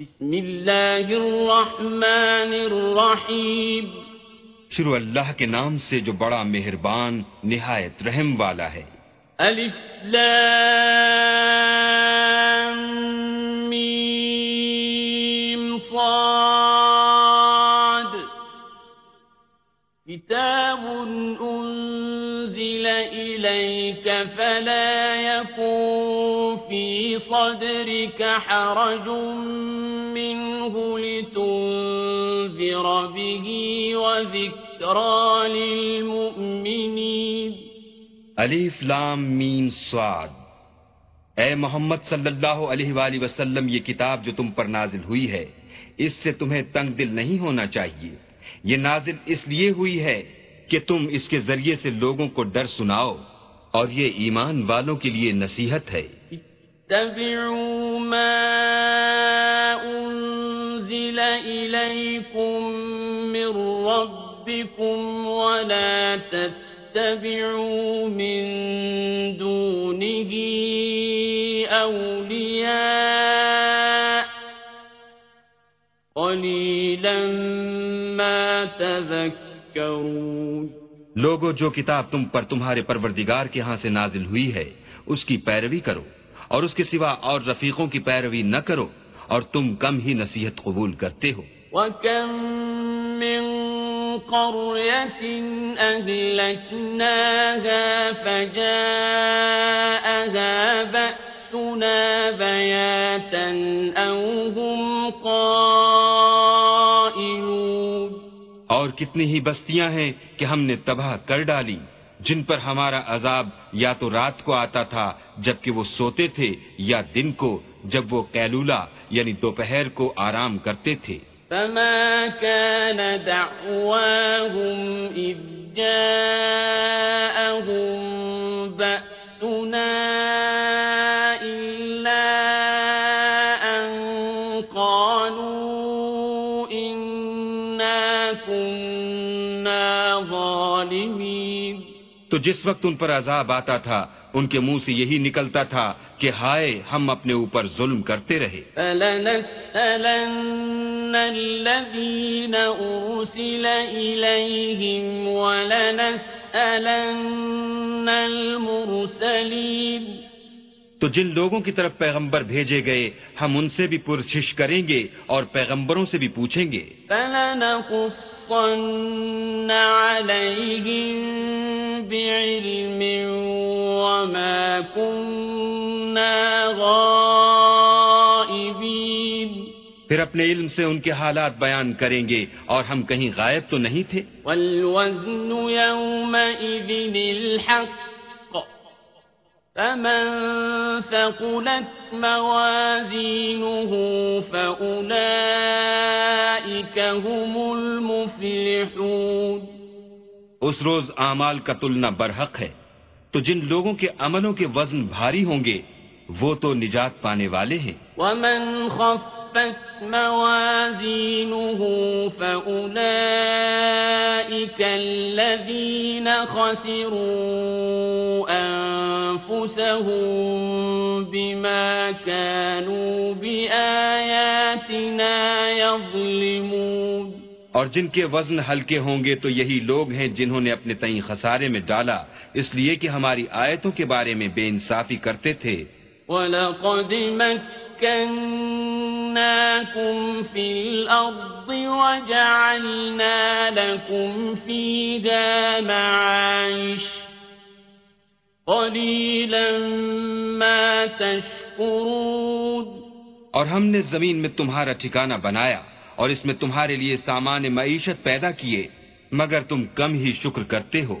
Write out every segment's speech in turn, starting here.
بسم اللہ الرحمن الرحیم۔ شروع اللہ کے نام سے جو بڑا مہربان نہایت رحم والا ہے۔ الف لام میم صاد۔ كتاب أنزل إليك فلا يكون في صدرك حرج منه لتنذر به وذكرى للمؤمنين. علیف لام میم سعاد اے محمد صلی اللہ علیہ وآلہ وسلم، یہ کتاب جو تم پر نازل ہوئی ہے، اس سے تمہیں تنگ دل نہیں ہونا چاہیے۔ یہ نازل اس لیے ہوئی ہے کہ تم اس کے ذریعے سے لوگوں کو ڈر سناؤ، اور یہ ایمان والوں کے لیے نصیحت ہے۔ اتبعوا ما أنزل إليكم من ربكم ولا تتبعوا من دونه أولياء قليلا ما تذكرون لوگو، جو کتاب تم پر تمہارے پروردگار کے ہاں سے نازل ہوئی ہے، اس کی پیروی کرو۔ اور اس کے سوا اور رفیقوں کی پیروی نہ کرو اور تم کم ہی نصیحت قبول کرتے ہو۔ وكم من قرية أهلكناها فجاءها بأسنا بياتا أو هم قائلون۔ اور کتنی ہی بستیاں ہیں کہ ہم نے تباہ کر ڈالی۔ جن پر ہمارا عذاب یا تو رات کو آتا تھا جبکہ وہ سوتے تھے، یا دن کو جب وہ قیلولہ یعنی دوپہر کو آرام کرتے تھے۔ فما كان دعواهم إذ جاءهم بأسنا إلا تو جس وقت ان پر عذاب آتا تھا، ان کے منہ سے یہی نکلتا تھا کہ ہائے، ہم اپنے اوپر ظلم کرتے رہے۔ فلنسألن الذين أرسل إليهم ولنسألن المرسلين تو جن لوگوں کی طرف پیغمبر بھیجے گئے ہم ان سے بھی پرسش کریں گے اور پیغمبروں سے بھی پوچھیں گے۔ عليهم بعلم وما كنا غائبين۔ پھر اپنے علم سے ان کے حالات بیان کریں گے اور ہم کہیں غائب تو نہیں تھے۔ والوزن يومئذ الحق۔ فمن ثقلت موازينه فأولئك هم المفلحون اس روز اعمال کا تلنا برحق ہے تو جن لوگوں کے عملوں کے وزن بھاری ہوں گے وہ تو نجات پانے والے ہیں۔ ومن خفت موازينه فأولئك الذين خسروا أنفسهم بما كانوا بآياتنا يظلمون اور جن کے وزن ہلکے ہوں گے تو یہی لوگ ہیں جنہوں نے اپنے تئیں خسارے میں ڈالا اس لیے کہ ہماری آیتوں کے بارے میں بے انصافی کرتے تھے۔ وَلَقَدْ مَكَّنَّاكُمْ فِي الْأَرْضِ وَجَعَلْنَا لَكُمْ فِيهَا مَعَايِشَ. قَلِيلًا مَا تَشْكُرُونَ. اور ہم نے زمین میں تمہارا ٹھکانہ بنایا اور اس میں تمہارے لیے سامان معیشت پیدا کیے، مگر تم کم ہی شکر کرتے ہو۔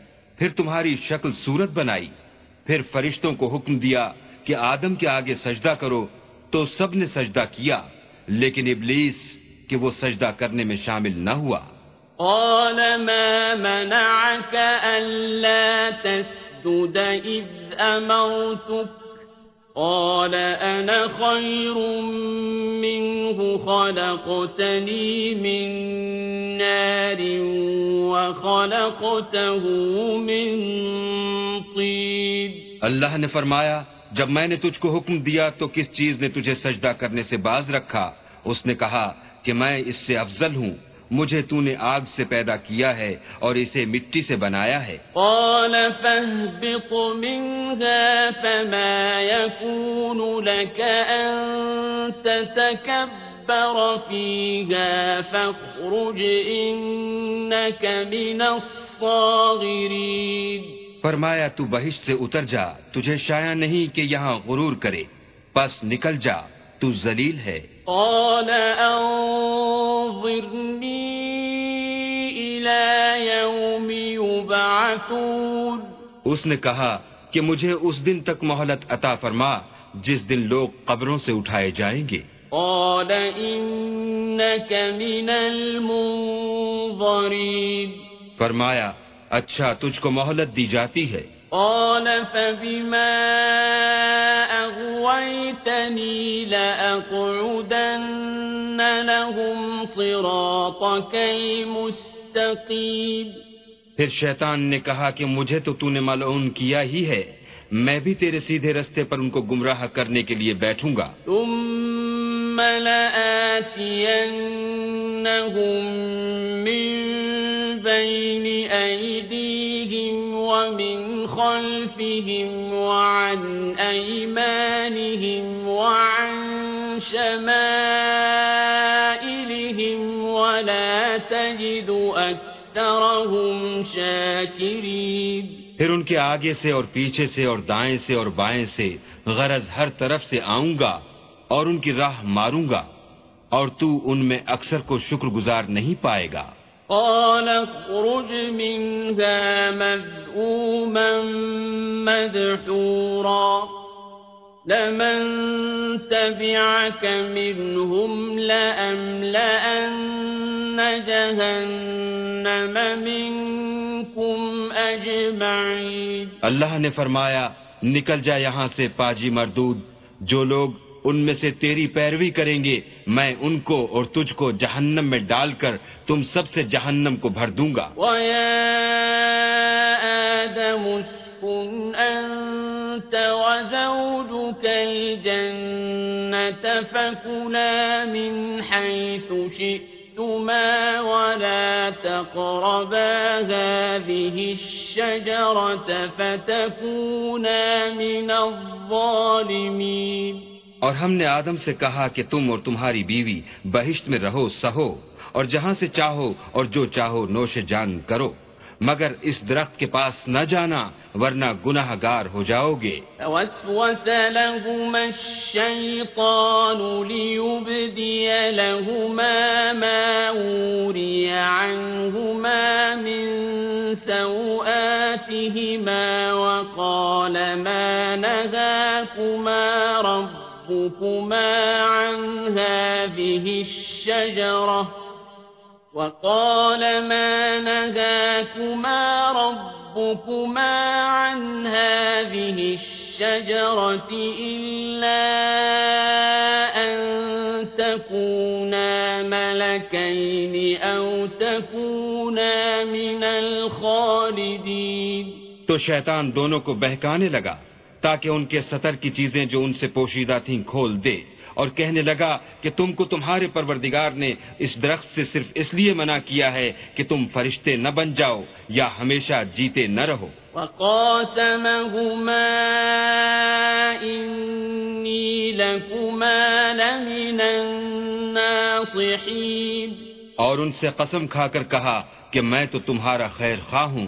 پھر تمہاری شکل صورت بنائی۔ پھر فرشتوں کو حکم دیا کہ آدم کے آگے سجدہ کرو، تو سب نے سجدہ کیا، لیکن ابلیس کہ وہ سجدہ کرنے میں شامل نہ ہوا۔ قال ما منعك ألا تسجد إذ أمرتك؟ قال أنا خير منه، خلقتني من نار وخلقته من طين اللہ نے فرمایا، جب میں نے تجھ کو حکم دیا تو کس چیز نے تجھے سجدہ کرنے سے باز رکھا؟ اس نے کہا کہ میں اس سے افضل ہوں۔ مجھے تو نے آگ سے پیدا کیا ہے اور اسے مٹی سے بنایا ہے۔ قال فاهبط منها فما يكون لك أن تتكبر فيها فاخرج إنك من الصاغرين۔ فرمایا تو بہشت سے اتر جا تجھے شایا نہیں کہ یہاں غرور کرے۔ پس نکل جا تو ذلیل ہے۔ قال أنظرني إلى يوم يبعثون. اس نے کہا کہ مجھے اس دن تک مہلت عطا فرما جس دن لوگ قبروں سے اٹھائے جائیں گے۔ قال إنك من المنظرين. فرمایا اچھا تجھ کو مہلت دی جاتی ہے۔ قال فبما أغويتني لأقعدن لهم صراطك المستقيم۔ پھر شیطان نے کہا کہ مجھے تو تو نے ملعون کیا ہی ہے۔ میں بھی تیرے سیدھے رستے پر ان کو گمراہ کرنے کے لیے بیٹھوں گا۔ ثم لآتينهم من بين أيديهم ومن خلفهم وعن أيمانهم وعن شمائلهم ولا تجد أكثرهم شاكرين پھر ان کے آگے سے اور پیچھے سے اور دائیں سے اور بائیں سے غرض ہر طرف سے آؤں گا اور ان کی راہ ماروں گا اور تو ان میں اکثر کو شکر گزار نہیں پائے گا۔ قال اخرج منها مذءوما مدحورا لمن تبعك منهم لأملأن جهنم منكم أجمعين اللہ نے فرمایا، نکل جا یہاں سے پاجی مردود، جو لوگ ان میں سے تیری پیروی کریں گے، میں ان کو اور تجھ کو جہنم میں ڈال کر تم سب سے جہنم کو بھر دوں گا۔ ويا آدم اسكن أنت وزوجك الجنة فكلا من حيث شئتما ولا تقربا هذه الشجرة فتكونا من الظالمين۔ اور ہم نے آدم سے کہا کہ تم اور تمہاری بیوی بہشت میں رہو، سہو، اور جہاں سے چاہو اور جو چاہو نوش جان کرو، مگر اس درخت کے پاس نہ جانا، ورنہ گناہ گار ہو جاؤ گے۔ فوسوس لهما الشيطان ليبدي لهما ما وري عنهما من سوآتهما وقال ما نهاكما ربكما عن هذه الشجرة وقال ما نهاكما ربكما عن هذه الشجرة إلا أن تكونا ملكين أو تكونا من الخالدين تو شیطان دونوں کو بہکانے لگا۔ تاکہ ان کے سطر کی چیزیں جو ان سے پوشیدہ تھیں کھول دے اور کہنے لگا کہ تم کو تمہارے پروردگار نے اس درخت سے صرف اس لیے منع کیا ہے کہ تم فرشتے نہ بن جاؤ یا ہمیشہ جیتے نہ رہو۔ اور ان سے قسم کھا کر کہا کہ میں تو تمہارا خیر خواہ ہوں۔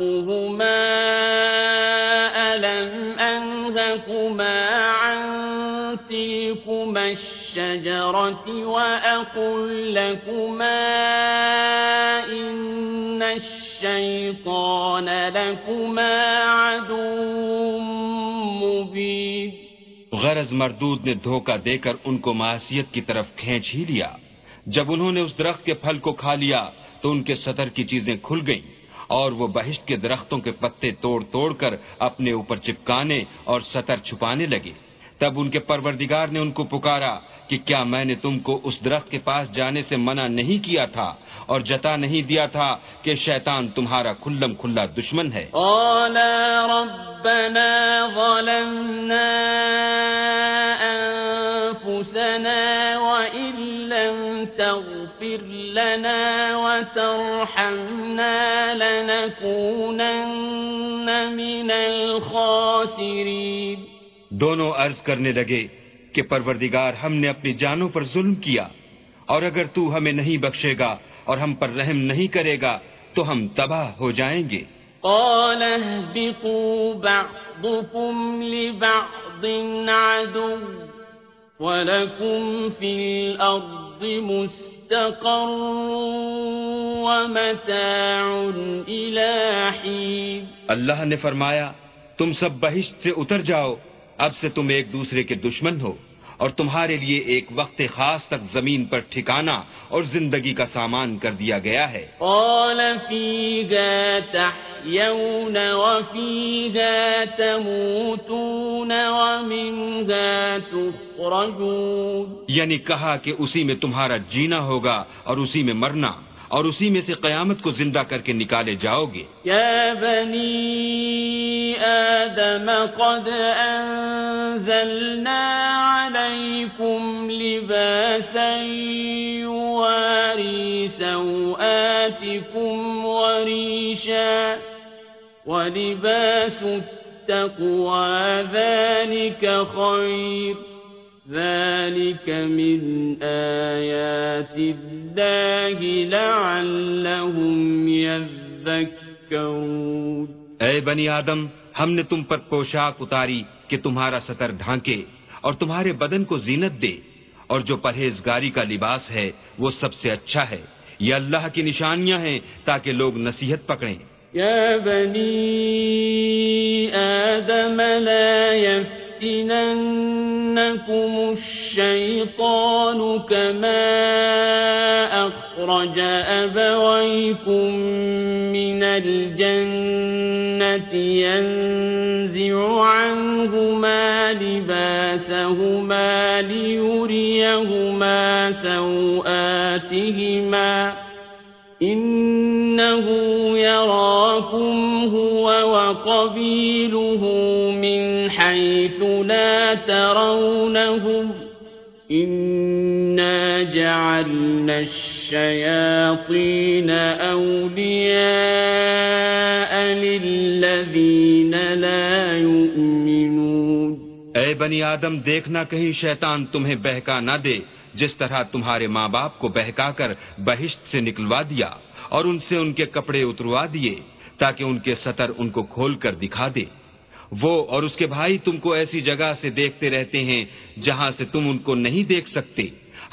ربهما ألم أنهكما عن تلكما الشجرة وأقل لكما إن الشيطان لكما عدو مبين غرض مردود نے دھوکہ دے کر ان کو معاشیت کی طرف کھینچ ہی لیا۔ جب انہوں نے اس درخت کے پھل کو کھا لیا تو ان کے سطر کی چیزیں کھل گئیں۔ اور وہ بہشت کے درختوں کے پتے توڑ توڑ کر اپنے اوپر چپکانے اور سطر چھپانے لگے۔ تب ان کے پروردگار نے ان کو پکارا کہ کیا میں نے تم کو اس درخت کے پاس جانے سے منع نہیں کیا تھا اور جتا نہیں دیا تھا کہ شیطان تمہارا کھلم کھلا دشمن ہے؟ ربنا ظلمنا أنفسنا وإن لم تغفر لنا وترحمنا لنكونن من الخاسرين. دونوں عرض کرنے لگے کہ پروردگار ہم نے اپنی جانوں پر ظلم کیا اور اگر تو ہمیں نہیں بخشے گا اور ہم پر رحم نہیں کرے گا تو ہم تباہ ہو جائیں گے۔ قال اهبطوا بعضكم لبعض عدو ولكم في الأرض مستقر ومتاع إلى حين. اللہ نے فرمایا تم سب بہشت سے اتر جاؤ اب سے تم ایک دوسرے کے دشمن ہو اور تمہارے لیے ایک وقت خاص تک زمین پر ٹھکانا اور زندگی کا سامان کر دیا گیا ہے۔ قال فيها تحيون وفيها تموتون ومنها تخرجون۔ یعنی کہا کہ اسی میں تمہارا جینا ہوگا اور اسی میں مرنا۔ اور اسی میں سے قیامت کو زندہ کر کے نکالے جاؤ گے۔ يا بني آدم قد أنزلنا عليكم لباسا يواري سوآتكم وريشا ولباس التقوى ذلك خير ذلك من آيات الله لعلهم يذكرون اے بنی آدم ہم نے تم پر پوشاک اتاری کہ تمہارا سطر ڈھانکے اور تمہارے بدن کو زینت دے اور جو پرہیزگاری کا لباس ہے وہ سب سے اچھا ہے۔ یہ اللہ کی نشانیاں ہیں تاکہ لوگ نصیحت پکڑیں۔ يا بني آدم لا يفتننكم الشيطان كما أخرج أبويكم من الجنة ينزع عنهما لباسهما ليريهما سوآتهما إنه يراكم هو وقبيله من حيث ترونهم إنا جعلنا الشياطين أولياء للذين لا يؤمنون اے بنی آدم، دیکھنا کہیں شیطان تمہیں بہکا نہ دے، جس طرح تمہارے ماں باپ کو بہکا کر بہشت سے نکلوا دیا اور ان سے ان کے کپڑے اتروا دیے، تاکہ ان کے سطر ان کو کھول کر دکھا دے۔ وہ اور اس کے بھائی تم کو ایسی جگہ سے دیکھتے رہتے ہیں جہاں سے تم ان کو نہیں دیکھ سکتے۔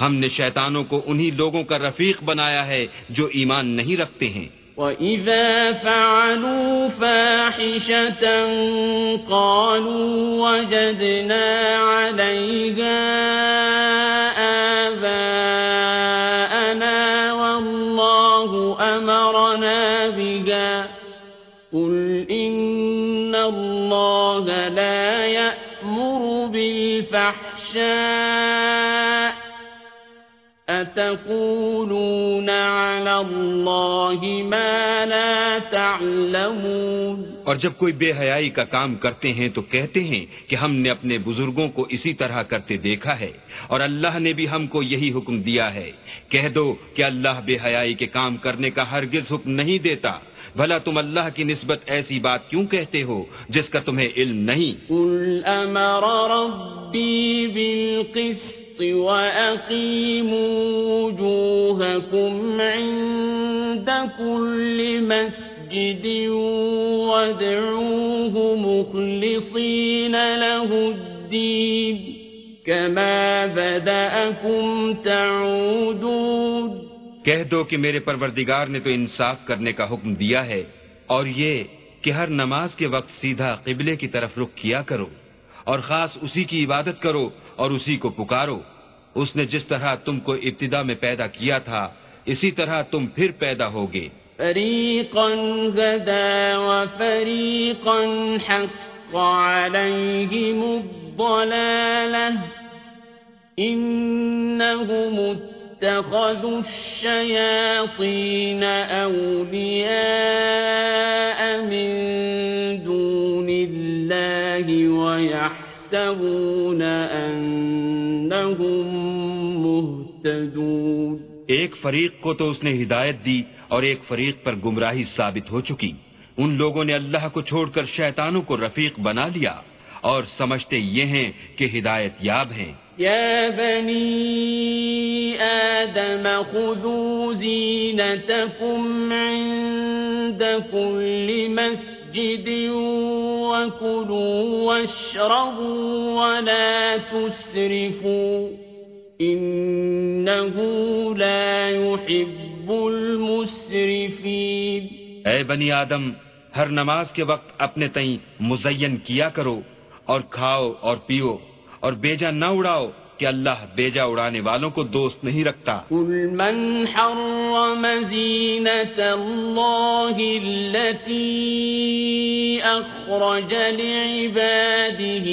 ہم نے شیطانوں کو انہی لوگوں کا رفیق بنایا ہے جو ایمان نہیں رکھتے ہیں۔ وَإِذَا فَعَلُوا فَاحِشَةً قَالُوا وَجَدْنَا عَلَيْهَا آبَاءَنَا وَاللَّهُ أَمَرَنَا بِهَا قُلْ إِنَّ اللَّهَ لَا يَأْمُرُ بِالْفَحْشَاءِ أتقولون على الله ما لا تعلمون اور جب کوئی بے حیائی کا کام کرتے ہیں تو کہتے ہیں کہ ہم نے اپنے بزرگوں کو اسی طرح کرتے دیکھا ہے اور اللہ نے بھی ہم کو یہی حکم دیا ہے۔ کہہ دو کہ اللہ بے حیائی کے کام کرنے کا ہرگز حکم نہیں دیتا۔ بھلا تم اللہ کی نسبت ایسی بات کیوں کہتے ہو جس کا تمہیں علم نہیں؟ قل أمر ربي بالقسط وأقيموا وجوهكم عند عند كل مسجد وادعوه مخلصين له الدين. كما بدأكم تعودون. کہہ دو کہ میرے پروردگار نے تو انصاف کرنے کا حکم دیا ہے، اور یہ کہ ہر نماز کے وقت سیدھا قبلے کی طرف رخ کیا کرو، اور خاص اسی کی عبادت کرو اور اسی کو پکارو۔ اس نے جس طرح تم کو ابتدا میں پیدا کیا تھا، اسی طرح تم پھر پیدا ہوگے۔ فريقا هدى وفريقا حق عليهم الضلالة، إنهم اتخذوا الشياطين أولياء من دون الله ويحسبون أنهم مهتدون. ایک فریق کو تو اس نے ہدایت دی اور ایک فریق پر گمراہی ثابت ہو چکی۔ ان لوگوں نے اللہ کو چھوڑ کر شیطانوں کو رفیق بنا لیا۔ اور سمجھتے یہ ہیں کہ ہدایت یاب ہیں۔ يا بني آدم خذوا زينتكم عند كل مسجد وكلوا واشربوا ولا تسرفوا إنه لا يحب المسرفين اے بنی آدم ہر نماز کے وقت اپنے تئیں مزین کیا کرو۔ اور کھاؤ اور پیو اور بیجا نہ اڑاؤ کہ اللہ بیجا اڑانے والوں کو دوست نہیں رکھتا۔ قل من حرم زينة الله التي أخرج لعباده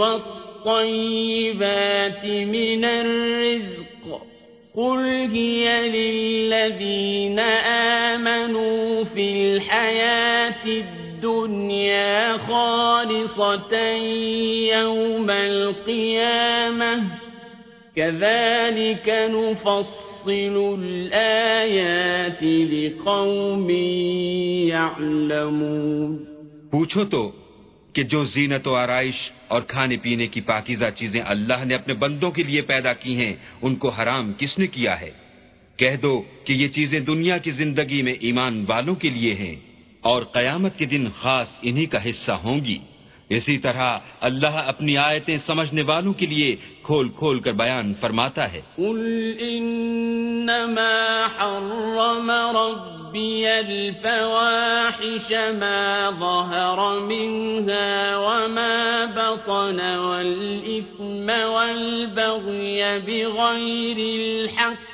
والطيبات من الرزق قل هي للذين آمنوا في الحياة الدنيا خالصة يوم القيامة. كذلك نفصل الآيات لقوم يعلمون. پوچھو تو کہ جو زینت و آرائش اور کھانے پینے کی پاکیزہ چیزیں اللہ نے اپنے بندوں کے لیے پیدا کی ہیں، ان کو حرام کس نے کیا ہے؟ کہہ دو کہ یہ چیزیں دنیا کی زندگی میں ایمان والوں کے لیے ہیں۔ اور قیامت کے دن خاص انہی کا حصہ ہوں گی۔ اسی طرح اللہ اپنی آیتیں سمجھنے والوں کے لیے کھول کھول کر بیان فرماتا ہے۔ قل إنما حرم ربي الفواحش ما ظهر منها وما بطن والإثم والبغي بغير الحق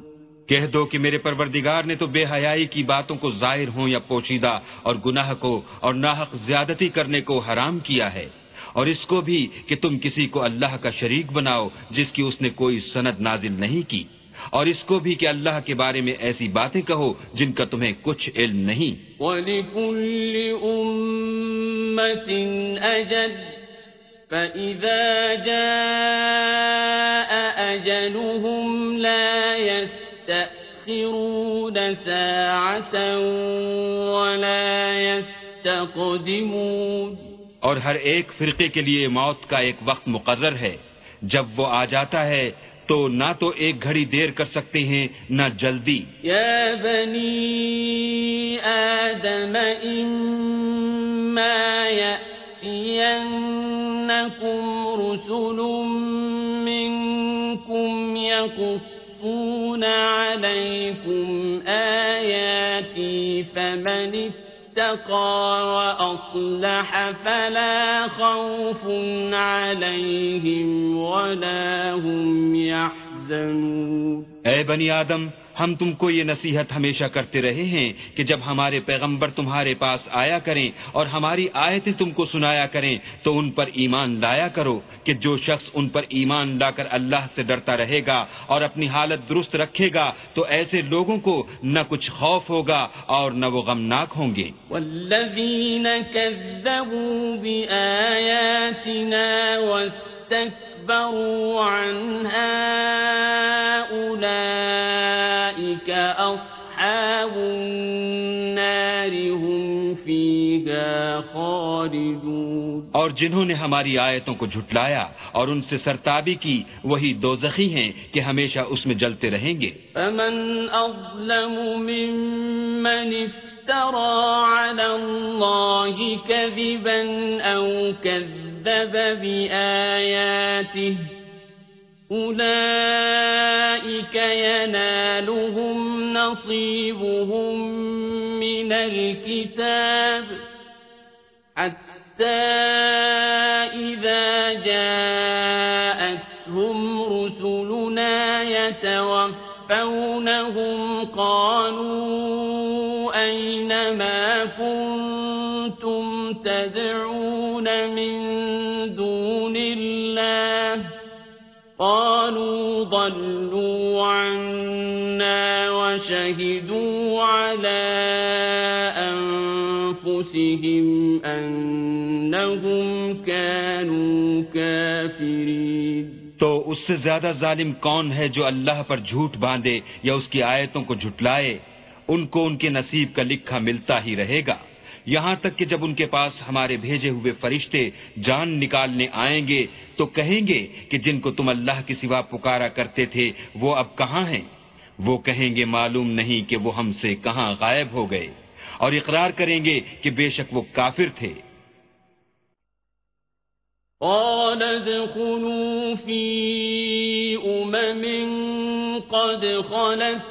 کہہ دو کہ میرے پروردگار نے تو بے حیائی کی باتوں کو ظاہر ہوں یا پوشیدہ اور گناہ کو اور ناحق زیادتی کرنے کو حرام کیا ہے۔ اور اس کو بھی کہ تم کسی کو اللہ کا شریک بناؤ جس کی اس نے کوئی سند نازل نہیں کی۔ اور اس کو بھی کہ اللہ کے بارے میں ایسی باتیں کہو جن کا تمہیں کچھ علم نہیں۔ ولكل أمة أجل فإذا جاء أجلهم لا يستأخرون ساعة ولا يستقدمون. اور ہر ایک فرقے کے لیے موت کا ایک وقت مقرر ہے۔ جب وہ آ جاتا ہے تو نہ تو ایک گھڑی دیر کر سکتے ہیں نہ جلدی۔ يا بني آدم إما يأتينكم رسل منكم يقصون عليكم آياتي فمن اتقى وأصلح فلا خوف عليهم ولا هم يحزنون اے بنی آدم ہم تم کو یہ نصیحت ہمیشہ کرتے رہے ہیں کہ جب ہمارے پیغمبر تمہارے پاس آیا کریں اور ہماری آیتیں تم کو سنایا کریں، تو ان پر ایمان لایا کرو کہ جو شخص ان پر ایمان لا کر اللہ سے ڈرتا رہے گا اور اپنی حالت درست رکھے گا، تو ایسے لوگوں کو نہ کچھ خوف ہوگا اور نہ وہ غمناک ہوں گے۔ والذین کذبوا بآیاتنا واستكبروا عنها أولئك أصحاب النار هم فيها خالدون اور جنہوں نے ہماری آیتوں کو جھٹلایا اور ان سے سرتابی کی وہی دو ہیں کہ ہمیشہ اس میں جلتے رہیں گے۔ فمن أظلم ممن افترى على الله كذبا أو كذب بآياته أولئك ينالهم نصيبهم من الكتاب حتى إذا جاءتهم رسلنا يتوفونهم قالوا أين ما كنتم تدعون من دون الله قالوا ضلوا عنا وشهدوا على أنفسهم أنهم كانوا كافرين تو اس سے زیادہ ظالم کون ہے جو اللہ پر جھوٹ باندھے یا اس کی آیتوں کو جھٹلائے؟ ان کو ان کے نصیب کا لکھا ملتا ہی رہے گا۔ یہاں تک کہ جب ان کے پاس ہمارے بھیجے ہوئے فرشتے جان نکالنے آئیں گے، تو کہیں گے کہ جن کو تم اللہ کی سوا پکارا کرتے تھے، وہ اب کہاں ہیں؟ وہ کہیں گے معلوم نہیں کہ وہ ہم سے کہاں غائب ہو گئے۔ اور اقرار کریں گے کہ بے شک وہ کافر تھے۔ قال ادخلوا في أمم قد خلت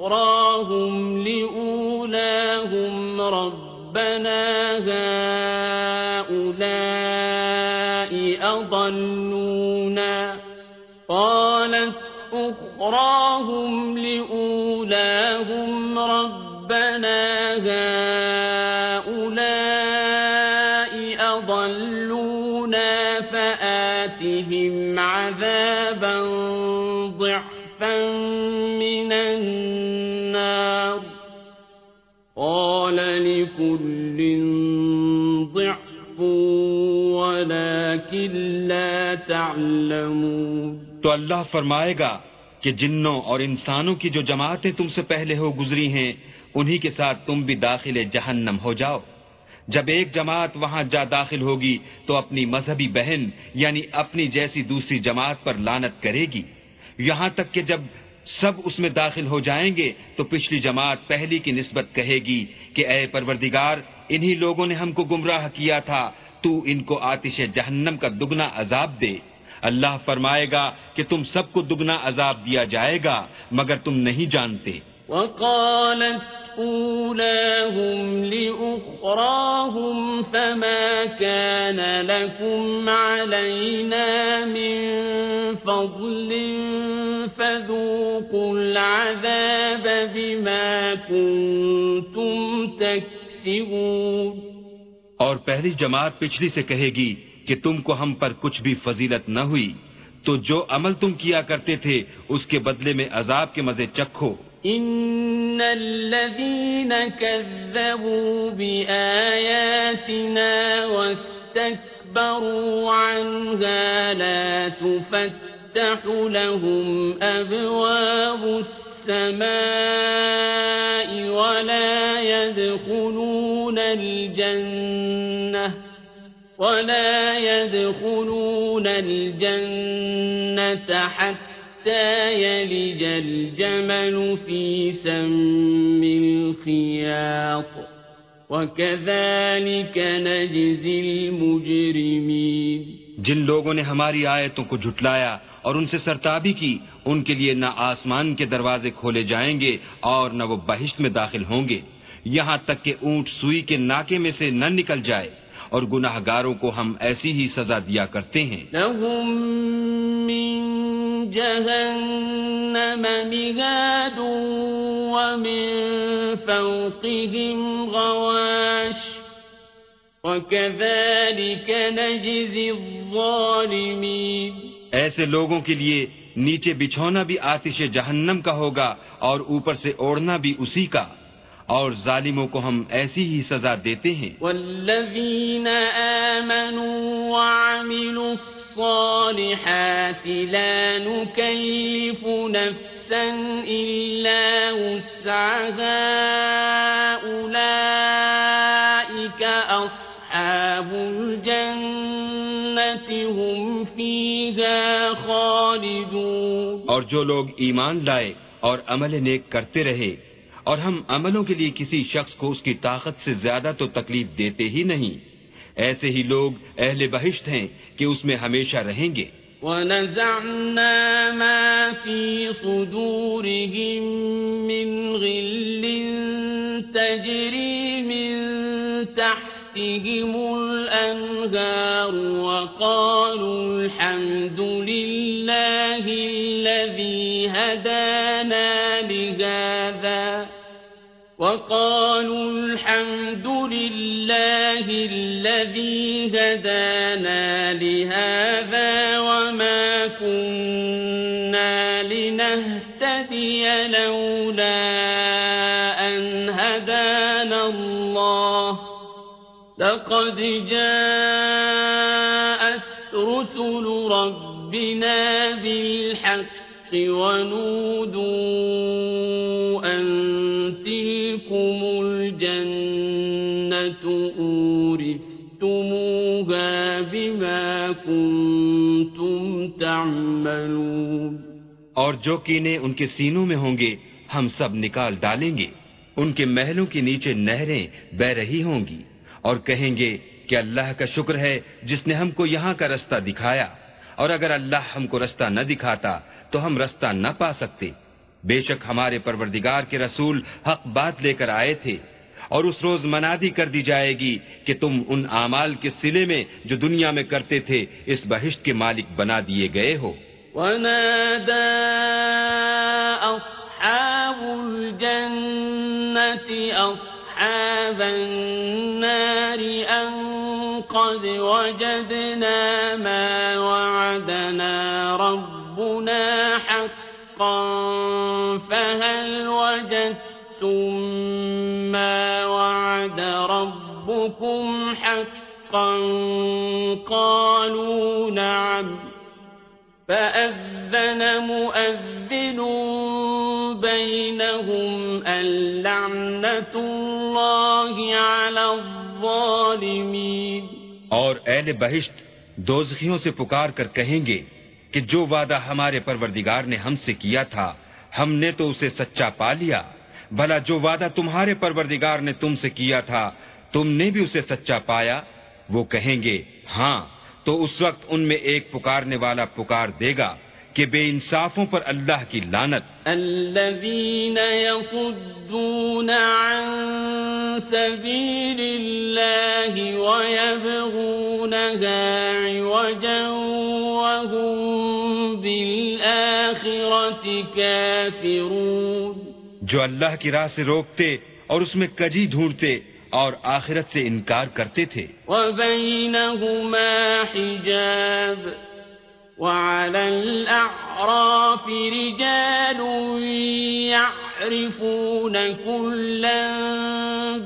أخراهم لأولاهم ربنا هؤلاء أضلونا. قالت أخراهم لأولاهم ربنا هؤلاء تعلمون۔ تو اللہ فرمائے گا کہ جنوں اور انسانوں کی جو جماعتیں تم سے پہلے ہو گزری ہیں، انہی کے ساتھ تم بھی داخل جہنم ہو جاؤ۔ جب ایک جماعت وہاں جا داخل ہوگی، تو اپنی مذہبی بہن یعنی اپنی جیسی دوسری جماعت پر لانت کرے گی۔ یہاں تک کہ جب سب اس میں داخل ہو جائیں گے، تو پچھلی جماعت پہلی کی نسبت کہے گی کہ اے پروردگار، انہی لوگوں نے ہم کو گمراہ کیا تھا تو ان کو آتش جہنم کا دگنا عذاب دے۔ اللہ فرمائے گا کہ تم سب کو دگنا عذاب دیا جائے گا، مگر تم نہیں جانتے۔ وقالت أولاهم لأخراهم فما كان لكم علينا من فضل فذوقوا العذاب بما كنتم تكسبون۔ اور پہلی جماعت پچھلی سے کہے گی کہ تم کو ہم پر کچھ بھی فضیلت نہ ہوئی، تو جو عمل تم کیا کرتے تھے، اس کے بدلے میں عذاب کے مزے چکھو۔ إن الذين كذبوا بآياتنا واستكبروا عنها لا تفتح لهم أبواب السماء السماء ولا يدخلون الجنة ولا يدخلون الجنة حتى يلج الجمل في سم الخياط وكذلك نجزي المجرمين جن لوگوں نے ہماری آیتوں کو جھٹلایا اور ان سے سرتابی کی، ان کے لیے نہ آسمان کے دروازے کھولے جائیں گے اور نہ وہ بہشت میں داخل ہوں گے۔ یہاں تک کہ اونٹ سوئی کے ناکے میں سے نہ نکل جائے اور گناہ گاروں کو ہم ایسی ہی سزا دیا کرتے ہیں۔ لهم من جهنم ومن فوقهم غواش وكذلك نجزي الظالمين ایسے لوگوں کے لیے نیچے بچھونا بھی آتش جہنم کا ہوگا اور اوپر سے اوڑھنا بھی اسی کا۔ اور ظالموں کو ہم ایسی ہی سزا دیتے ہیں۔ والذين آمنوا وعملوا الصالحات لا نكلف نفسا إلا وسعها أولئك أصحاب الجنة هم فيها خالدون اور جو لوگ ایمان لائے اور عمل نیک کرتے رہے اور ہم عملوں کے لیے کسی شخص کو اس کی طاقت سے زیادہ تو تکلیف دیتے ہی نہیں۔ ایسے ہی لوگ اہل بہشت ہیں کہ اس میں ہمیشہ رہیں گے۔ ونزعنا ما في صدورهم من غل تجري من تحتهم الأنهار وقالوا الحمد لله الذي هدانا لهذا وقالوا الحمد لله الذي هدانا لهذا وما كنا لنهتدي لولا لقد جاءت رسل ربنا بالحق ونودوا أن تلكم الجنة أورثتموها بما كنتم تعملون اور جو کینے ان کے سینوں میں ہوں گے، ہم سب نکال ڈالیں گے۔ ان کے محلوں کے نیچے نہریں بہ رہی ہوں گی۔ اور کہیں گے کہ اللہ کا شکر ہے جس نے ہم کو یہاں کا رستہ دکھایا۔ اور اگر اللہ ہم کو رستہ نہ دکھاتا تو ہم رستہ نہ پا سکتے۔ بے شک ہمارے پروردگار کے رسول حق بات لے کر آئے تھے۔ اور اس روز منادی کر دی جائے گی کہ تم ان اعمال کے سلے میں جو دنیا میں کرتے تھے اس بہشت کے مالک بنا دیے گئے ہو۔ ونادى أصحاب الجنة أصحاب النار أن قد وجدنا ما وعدنا ربنا حقا فهل وجدتم ما وعد ربكم حقا قالوا نعم فأذن مؤذن بينهم اللعنة الله على الظالمين. اور اہل بہشت دوزخیوں سے پکار کر کہیں گے کہ جو وعدہ ہمارے پروردگار نے ہم سے کیا تھا، ہم نے تو اسے سچا پا لیا۔ بھلا جو وعدہ تمہارے پروردگار نے تم سے کیا تھا، تم نے بھی اسے سچا پایا۔ وہ کہیں گے ہاں تو اس وقت ان میں ایک پکارنے والا پکار دے گا کہ بے انصافوں پر اللہ کی لانت الذين يصدون عن سبيل الله ويبغونها عوجا وهم بالآخرة كافرون۔ جو اللہ کی راہ سے روکتے اور اس میں کجی ڈھونڈتے اور آخرت سے انکار کرتے تھے۔ وبينهما حجاب وعلى الأعراف رجال يعرفون كلا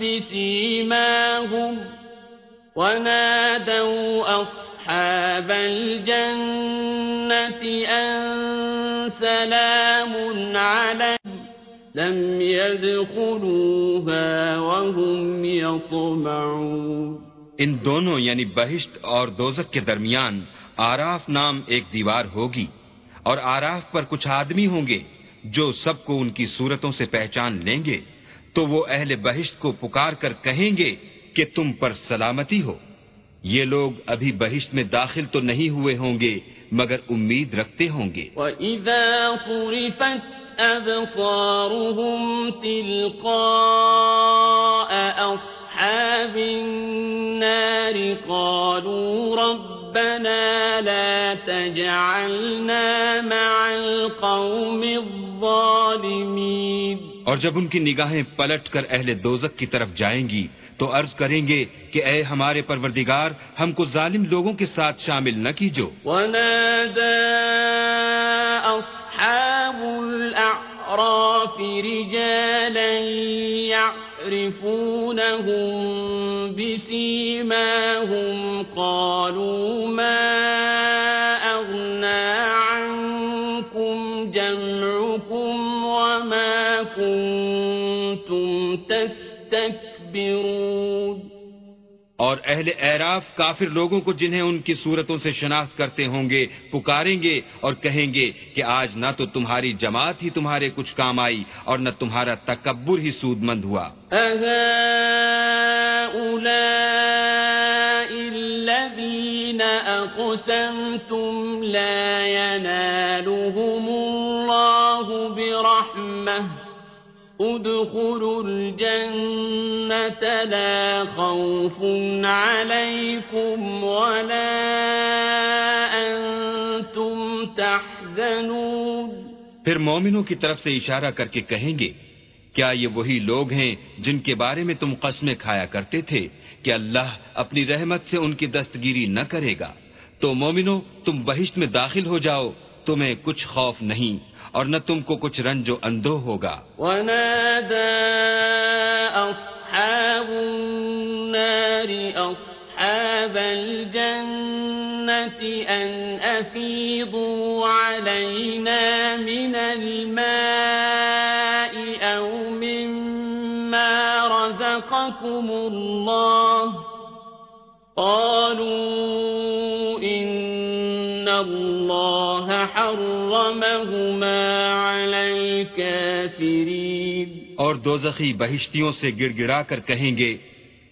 بسيماهم ونادوا أصحاب الجنة أن سلام عليكم لم يدخلوها وهم يطمعون. ان دونوں یعنی بہشت اور دوزک کے درمیان آراف نام ایک دیوار ہوگی اور آراف پر کچھ آدمی ہوں گے جو سب کو ان کی صورتوں سے پہچان لیں گے تو وہ اہل بہشت کو پکار کر کہیں گے کہ تم پر سلامتی ہو۔ یہ لوگ ابھی بہشت میں داخل تو نہیں ہوئے ہوں گے مگر امید رکھتے ہوں گے۔ وَإِذَا أَبْصَارُهُمْ تِلْقَاءَ أَصْحَابِ النَّارِ قَالُوا رَبَّنَا لَا تَجْعَلْنَا مَعَ الْقَوْمِ الظَّالِمِينَ. اور جب ان کی نگاہیں پلٹ کر اہل دوزک کی طرف جائیں گی تو عرض کریں گے کہ اے ہمارے پروردگار ہم کو ظالم لوگوں کے ساتھ شامل نہ کیجو۔ ونادى أصحاب الأعراف رجالا يعرفونهم بسيماهم قالوا ما أغنى عنكم جمعكم وما كنتم تستكبرون اور اہل اعراف کافر لوگوں کو جنہیں ان کی صورتوں سے شناخت کرتے ہوں گے، پکاریں گے اور کہیں گے کہ آج نہ تو تمہاری جماعت ہی تمہارے کچھ کام آئی اور نہ تمہارا تکبر ہی سود مند ہوا الذين أقسمتم لا ينالهم الله برحمة. ادخلوا الجنة لا خوف عليكم ولا أنتم تحزنون. پھر مومنوں کی طرف سے اشارہ کر کے کہیں گے، کیا یہ وہی لوگ ہیں جن کے بارے میں تم قسمیں کھایا کرتے تھے کہ اللہ اپنی رحمت سے ان کی دستگیری نہ کرے گا؟ تو مومنو تم بہشت میں داخل ہو جاؤ، تمہیں کچھ خوف نہیں۔ اور نہ تم کو کچھ رنج و اندو ہوگا۔ ونادى أصحاب النار أصحاب الجنة أن أفيضوا علينا من الماء أو مما رزقكم الله. قالوا إن الله حرمهما على الكافرين اور دوزخی بہشتیوں سے گڑ گڑا کر کہیں گے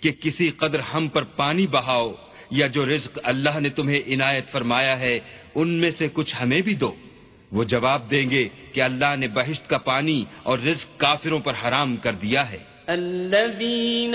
کہ کسی قدر ہم پر پانی بہاؤ یا جو رزق اللہ نے تمہیں عنایت فرمایا ہے ان میں سے کچھ ہمیں بھی دو۔ وہ جواب دیں گے کہ اللہ نے بہشت کا پانی اور رزق کافروں پر حرام کر دیا ہے۔ الذين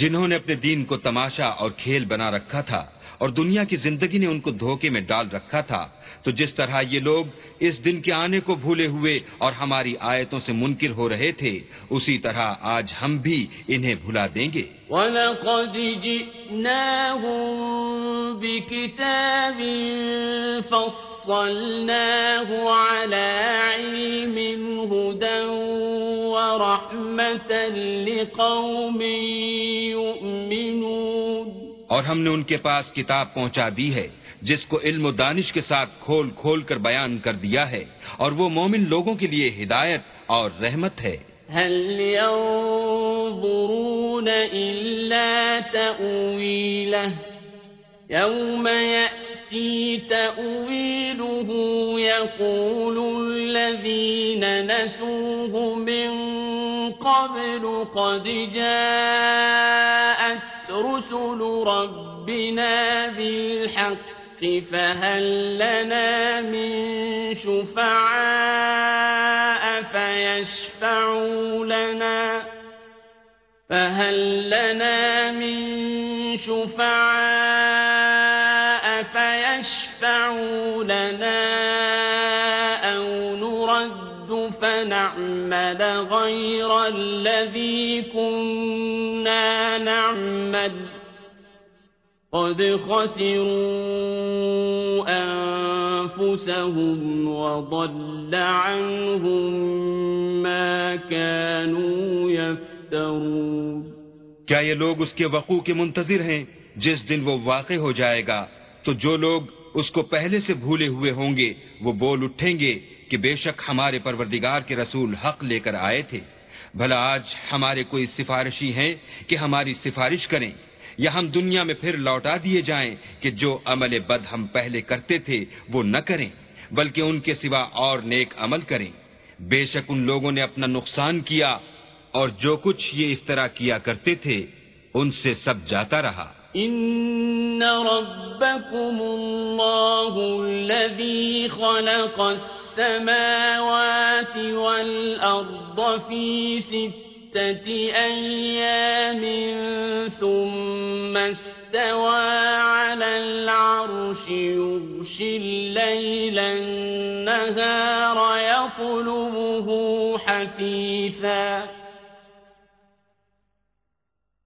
جنہوں نے اپنے دین کو تماشا اور کھیل بنا رکھا تھا اور دنیا کی زندگی نے ان کو دھوکے میں ڈال رکھا تھا۔ تو جس طرح یہ لوگ اس دن کے آنے کو بھولے ہوئے اور ہماری آیتوں سے منکر ہو رہے تھے، اسی طرح آج ہم بھی انہیں بھلا دیں گے۔ وَلَقَدْ جِئْنَاهُمْ بِكِتَابٍ فَصَّلْنَاهُ عَلَى عِلْمٍ، هُدًى وَرَحْمَةً لِقَوْمٍ يُؤْمِنُونَ۔ اور ہم نے ان کے پاس کتاب پہنچا دی ہے، جس کو علم و دانش کے ساتھ کھول کھول کر بیان کر دیا ہے، اور وہ مومن لوگوں کے لیے ہدایت اور رحمت ہے۔ هل ينظرون إلا تأويله؟ يوم يأتي تأويله، يقول الذين نسوه من قبل قد جاءت رسل ربنا بالحق فهل لنا من شفعاء فيشفعوا لنا فهل لنا من شفعاء فيشفعوا لنا نرد فنعمل غير الذي كنا نعمل. قد خسروا أنفسهم وضل عنهم ما كانوا يفترون. کیا یہ لوگ اس کے وقوع کے منتظر ہیں؟ جس دن وہ واقع ہو جائے گا، تو جو لوگ اس کو پہلے سے بھولے ہوئے ہوں گے، وہ بول اٹھیں گے کہ بے شک ہمارے پروردگار کے رسول حق لے کر آئے تھے۔ بھلا آج ہمارے کوئی سفارشی ہیں کہ ہماری سفارش کریں، یا ہم دنیا میں پھر لوٹا دیے جائیں کہ جو عمل بد ہم پہلے کرتے تھے وہ نہ کریں، بلکہ ان کے سوا اور نیک عمل کریں۔ بے شک ان لوگوں نے اپنا نقصان کیا اور جو کچھ یہ اس طرح کیا کرتے تھے، ان سے سب جاتا رہا۔ ان ربكم الله الذي خلق السماوات والأرض في ستة أيام ثم استوى على العرش يغشي الليل النهار يطلبه حثيثاً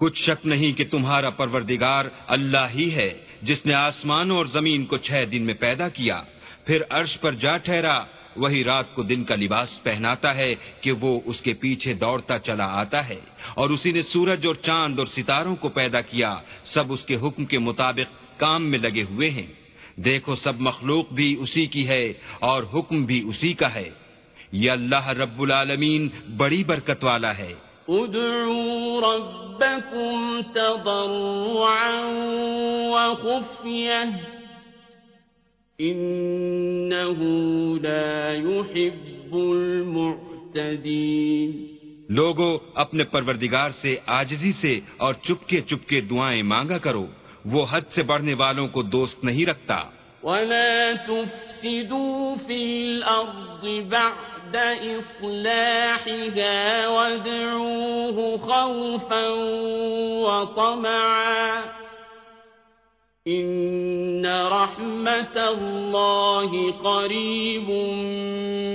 کچھ شک نہیں کہ تمہارا پروردگار اللہ ہی ہے، جس نے آسمان اور زمین کو چھ دن میں پیدا کیا۔ پھر عرش پر جا ٹھہرا، وہی رات کو دن کا لباس پہناتا ہے کہ وہ اس کے پیچھے دوڑتا چلا آتا ہے۔ اور اسی نے سورج اور چاند اور ستاروں کو پیدا کیا، سب اس کے حکم کے مطابق کام میں لگے ہوئے ہیں۔ دیکھو، سب مخلوق بھی اسی کی ہے اور حکم بھی اسی کا ہے۔ یہ اللہ رب العالمین بڑی برکت والا ہے۔ ادعوا ربكم تضرعا وخفية. إنه لا يحب المعتدين. لوگو، اپنے پروردگار سے آجزی سے اور چپکے چپکے دعائیں مانگا کرو، وہ حد سے بڑھنے والوں کو دوست نہیں رکھتا۔ ولا تفسدوا في الأرض بعد إصلاحها وادعوه خوفا وطمعا إن رحمة الله قريب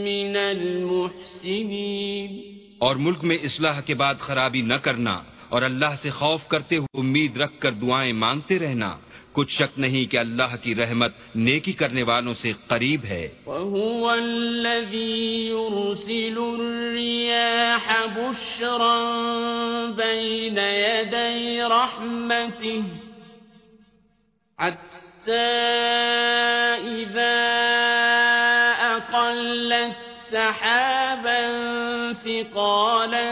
من المحسنين اور ملک میں اصلاح کے بعد خرابی نہ کرنا اور اللہ سے خوف کرتے ہوئے امید رکھ کر دعائیں مانگتے رہنا کچھ شک نہیں کہ اللہ کی رحمت نیکی کرنے والوں سے قریب ہے۔ وَهُوَ الَّذِي يُرْسِلُ الرِّيَاحَ بُشْرًا بَيْنَ يَدَيْ رَحْمَتِهِ حَتَّى إِذَا أَقَلَّتْ سحابا ثقالا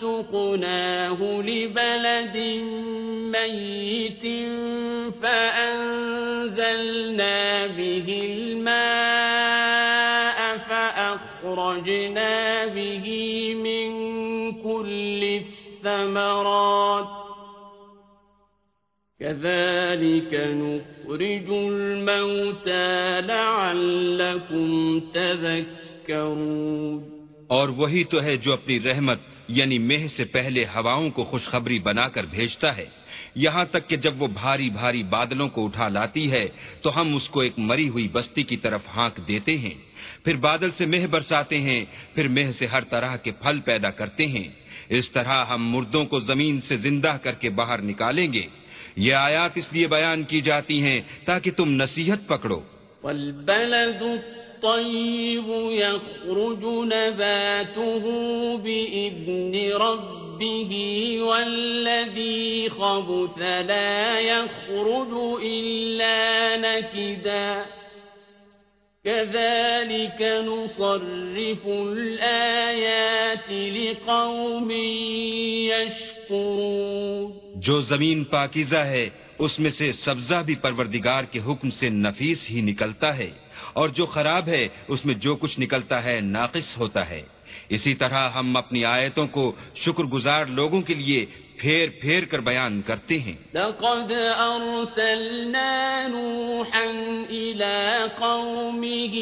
سقناه لبلد ميت فأنزلنا به الماء فأخرجنا به من كل الثمرات كذلك نخرج الموتى لعلكم تذكرون اور وہی تو ہے جو اپنی رحمت یعنی مہ سے پہلے ہواؤں کو خوشخبری بنا کر بھیجتا ہے۔ یہاں تک کہ جب وہ بھاری بھاری بادلوں کو اٹھا لاتی ہے، تو ہم اس کو ایک مری ہوئی بستی کی طرف ہانک دیتے ہیں۔ پھر بادل سے مہ برساتے ہیں، پھر مہ سے ہر طرح کے پھل پیدا کرتے ہیں۔ اس طرح ہم مردوں کو زمین سے زندہ کر کے باہر نکالیں گے۔ یہ آیات اس لیے بیان کی جاتی ہیں تاکہ تم نصیحت پکڑو۔ الطيب يخرج نباته بإذن ربه والذي خبث لا يخرج إلا نكدا. كذلك نصرف الآيات لقوم يشكرون. جو زمین پاکیزہ ہے، اس میں سے سبزہ بھی پروردگار کے حکم سے نفیس ہی نکلتا ہے۔ اور جو خراب ہے، اس میں جو کچھ نکلتا ہے، ناقص ہوتا ہے۔ اسی طرح ہم اپنی آیتوں کو شکر گزار لوگوں کے لیے پھیر پھیر کر بیان کرتے ہیں۔ لقد أرسلنا نوحا إلى قومه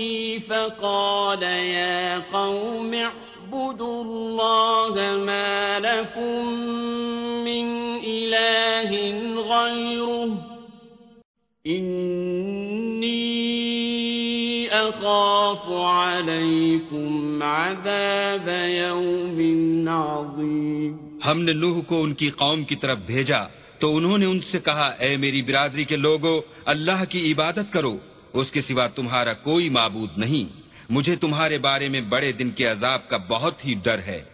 فقال يا قوم اعبدوا الله ما لكم من إله غيره. إني أخاف عليكم عذاب يوم عظيم. ہم نے نوح کو ان کی قوم کی طرف بھیجا تو انہوں نے ان سے کہا، اے میری برادری کے لوگوں اللہ کی عبادت کرو، اس کے سوا تمہارا کوئی معبود نہیں۔ مجھے تمہارے بارے میں بڑے دن کے عذاب کا بہت ہی ڈر ہے۔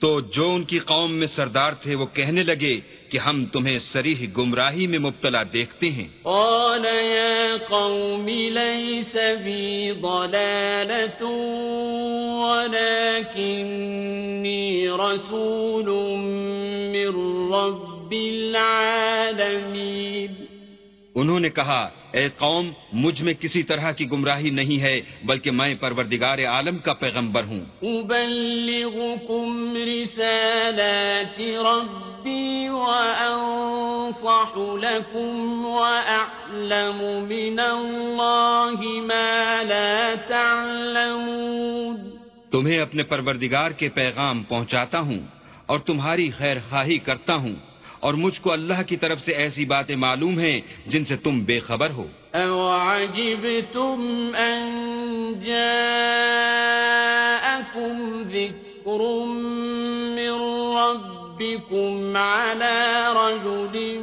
تو جو ان کی قوم میں سردار تھے وہ کہنے لگے کہ ہم تمہیں سریح گمراہی میں مبتلا دیکھتے ہیں۔ قال يا قوم ليس بي ضلالة ولكني رسول من رب العالمين۔ انہوں نے کہا اے قوم مجھ میں کسی طرح کی گمراہی نہیں ہے بلکہ میں پروردگار عالم کا پیغمبر ہوں۔ أبلغكم رسالات ربي وأنصح لكم وأعلم من الله ما لا تعلمون۔ تمہیں اپنے پروردگار کے پیغام پہنچاتا ہوں اور تمہاری خیر خواہی کرتا ہوں۔ اور مجھ کو اللہ کی طرف سے ایسی باتیں معلوم ہیں جن سے تم بے خبر ہو۔ أَوَعَجِبْتُمْ أَن جَاءَكُمْ ذِكْرٌ مِّن رَّبِّكُمْ عَلَىٰ رَجُلٍ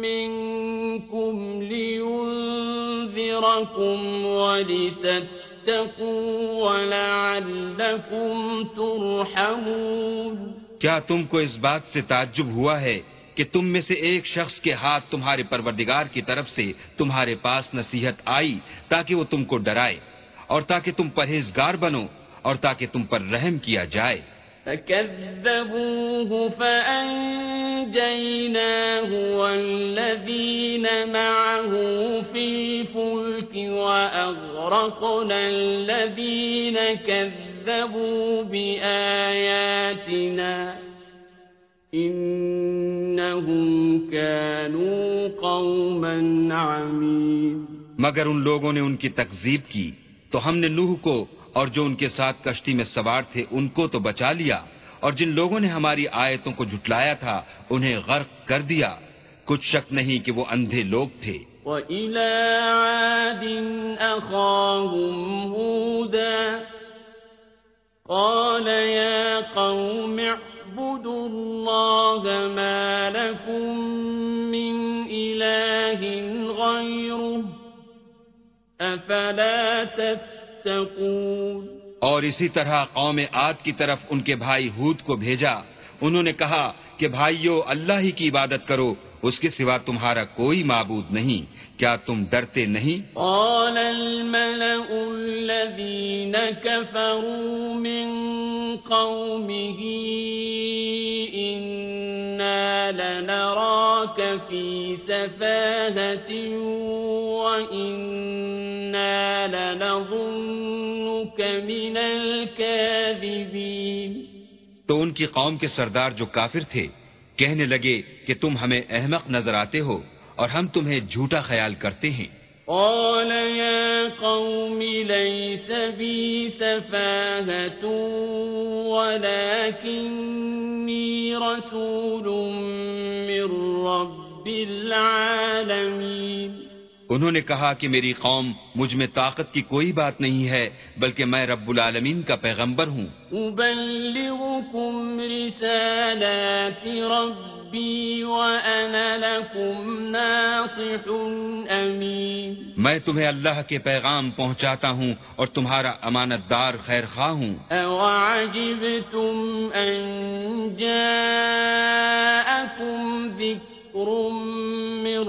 مِّنكُمْ لِيُنذِرَكُمْ وَلِتَتَّقُوا وَلَعَلَّكُمْ تُرْحَمُونَ۔ کیا تم کو اس بات سے تعجب ہوا ہے کہ تم میں سے ایک شخص کے ہاتھ تمہارے پروردگار کی طرف سے تمہارے پاس نصیحت آئی تاکہ وہ تم کو ڈرائے اور تاکہ تم پرہیزگار بنو اور تاکہ تم پر رحم کیا جائے۔ فكذبوه فأنجيناه والذين معه في الفلك وأغرقنا الذين كذبوا بآياتنا إنهم كانوا قوما عمين. مگر ان لوگوں نے ان کی تکذیب کی تو ہم نے نوح کو اور جو ان کے ساتھ کشتی میں سوار تھے ان کو تو بچا لیا اور جن لوگوں نے ہماری آیتوں کو جھٹلایا تھا انہیں غرق کر دیا۔ کچھ شک نہیں کہ وہ اندھے لوگ تھے۔ وَإِلَى عَادٍ أَخَاهُمْ هُودًا قَالَ يَا قَوْمِ اعبدوا الله ما لكم من إله غيره أفلا تتقون اور اسی طرح قوم عاد کی طرف ان کے بھائی ہود کو بھیجا۔ انہوں نے کہا کہ بھائیو، اللہ ہی کی عبادت کرو۔ اس کے سوا تمہارا کوئی معبود نہیں کیا تم ڈرتے نہیں؟ قال الملأ الذين كفروا من قومه إنا لنراك في سفاهة وإنا لنظنك من الكاذبين. تو ان کی قوم کے سردار جو کافر تھے کہنے لگے کہ تم ہمیں احمق نظر آتے ہو اور ہم تمہیں جھوٹا خیال کرتے ہیں۔ قال يا قوم ليس بي سفاهة ولكني رسول من رب العالمين۔ انہوں نے کہا کہ میری قوم مجھ میں طاقت کی کوئی بات نہیں ہے بلکہ میں رب العالمین کا پیغمبر ہوں۔ رسالات ربي وأنا لكم ناصح أمين۔ میں تمہیں اللہ کے پیغام پہنچاتا ہوں اور تمہارا امانت دار خیر خواہ ہوں۔ أوعجبتم أن جاءكم ذكر من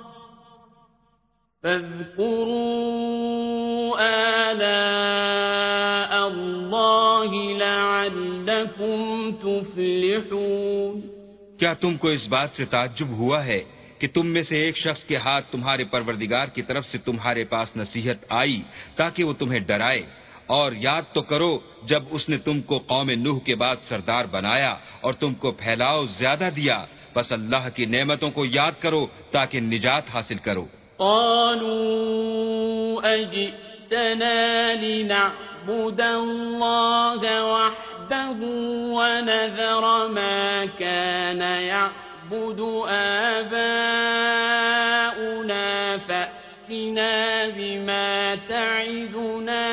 فاذكروا آلاء لعلكم تفلحون. کیا تم کو اس بات سے تعجب ہوا ہے کہ تم میں سے ایک شخص کے ہاتھ تمہارے پروردگار کی طرف سے تمہارے پاس نصیحت آئی تاکہ وہ تمہیں ڈرائے؟ اور یاد تو کرو جب اس نے تم کو قوم نوح کے بعد سردار بنایا اور تم کو پھیلاؤ زیادہ دیا، بس اللہ کی نعمتوں کو یاد کرو تاکہ نجات حاصل کرو۔ قالوا أجئتنا لنعبد الله وحده ونذر ما كان يعبد آباؤنا فأتنا بما تعدنا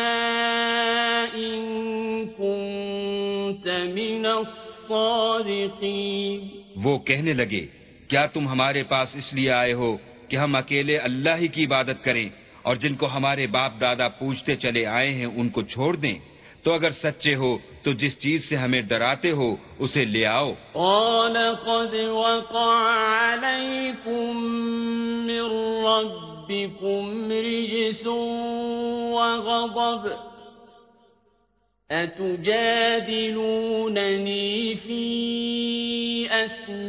إن كنت من الصادقين وہ کہنے لگے، کیا تم ہمارے پاس اس لیے آئے ہو کہ ہم اکیلے اللہ ہی کی عبادت کریں اور جن کو ہمارے باپ دادا پوچھتے چلے آئے ہیں ان کو چھوڑ دیں۔ تو اگر سچے ہو، تو جس چیز سے ہمیں ڈراتے ہو، اسے لے آؤ۔ قال قد وقع عليكم من ربكم رجس وغضب أتجادلونني في أسماء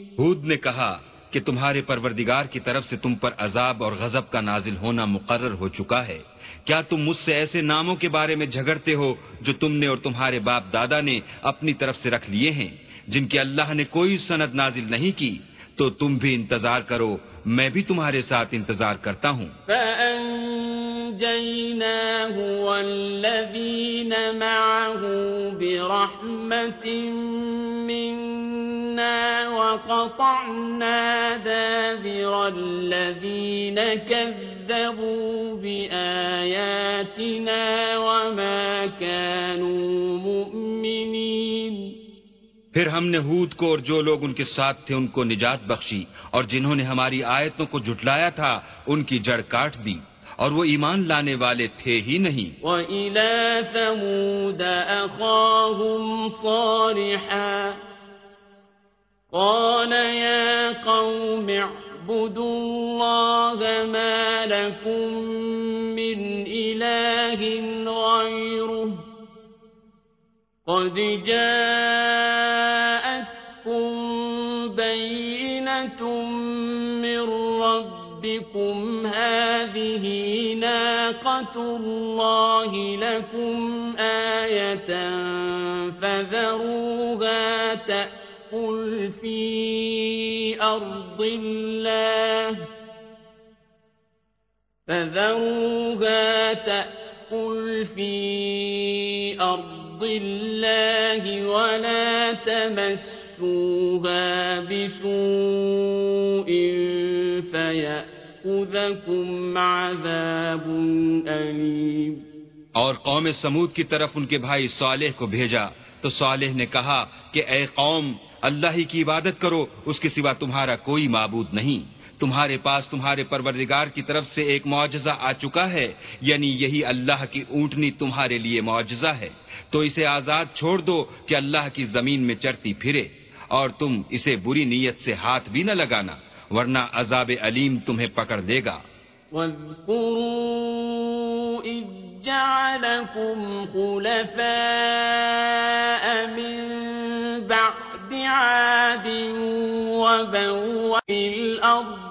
ہود نے کہا کہ تمہارے پروردگار کی طرف سے تم پر عذاب اور غضب کا نازل ہونا مقرر ہو چکا ہے۔ کیا تم مجھ سے ایسے ناموں کے بارے میں جھگڑتے ہو جو تم نے اور تمہارے باپ دادا نے اپنی طرف سے رکھ لیے ہیں، جن کی اللہ نے کوئی سند نازل نہیں کی؟ تو تم بھی انتظار کرو، میں بھی تمہارے ساتھ انتظار کرتا ہوں۔ فأنجيناه والذين معه برحمة منا وقطعنا دابر الذين كذبوا بآياتنا وما كانوا مؤمنين پھر ہم نے ہود کو اور جو لوگ ان کے ساتھ تھے ان کو نجات بخشی اور جنہوں نے ہماری آیتوں کو جھٹلایا تھا، ان کی جڑ کاٹ دی۔ اور وہ ایمان لانے والے تھے ہی نہیں۔ وَإِلَى ثَمُودَ أَخَاهُمْ صَالِحًا۔ قَالَ يَا قَوْمِ اعْبُدُوا اللَّهَ مَا لَكُمْ مِنْ إِلَٰهٍ غَيْرُهُ۔ قد جاءتكم بينة من ربكم هذه ناقة الله لكم آية فذروها تأكل في أرض الله فذروها تأكل في أرض الله ولا تمسوها بسوء فيأخذكم عذاب أليم۔ اور قوم سمود کی طرف ان کے بھائی صالح کو بھیجا۔ تو صالح نے کہا کہ اے قوم، اللہ ہی کی عبادت کرو، اس کے سوا تمہارا کوئی معبود نہیں۔ تمہارے پاس تمہارے پروردگار کی طرف سے ایک معجزہ آ چکا ہے یعنی یہی اللہ کی اونٹنی تمہارے لیے معجزہ ہے۔ تو اسے آزاد چھوڑ دو کہ اللہ کی زمین میں چرتی پھرے، اور تم اسے بری نیت سے ہاتھ بھی نہ لگانا، ورنہ عذاب علیم تمہیں پکڑ دے گا۔ واذكروا إذ جعلكم خلفاء من بعد عاد وبوأ الأرض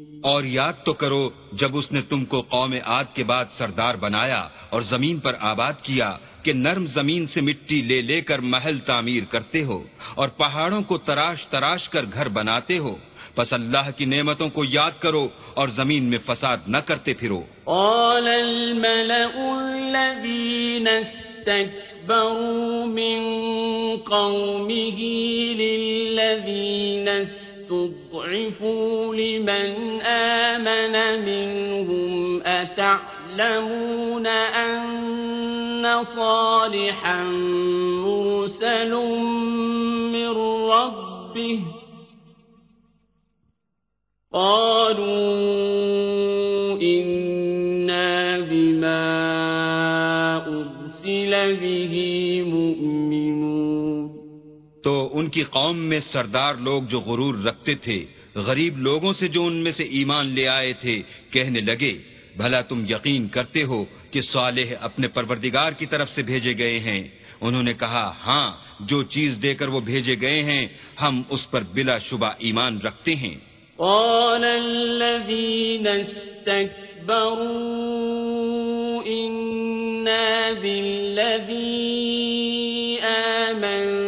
اور یاد تو کرو جب اس نے تم کو قوم عاد کے بعد سردار بنایا اور زمین پر آباد کیا کہ نرم زمین سے مٹی لے لے کر محل تعمیر کرتے ہو اور پہاڑوں کو تراش تراش کر گھر بناتے ہو۔ پس اللہ کی نعمتوں کو یاد کرو اور زمین میں فساد نہ کرتے پھرو۔ قال الملأ الذين استكبروا من قومه للذين استضعفوا لمن آمن منهم أتعلمون أن صالحا مرسل من ربه قالوا إنا بما أرسل به مؤمنون ان کی قوم میں سردار لوگ جو غرور رکھتے تھے، غریب لوگوں سے جو ان میں سے ایمان لے آئے تھے، کہنے لگے، بھلا تم یقین کرتے ہو کہ صالح اپنے پروردگار کی طرف سے بھیجے گئے ہیں۔ انہوں نے کہا ہاں جو چیز دے کر وہ بھیجے گئے ہیں، ہم اس پر بلا شبہ ایمان رکھتے ہیں۔ قال الذين استكبروا إنا بالذي آمنتم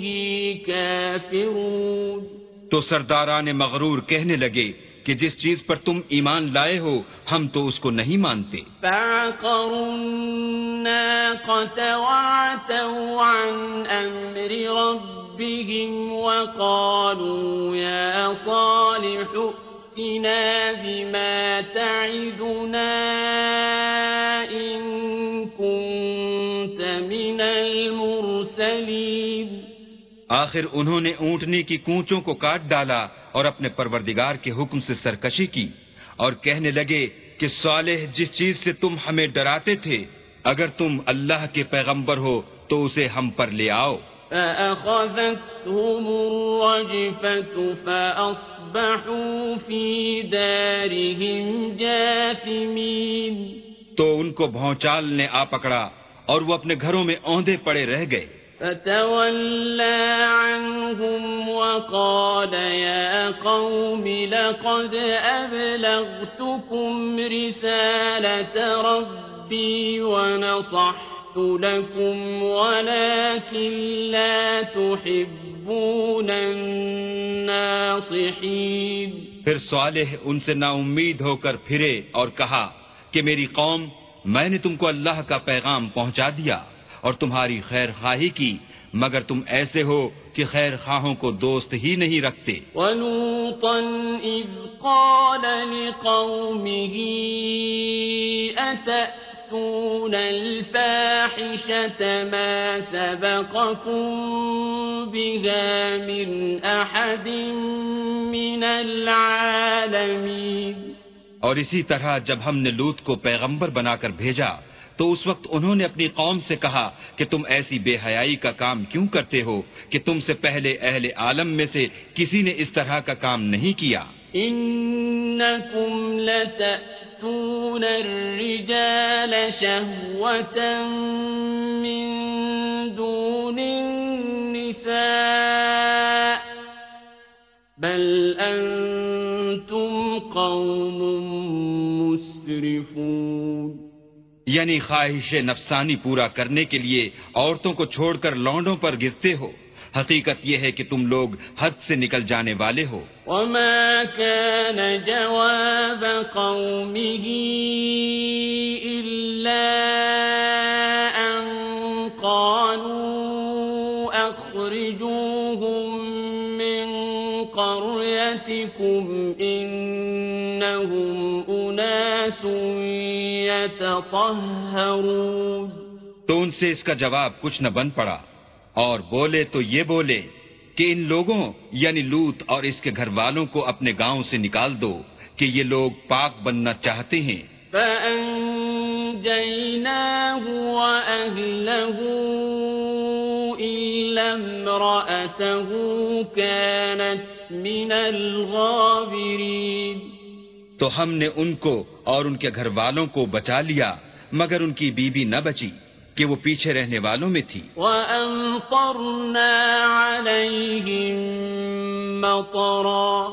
به كافرون تو سرداران مغرور کہنے لگے کہ جس چیز پر تم ایمان لائے ہو ہم تو اس کو نہیں مانتے۔ فعقروا الناقة وعتوا عن أمر ربهم وقالوا يا صالح ائتنا بما تعدنا إن كنت من المرسلين آخر انہوں نے اونٹنے کی کونچوں کو کاٹ ڈالا اور اپنے پروردگار کے حکم سے سرکشی کی اور کہنے لگے کہ صالح جس چیز سے تم ہمیں ڈراتے تھے اگر تم اللہ کے پیغمبر ہو تو اسے ہم پر لے آؤ۔ فأخذتهم الرجفة فأصبحوا في دارهم جاثمين۔ تو ان کو بھونچال نے آ پکڑا اور وہ اپنے گھروں میں اوندے پڑے رہ گئے۔ فتولى عنهم وقال يا قوم لقد أبلغتكم رسالة ربي ونصحت لكم ولكن لا تحبون الناصحين پھر صالح ان سے نا امید ہو کر پھرے اور کہا کہ میری قوم، میں نے تم کو اللہ کا پیغام پہنچا دیا۔ اور تمہاری خیر خواہی کی مگر تم ایسے ہو کہ خیر خواہوں کو دوست ہی نہیں رکھتے۔ ولوطا إذ قال لقومه أتأتون الفاحشة ما سبقكم بها من أحد من العالمين۔ اور اسی طرح جب ہم نے لوت کو پیغمبر بنا کر بھیجا تو اس وقت انہوں نے اپنی قوم سے کہا کہ تم ایسی بے حیائی کا کام کیوں کرتے ہو کہ تم سے پہلے اہل عالم میں سے کسی نے اس طرح کا کام نہیں کیا؟ إنكم لتأتون الرجال شهوة من دون النساء بل أنتم قوم مسرفون یعنی خواہش نفسانی پورا کرنے کے لیے عورتوں کو چھوڑ کر لونڈوں پر گرتے ہو۔ حقیقت یہ ہے کہ تم لوگ حد سے نکل جانے والے ہو۔ وما كان جواب قومه إلا أن قالوا أخرجوهم من قريتكم إنهم أناس يتطهرون تو ان سے اس کا جواب کچھ نہ بن پڑا۔ اور بولے تو یہ بولے کہ ان لوگوں یعنی لوت اور اس کے گھر والوں کو اپنے گاؤں سے نکال دو کہ یہ لوگ پاک بننا چاہتے ہیں۔ فأنجيناه وأهله إلا امرأته كانت من الغابرين تو ہم نے ان کو اور ان کے گھر والوں کو بچا لیا مگر ان کی بیوی نہ بچی کہ وہ پیچھے رہنے والوں میں تھی۔ وَأَمْطَرْنَا عَلَيْهِمْ مَطَرًا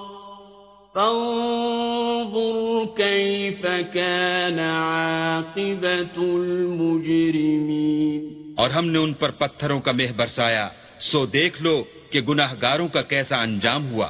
فانظر كيف كان عاقبة المجرمين۔ اور ہم نے ان پر پتھروں کا مہ برسایا سو دیکھ لو کہ گناہ گاروں کا کیسا انجام ہوا۔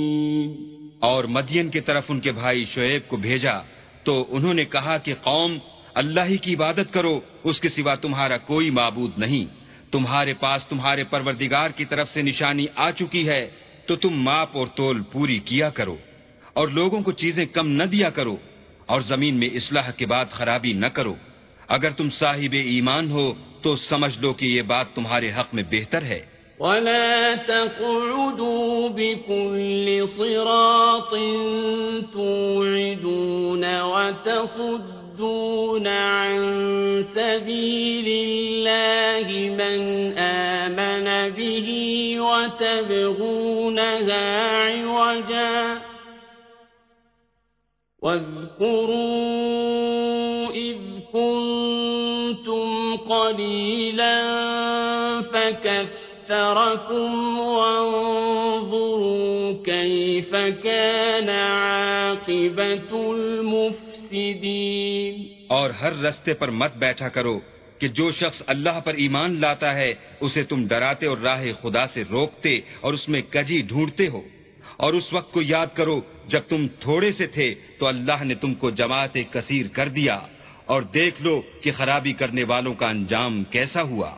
اور مدین کی طرف ان کے بھائی شعیب کو بھیجا، تو انہوں نے کہا کہ قوم، اللہ ہی کی عبادت کرو، اس کے سوا تمہارا کوئی معبود نہیں۔ تمہارے پاس تمہارے پروردگار کی طرف سے نشانی آ چکی ہے، تو تم ماپ اور تول پوری کیا کرو۔ اور لوگوں کو چیزیں کم نہ دیا کرو، اور زمین میں اصلاح کے بعد خرابی نہ کرو۔ اگر تم صاحب ایمان ہو، تو سمجھ لو کہ یہ بات تمہارے حق میں بہتر ہے۔ ولا تقعدوا بكل صراط توعدون وتصدون عن سبيل الله من آمن به وتبغونها عوجا واذكروا إذ كنتم قليلا فكثروا فكثركم وانظروا كيف كان عاقبة المفسدين اور ہر رستے پر مت بیٹھا کرو کہ جو شخص اللہ پر ایمان لاتا ہے، اسے تم ڈراتے اور راہ خدا سے روکتے اور اس میں کجی ڈھونڈتے ہو۔ اور اس وقت کو یاد کرو، جب تم تھوڑے سے تھے تو اللہ نے تم کو جماعت کثیر کر دیا۔ اور دیکھ لو کہ خرابی کرنے والوں کا انجام کیسا ہوا۔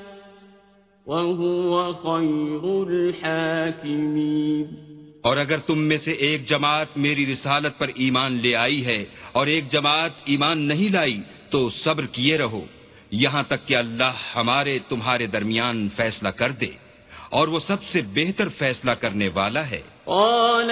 وَهُوَ خَيْرُ الْحَاكِمِينَ۔ اور اگر تم میں سے ایک جماعت میری رسالت پر ایمان لے آئی ہے اور ایک جماعت ایمان نہیں لائی تو صبر کیے رہو۔ یہاں تک کہ اللہ ہمارے تمہارے درمیان فیصلہ کر دے اور وہ سب سے بہتر فیصلہ کرنے والا ہے۔ قال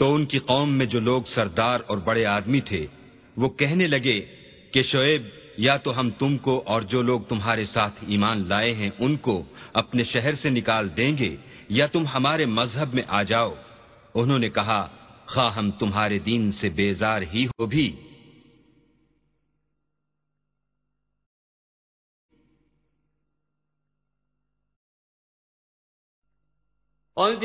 تو ان کی قوم میں جو لوگ سردار اور بڑے آدمی تھے، وہ کہنے لگے کہ شعیب، یا تو ہم تم کو اور جو لوگ تمہارے ساتھ ایمان لائے ہیں، ان کو اپنے شہر سے نکال دیں گے، یا تم ہمارے مذہب میں آ جاؤ۔ انہوں نے کہا، خواہ ہم تمہارے دین سے بیزار ہی ہو بھی۔ قد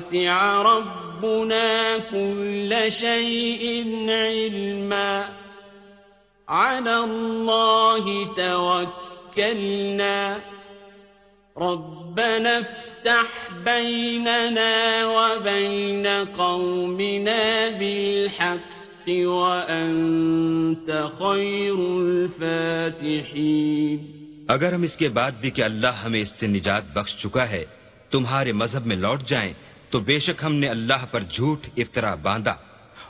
وسع ربنا كل شيء علما. على الله توكلنا. ربنا افتح بيننا وبين قومنا بالحق وأنت خير الفاتحين. اگر ہم اس کے بعد بھی کہ اللہ ہمیں اس سے نجات بخش چکا ہے، تمہارے مذہب میں لوٹ جائیں تو بے شک ہم نے اللہ پر جھوٹ افطرا باندھا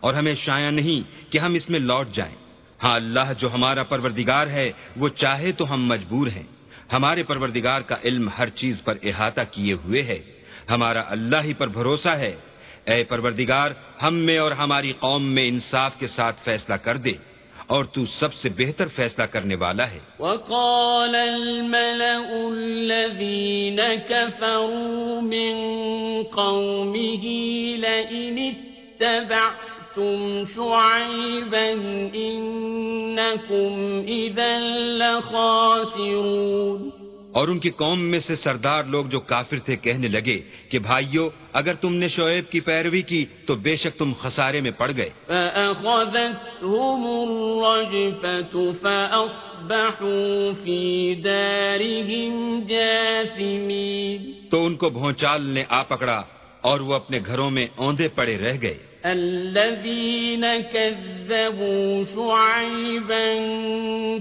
اور ہمیں شایا نہیں کہ ہم اس میں لوٹ جائیں۔ ہاں اللہ جو ہمارا پروردگار ہے، وہ چاہے تو ہم مجبور ہیں۔ ہمارے پروردگار کا علم ہر چیز پر احاطہ کیے ہوئے ہے۔ ہمارا اللہ ہی پر بھروسہ ہے۔ اے پروردگار، ہم میں اور ہماری قوم میں انصاف کے ساتھ فیصلہ کر دے۔ اور تو سب سے بہتر فیصلہ کرنے والا ہے۔ وقال الملأ الذين كفروا من قومه لئن اتبعتم شعيبا إنكم إذا لخاسرون۔ اور ان کی قوم میں سے سردار لوگ جو کافر تھے کہنے لگے کہ بھائیو اگر تم نے شعیب کی پیروی کی تو بے شک تم خسارے میں پڑ گئے۔ تو ان کو بھونچال نے آ پکڑا اور وہ اپنے گھروں میں اوندے پڑے رہ گئے۔ الذين كذبوا شعيبا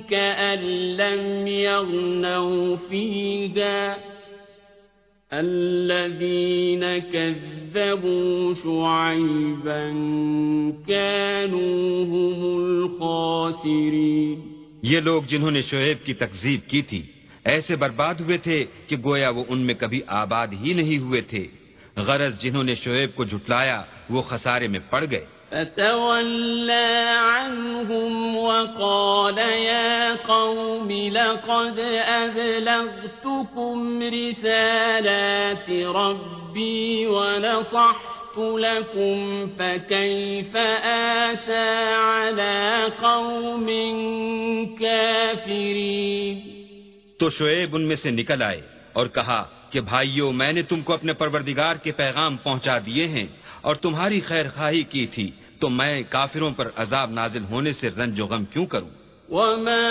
كأن لم يغنوا فيها الذين كذبوا شعيبا كانوا هم الخاسرين یہ لوگ جنہوں نے شعیب کی تکذیب کی تھی، ایسے برباد ہوئے تھے کہ گویا وہ ان میں کبھی آباد ہی نہیں ہوئے تھے۔ غرض جنہوں نے شعیب کو جھٹلایا وہ خسارے میں پڑ گئے۔ فتولى عنهم وقال يا قوم لقد أبلغتكم رسالات ربي ونصحت لكم فكيف آسى على قوم كافرين تو شعیب ان میں سے نکل آئے اور کہا کہ بھائیو، میں نے تم کو اپنے پروردگار کے پیغام پہنچا دیے ہیں اور تمہاری خیر خواہی کی تھی، تو میں کافروں پر عذاب نازل ہونے سے رنج و غم کیوں کروں؟ وما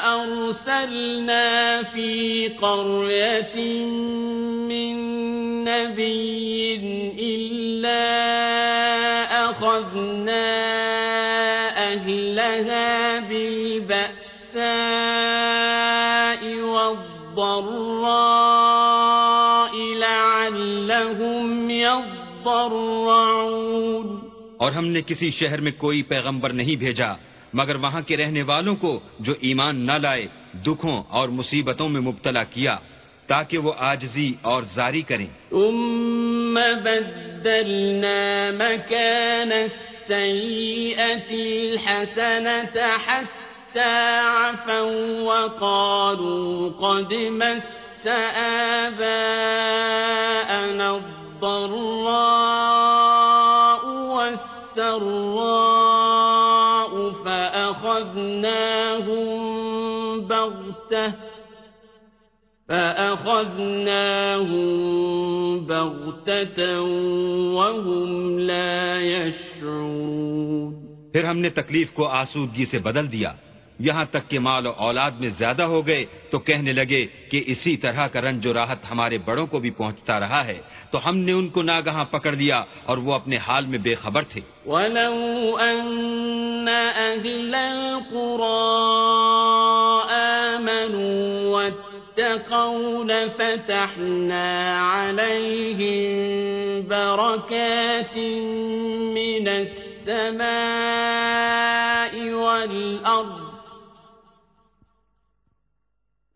أرسلنا في قرية من نبي إلا أخذنا أهلها بالبأساء والضراء لعلهم يضرعون۔ اور ہم نے کسی شہر میں کوئی پیغمبر نہیں بھیجا مگر وہاں کے رہنے والوں کو جو ایمان نہ لائے دکھوں اور مصیبتوں میں مبتلا کیا تاکہ وہ آجزی اور زاری کریں۔ ثم بدلنا مكان السيئة الحسنة حتى عفوا وقالوا قد مس آباءنا الضراء والسراء فأخذناهم بغتة فأخذناهم بغتة وهم لا يشعرون پھر ہم نے تکلیف کو آسودگی سے بدل دیا۔ یہاں تک کہ مال و اولاد میں زیادہ ہو گئے تو کہنے لگے کہ اسی طرح کا رنج و راحت ہمارے بڑوں کو بھی پہنچتا رہا ہے۔ تو ہم نے ان کو ناگہاں پکڑ لیا اور وہ اپنے حال میں بے خبر تھے۔ ولو أن أهل القرى آمنوا واتقوا لفتحنا عليهم بركات من السماء والأرض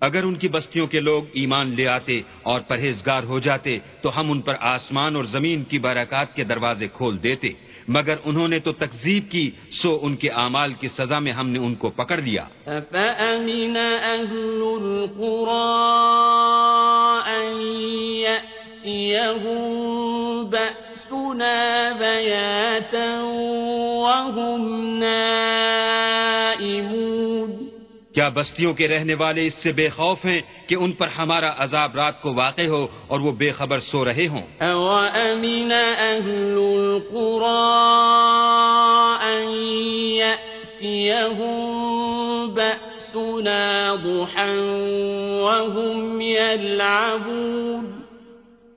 اگر ان کی بستیوں کے لوگ ایمان لے آتے اور پرہیزگار ہو جاتے، تو ہم ان پر آسمان اور زمین کی برکات کے دروازے کھول دیتے۔ مگر انہوں نے تو تکذیب کی، سو ان کے اعمال کی سزا میں ہم نے ان کو پکڑ لیا۔ أفأمن وهم نائمون کیا بستیوں کے رہنے والے اس سے بے خوف ہیں کہ ان پر ہمارا عذاب رات کو واقع ہو اور وہ بے خبر سو رہے ہوں؟ أوأمن أهل القرى ان يأتيهم بأسنا ضحا وهم يلعبون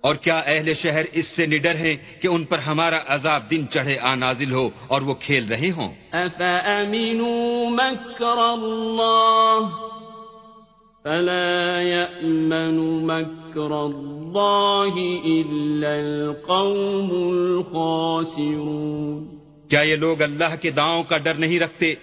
اور کیا اہل شہر اس سے نڈر ہیں کہ ان پر ہمارا عذاب دن چڑھے آ نازل ہو اور وہ کھیل رہے ہوں؟ أفأمنوا مكر الله فلا يأمن مكر الله إلا القوم الخاسرون. کیا یہ لوگ اللہ کے داؤں کا ڈر نہیں رکھتے؟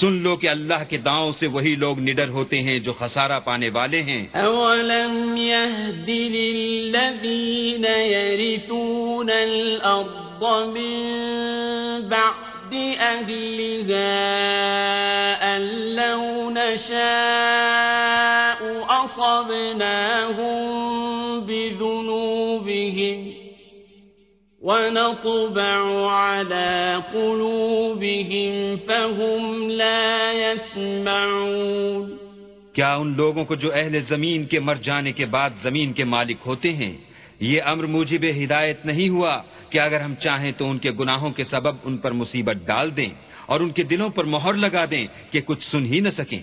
سن لو کہ اللہ کے داؤں سے وہی لوگ نڈر ہوتے ہیں جو خسارہ پانے والے ہیں۔ أولم يهد للذين يرثون الأرض من بعد أهلها أن لو نشاء أصبناهم بذنوبهم ونطبع على قلوبهم فهم لا يسمعون کیا ان لوگوں کو جو اہل زمین کے مر جانے کے بعد زمین کے مالک ہوتے ہیں؟ یہ امر موجب ہدایت نہیں ہوا کہ اگر ہم چاہیں تو ان کے گناہوں کے سبب ان پر مصیبت ڈال دیں اور ان کے دلوں پر مہر لگا دیں کہ کچھ سن ہی نہ سکیں۔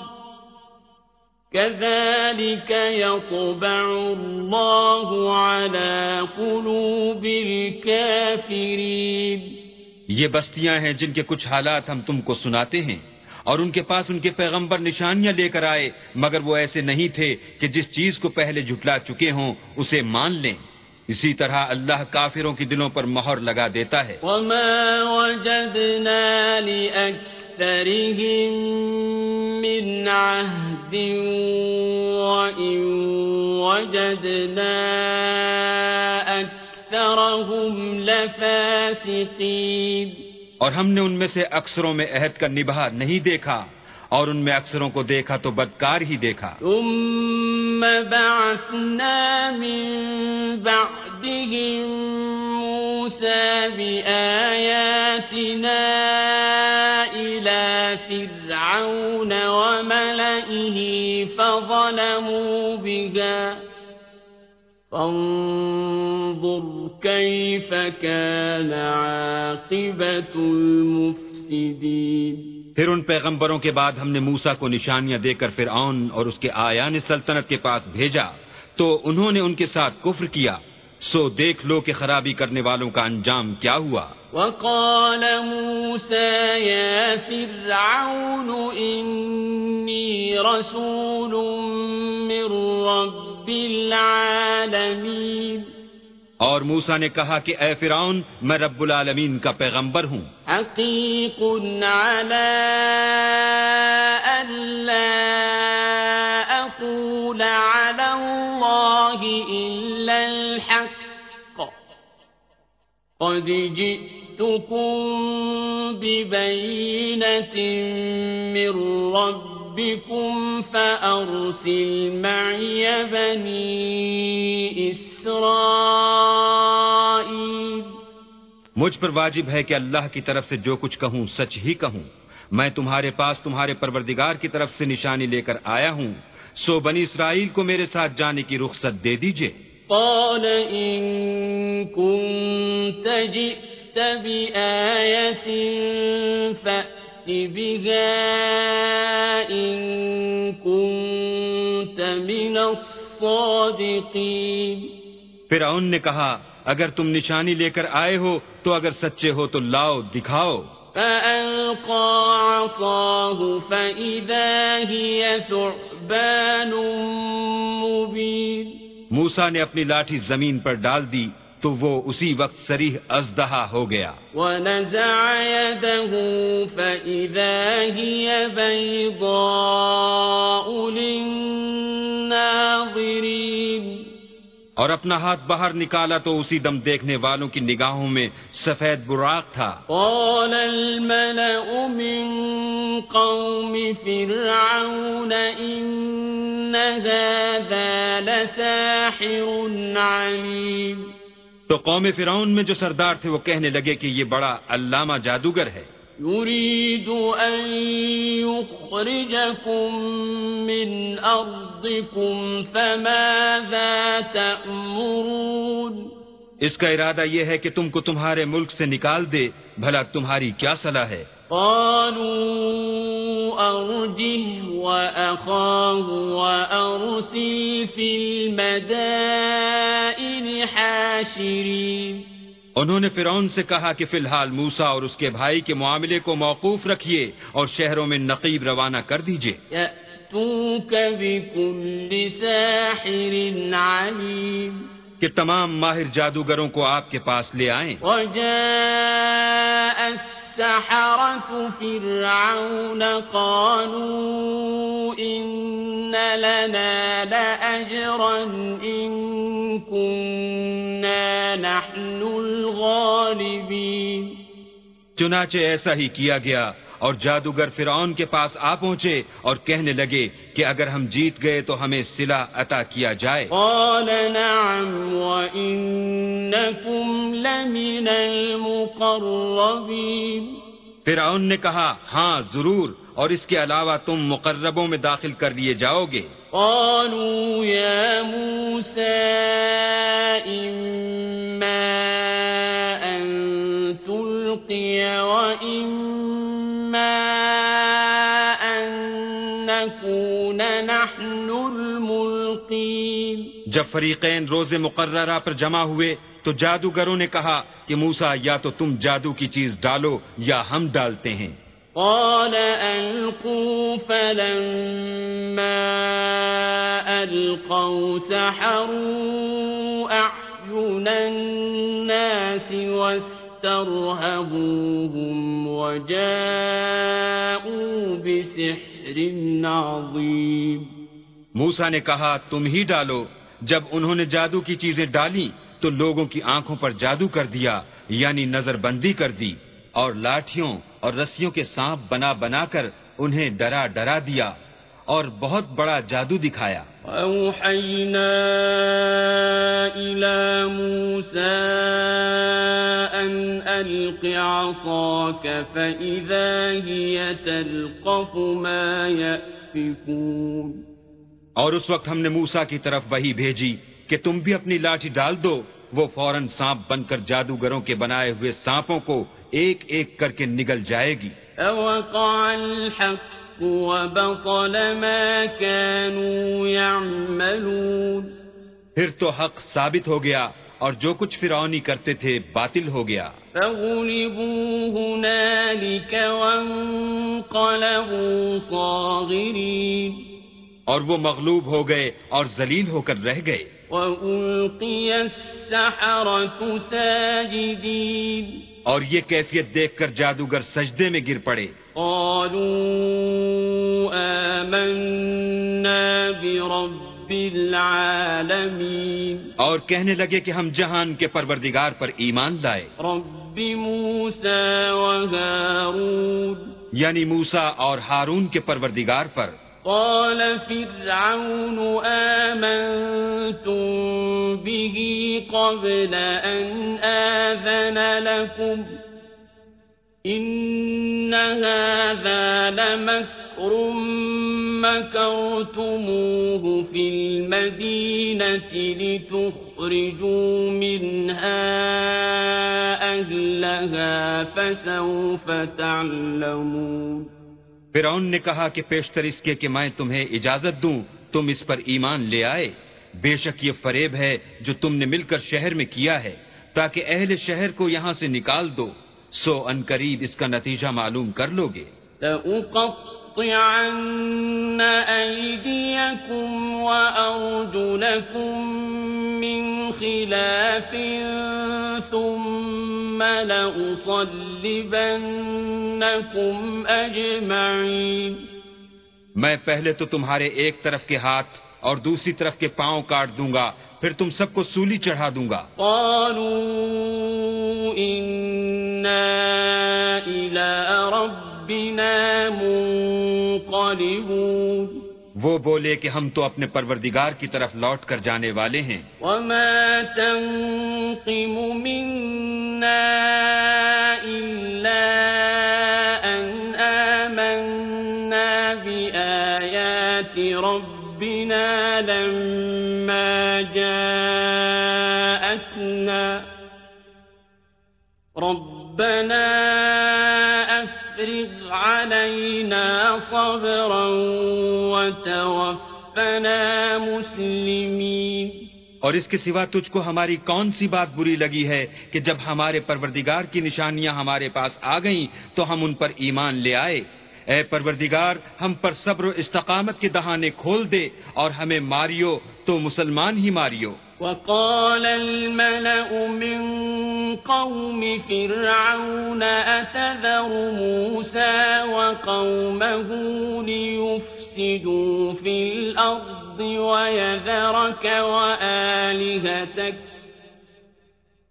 كذلك يطبع الله على قلوب الكافرين یہ بستیاں ہیں جن کے کچھ حالات ہم تم کو سناتے ہیں اور ان کے پاس ان کے پیغمبر نشانیاں لے کر آئے مگر وہ ایسے نہیں تھے کہ جس چیز کو پہلے جھٹلا چکے ہوں اسے مان لیں۔ اسی طرح اللہ کافروں کی دلوں پر مہر لگا دیتا ہے۔ وما وجدنا لأكثرهم من عَهْدٍ وإن وَجَدْنَا أَكْثَرَهُمْ لَفَاسِقِينَ اور ہم نے ان میں سے اکثروں میں عہد کا نبھا نہیں دیکھا۔ اور ان میں اکثروں کو دیکھا تو بدکار ہی دیکھا۔ ثم بعثنا من بعدهم موسى بآياتنا إلى فرعون وملئه فظلموا بها فانظر كيف كان عاقبة المفسدين پھر ان پیغمبروں کے بعد ہم نے موسا کو نشانیاں دے کر فرعون اور اس کے آیان سلطنت کے پاس بھیجا۔ تو انہوں نے ان کے ساتھ کفر کیا۔ سو دیکھ لو کہ خرابی کرنے والوں کا انجام کیا ہوا۔ وقال موسى يا فرعون إني رسول من رب العالمين اور موسا نے کہا کہ اے فرعون، میں رب العالمین کا پیغمبر ہوں۔ حقيق على ألا أقول على الله إلا الحق. قد جئتكم ببينة من رب ربكم فأرسل معي بني إسرائيل مجھ پر واجب ہے کہ اللہ کی طرف سے جو کچھ کہوں سچ ہی کہوں۔ میں تمہارے پاس تمہارے پروردگار کی طرف سے نشانی لے کر آیا ہوں۔ سو بنی اسرائیل کو میرے ساتھ جانے کی رخصت دے دیجیے۔ قال إن كنت جئت بآية فأت بها إن كنت من الصادقين فرعون نے کہا اگر تم نشانی لے کر آئے ہو تو اگر سچے ہو تو لاؤ دکھاؤ۔ فألقى عصاه فإذا هي ثعبان مبين موسا نے اپنی لاٹھی زمین پر ڈال دی۔ تو وہ اسی وقت سریح ازدہا ہو گیا۔ ونزع يده فإذا هي بيضاء للناظرين۔ اور اپنا ہاتھ باہر نکالا تو اسی دم دیکھنے والوں کی نگاہوں میں سفید براق تھا۔ قال الملأ من قوم فرعون إن هذا لساحر عليم۔ تو قوم فرعون میں جو سردار تھے وہ کہنے لگے کہ یہ بڑا علامہ جادوگر ہے۔ يريد أن يخرجكم من أرضكم فماذا تأمرون؟ اس کا ارادہ یہ ہے کہ تم کو تمہارے ملک سے نکال دے بھلا تمہاری کیا صلاح ہے؟ قالوا أرجه وأخاه وأرسل في المدائن حاشرين. انہوں نے فرعون سے کہا کہ فی الحال موسا اور اس کے بھائی کے معاملے کو موقوف رکھیے اور شہروں میں نقیب روانہ کر دیجیے کہ تمام ماہر جادوگروں کو آپ کے پاس لے آئیں۔ وجاء السحرة فرعون قالوا إن لنا لأجرا إن كنا نحن الغالبين چنانچہ ایسا ہی کیا گیا۔ اور جادوگر فرعون کے پاس آ پہنچے اور کہنے لگے کہ اگر ہم جیت گئے تو ہمیں صلح عطا کیا جائے۔ قال نعم وإنكم لمن المقربين۔ فرعون نے کہا ہاں ضرور اور اس کے علاوہ تم مقربوں میں داخل کر لیے جاؤ گے قالوا يا موسى إما أن تلقي وإما أن نكون نحن الملقين. جب فریقین روز مقررہ پر جمع ہوئے تو جادوگروں نے کہا کہ موسا یا تو تم جادو کی چیز ڈالو یا ہم ڈالتے ہیں۔ قال ألقوا فلما ألقوا سحروا أعين الناس واسترهبوهم وجاءوا بسحر عظيم۔ موسا نے کہا، تم ہی ڈالو۔ جب انہوں نے جادو کی چیزیں ڈالی، تو لوگوں کی آنکھوں پر جادو کر دیا یعنی نظر بندی کر دی، اور لاٹھیوں اور رسیوں کے سانپ بنا بنا کر انہیں ڈرا ڈرا دیا۔ اور بہت بڑا جادو دکھایا۔ موسى ألق عصاك فإذا هي تلقف ما يأفكون۔ اور اس وقت ہم نے موسا کی طرف وہی بھیجی کہ تم بھی اپنی لاٹھی ڈال دو۔ وہ فوراً سانپ بن کر جادوگروں کے بنائے ہوئے سانپوں کو ایک ایک کر کے نگل جائے گی۔ فوقع الحق وبطل ما كانوا يعملون۔ پھر تو حق ثابت ہو گیا اور جو کچھ فرعونی کرتے تھے باطل ہو گیا۔ فغلبوا هنالك وانقلبوا صاغرين۔ اور وہ مغلوب ہو گئے اور ذلیل ہو کر رہ گئے۔ وألقي السحرة ساجدين اور یہ کیفیت دیکھ کر جادوگر سجدے میں گر پڑے۔ قالوا آمنا برب العالمين اور کہنے لگے کہ ہم جہان کے پروردگار پر ایمان لائے۔ رب موسى وهارون یعنی موسا اور ہارون کے پروردگار پر۔ قال فرعون آمنتم به قبل أن آذن لكم؟ إن هذا لمكر مكرتموه في المدينة لتخرجوا منها أهلها فسوف تعلمون فرعون نے کہا کہ پیشتر اس کے کہ میں تمہیں اجازت دوں، تم اس پر ایمان لے آئے۔ بے شک یہ فریب ہے جو تم نے مل کر شہر میں کیا ہے، تاکہ اہل شہر کو یہاں سے نکال دو۔ سو ان قریب اس کا نتیجہ معلوم کر لو گے۔ لأقطعن أيديكم وأرجلكم من خلاف ثم لأصلبنكم أجمعين۔ میں پہلے تو تمہارے ایک طرف کے ہاتھ اور دوسری طرف کے پاؤں کاٹ دوں گا پھر تم سب کو سولی چڑھا دوں گا۔ قالوا إلى ربنا منقلبون. وہ بولے کہ ہم تو اپنے پروردگار کی طرف لوٹ کر جانے والے ہیں۔ وما تنقم منا إلا أن آمنا بآيات ربنا لما جاءتنا ربنا افرغ علينا صبرا وتوفنا مسلمين اور اس کے سوا تجھ کو ہماری کون سی بات بری لگی ہے کہ جب ہمارے پروردگار کی نشانیاں ہمارے پاس آ گئیں تو ہم ان پر ایمان لے آئے؟ اے پروردگار، ہم پر صبر و استقامت کے دہانے کھول دے اور ہمیں ماریو، تو مسلمان ہی ماریو۔ وقال الملأ من قوم فرعون، أتذر موسى وقومه ليفسدوا في الأرض ويذرك وآلهتك؟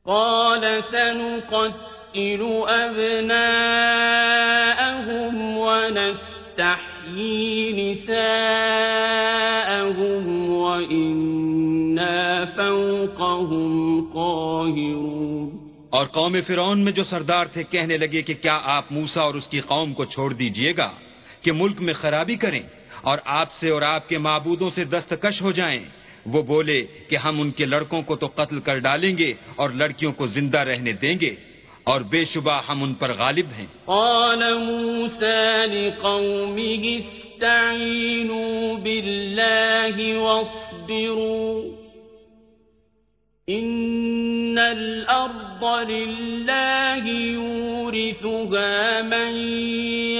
قال سنقتل أبناءهم ونستحيي نساءهم وإنا فوقهم قاهرون۔ اور قوم فرعون میں جو سردار تھے کہنے لگے کہ کیا آپ موسا اور اس کی قوم کو چھوڑ دیجیے گا کہ ملک میں خرابی کریں اور آپ سے اور آپ کے معبودوں سے دستکش ہو جائیں۔ وہ بولے کہ ہم ان کے لڑکوں کو تو قتل کر ڈالیں گے اور لڑکیوں کو زندہ رہنے دیں گے۔ اور بے شبہ ہم ان پر غالب ہیں۔ قال موسى لقومه استعينوا بالله واصبروا إن الأرض لله يورثها من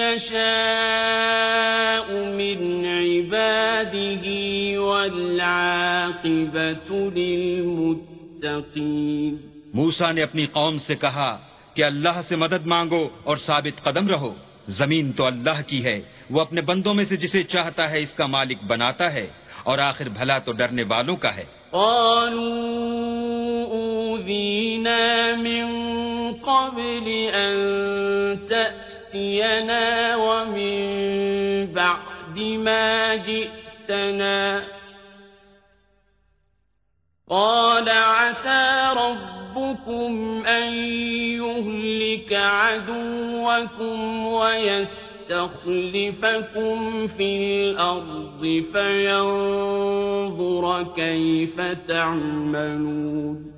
يشاء من عباده والعاقبة للمتقين۔ موسا نے اپنی قوم سے کہا کہ اللہ سے مدد مانگو اور ثابت قدم رہو۔ زمین تو اللہ کی ہے۔ وہ اپنے بندوں میں سے جسے چاہتا ہے اس کا مالک بناتا ہے۔ اور آخر بھلا تو ڈرنے والوں کا ہے۔ قالوا من قبل أن تأتينا ومن بعد ما جئتنا۔ قال عسى ربكم أن يهلك عدوكم ويستخلفكم في الأرض فينظر كيف تعملون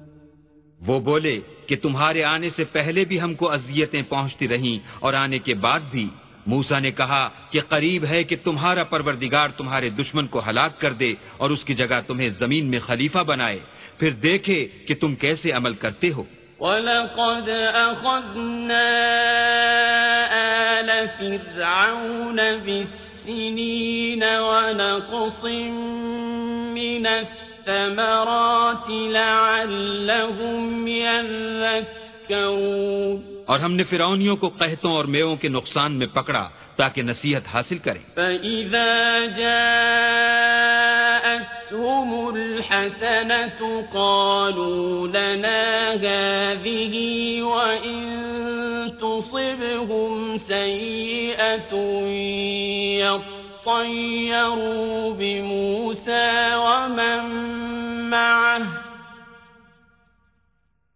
وہ بولے کہ تمہارے آنے سے پہلے بھی ہم کو اذیتیں پہنچتی رہیں اور آنے کے بعد بھی۔ موسا نے کہا کہ قریب ہے کہ تمہارا پروردگار تمہارے دشمن کو ہلاک کر دے اور اس کی جگہ تمہیں زمین میں خلیفہ بنائے۔ پھر دیکھے کہ تم کیسے عمل کرتے ہو۔ وَلَقَدْ أَخَذْنَا آلَ فِرْعَوْنَ بِالسِّنِينَ وَنَقْصٍ مِّنَ الثَّمَرَاتِ لَعَلَّهُمْ يَذَّكَّرُونَ اور ہم نے فرعونیوں کو قحطوں اور میووں کے نقصان میں پکڑا تاکہ نصیحت حاصل کریں۔ فَإِذَا جَاءَتْهُمُ الْحَسَنَةُ قَالُوا لَنَا هَٰذِهِ وَإِن تُصِبْهُمْ سَيِّئَةٌ يَطَّيَّرُوا بِمُوسَىٰ وَمَن مَّعَهُ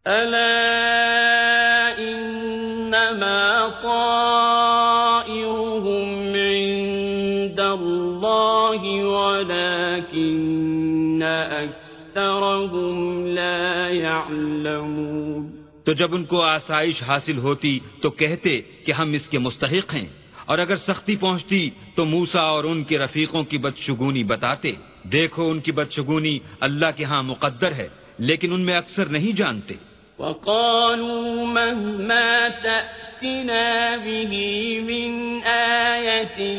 أَلَا أَكْثَرَهُمْ لَا يَعْلَمُونَ تو جب ان کو آسائش حاصل ہوتی تو کہتے کہ ہم اس کے مستحق ہیں۔ اور اگر سختی پہنچتی تو موسا اور ان کے رفیقوں کی بدشگونی بتاتے۔ دیکھو ان کی بدشگونی اللہ کے ہاں مقدر ہے لیکن ان میں اکثر نہیں جانتے۔ وقالوا مهما تأتنا به من آية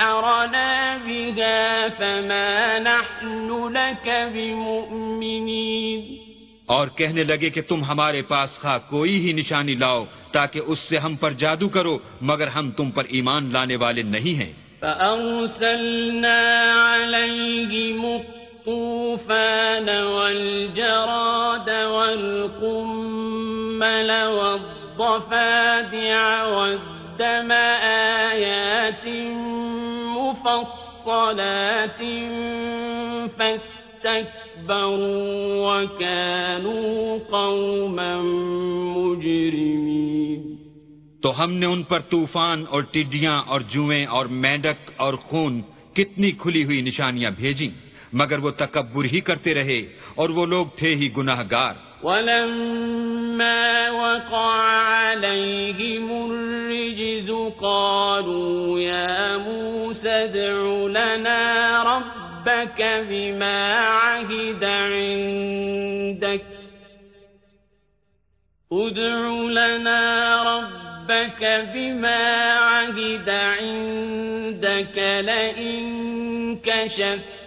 لتسحرنا بها فما نحن لك بمؤمنين۔ اور کہنے لگے کہ تم ہمارے پاس خواہ کوئی ہی نشانی لاؤ تاکہ اس سے ہم پر جادو کرو مگر ہم تم پر ایمان لانے والے نہیں ہیں۔ فأرسلنا عليهم الطوفان والجراد والقمل والضفادع والدم آيات مفصلات فاستكبروا وكانوا قوما مجرمين. تو ہم نے ان پر طوفان اور ٹڈیاں اور جوئیں اور مینڈک اور خون کتنی کھلی ہوئی نشانیاں بھیجیں مگر وہ تکبر ہی کرتے رہے اور وہ لوگ تھے ہی گناہ گار ولما وقع عليهم الرجز قالوا يا موسى ادع لنا ربك بما عهد عندك. ادع لنا ربك بما عهد عندك. لئن كشفت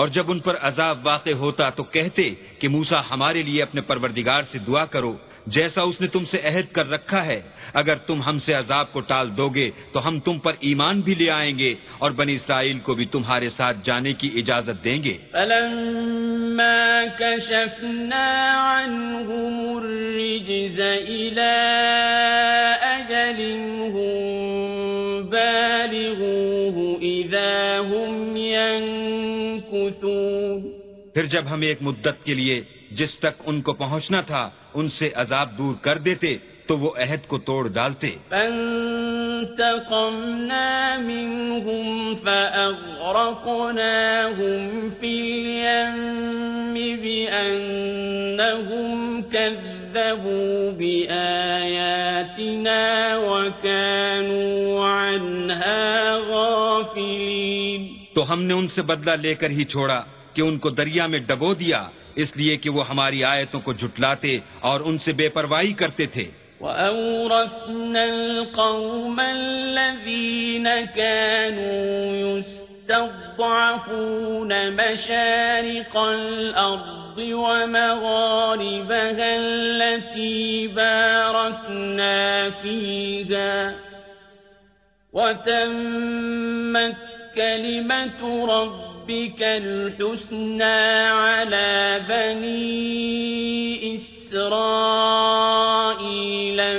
اور جب ان پر عذاب واقع ہوتا تو کہتے کہ موسا ہمارے لیے اپنے پروردگار سے دعا کرو، جیسا اس نے تم سے عہد کر رکھا ہے۔ اگر تم ہم سے عذاب کو ٹال دو گے تو ہم تم پر ایمان بھی لے آئیں گے اور بنی اسرائیل کو بھی تمہارے ساتھ جانے کی اجازت دیں گے۔ فلما كشفنا عنهم الرجز إلى أجل هم بالغوه اذا هم ينكثون۔ پھر جب ہم ایک مدت کے لیے جس تک ان کو پہنچنا تھا، ان سے عذاب دور کر دیتے تو وہ عہد کو توڑ ڈالتے۔ فانتقمنا منهم فأغرقناهم في اليم بأنهم كذبوا بآياتنا وكانوا عنها غافلين۔ تو ہم نے ان سے بدلہ لے کر ہی چھوڑا کہ ان کو دریا میں ڈبو دیا اس لیے کہ وہ ہماری آیتوں کو جھٹلاتے اور ان سے بے پرواہی کرتے تھے۔ وَأَوْرَثْنَا الْقَوْمَ الَّذِينَ كَانُوا يُسْتَضْعَفُونَ مَشَارِقَ الْأَرْضِ وَمَغَارِبَهَا الَّتِي بَارَكْنَا فِيهَا وَتَمَّتْ كَلِمَةُ رَبِّكَ ربك الحسنى على بني إسرائيل إسرائيل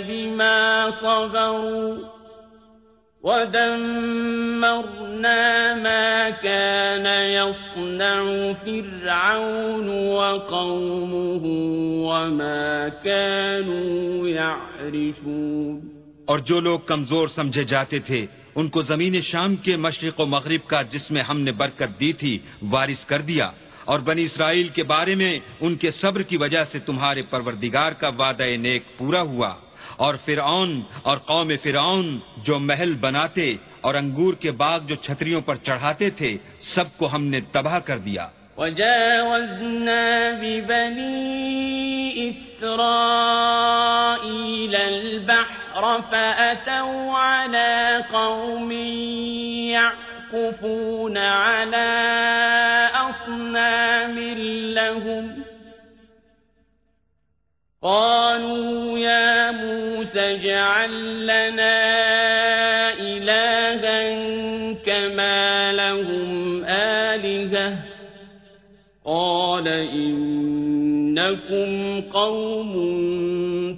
بما صبروا ودمرنا ما كان يصنع فرعون وقومه وما كانوا يعرشون اور جو لوگ کمزور سمجھے جاتے تھے، ان کو زمین شام کے مشرق و مغرب کا جس میں ہم نے برکت دی تھی، وارث کر دیا۔ اور بنی اسرائیل کے بارے میں ان کے صبر کی وجہ سے تمہارے پروردگار کا وعدہ نیک پورا ہوا۔ اور فرعون اور قوم فرعون جو محل بناتے اور انگور کے باغ جو چھتریوں پر چڑھاتے تھے، سب کو ہم نے تباہ کر دیا۔ وجاوزنا ببني إسرائيل البحر فأتوا على قوم يعكفون على أصنام لهم قالوا يا موسى اجعل لنا إلها كما لهم آلهة قال إنكم قوم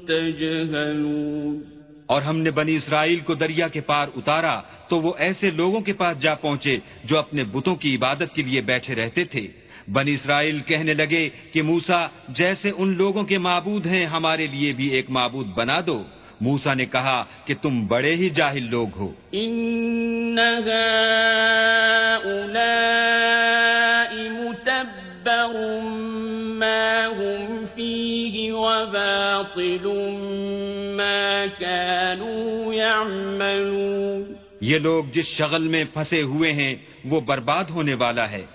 تجهلون اور ہم نے بنی اسرائیل کو دریا کے پار اتارا تو وہ ایسے لوگوں کے پاس جا پہنچے جو اپنے بتوں کی عبادت کے لیے بیٹھے رہتے تھے۔ بنی اسرائیل کہنے لگے کہ موسا جیسے ان لوگوں کے معبود ہیں، ہمارے لیے بھی ایک معبود بنا دو۔ موسا نے کہا کہ تم بڑے ہی جاہل لوگ ہو۔ إن متبر ما هم فيه وباطل ما كانوا يعملون یہ لوگ جس شغل میں پھنسے ہوئے ہیں وہ برباد ہونے والا ہے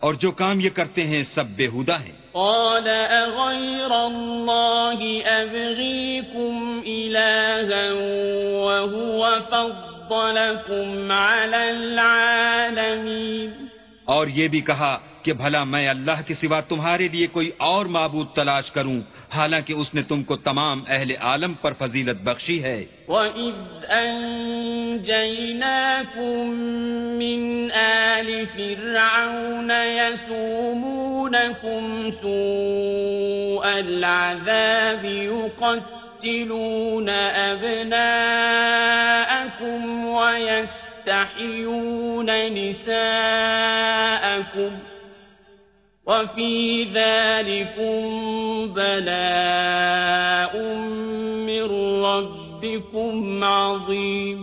اور جو کام یہ کرتے ہیں سب بےحودہ ہیں۔ قال أغير الله أبغيكم إلها وهو فضلكم على العالمين۔ اور یہ بھی کہا کہ بھلا میں اللہ کے سوا تمہارے لیے کوئی اور معبود تلاش کروں، حالانکہ اس نے تم کو تمام اہل عالم پر فضیلت بخشی ہے۔ وَإِذْ أَنْجَيْنَاكُمْ مِنْ آلِ فِرْعَوْنَ يَسُومُونَكُمْ سُوءَ الْعَذَابِ يُقَتِّلُونَ أَبْنَاءَكُمْ وَيَسْتَحْيُونَ نِسَاءَكُمْ وفي ذلكم بلاء من ربكم عظيم۔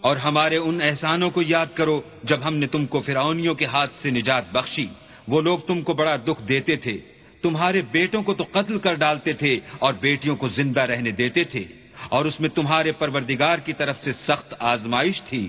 اور ہمارے ان احسانوں کو یاد کرو جب ہم نے تم کو فرعونیوں کے ہاتھ سے نجات بخشی۔ وہ لوگ تم کو بڑا دکھ دیتے تھے۔ تمہارے بیٹوں کو تو قتل کر ڈالتے تھے اور بیٹیوں کو زندہ رہنے دیتے تھے۔ اور اس میں تمہارے پروردگار کی طرف سے سخت آزمائش تھی۔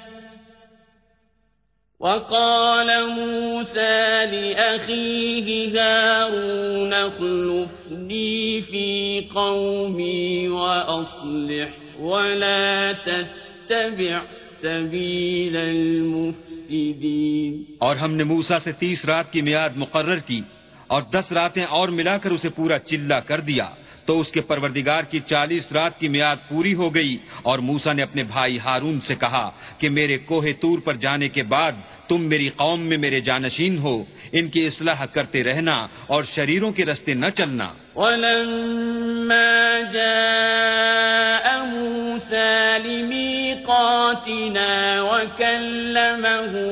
وقال موسى لأخيه هارون اخلفني في قومي وأصلح ولا تتبع سبيل المفسدين. اور ہم نے موسا سے تیس رات کی میعاد مقرر کی اور دس راتیں اور ملا کر اسے پورا چلا کر دیا۔ تو اس کے پروردگار کی چالیس رات کی میعاد پوری ہو گئی اور موسا نے اپنے بھائی ہارون سے کہا کہ میرے کوہ تور پر جانے کے بعد تم میری قوم میں میرے جانشین ہو، ان کی اصلاح کرتے رہنا اور شریروں کے رستے نہ چلنا۔ ولما جاء موسى لميقاتنا وكلمه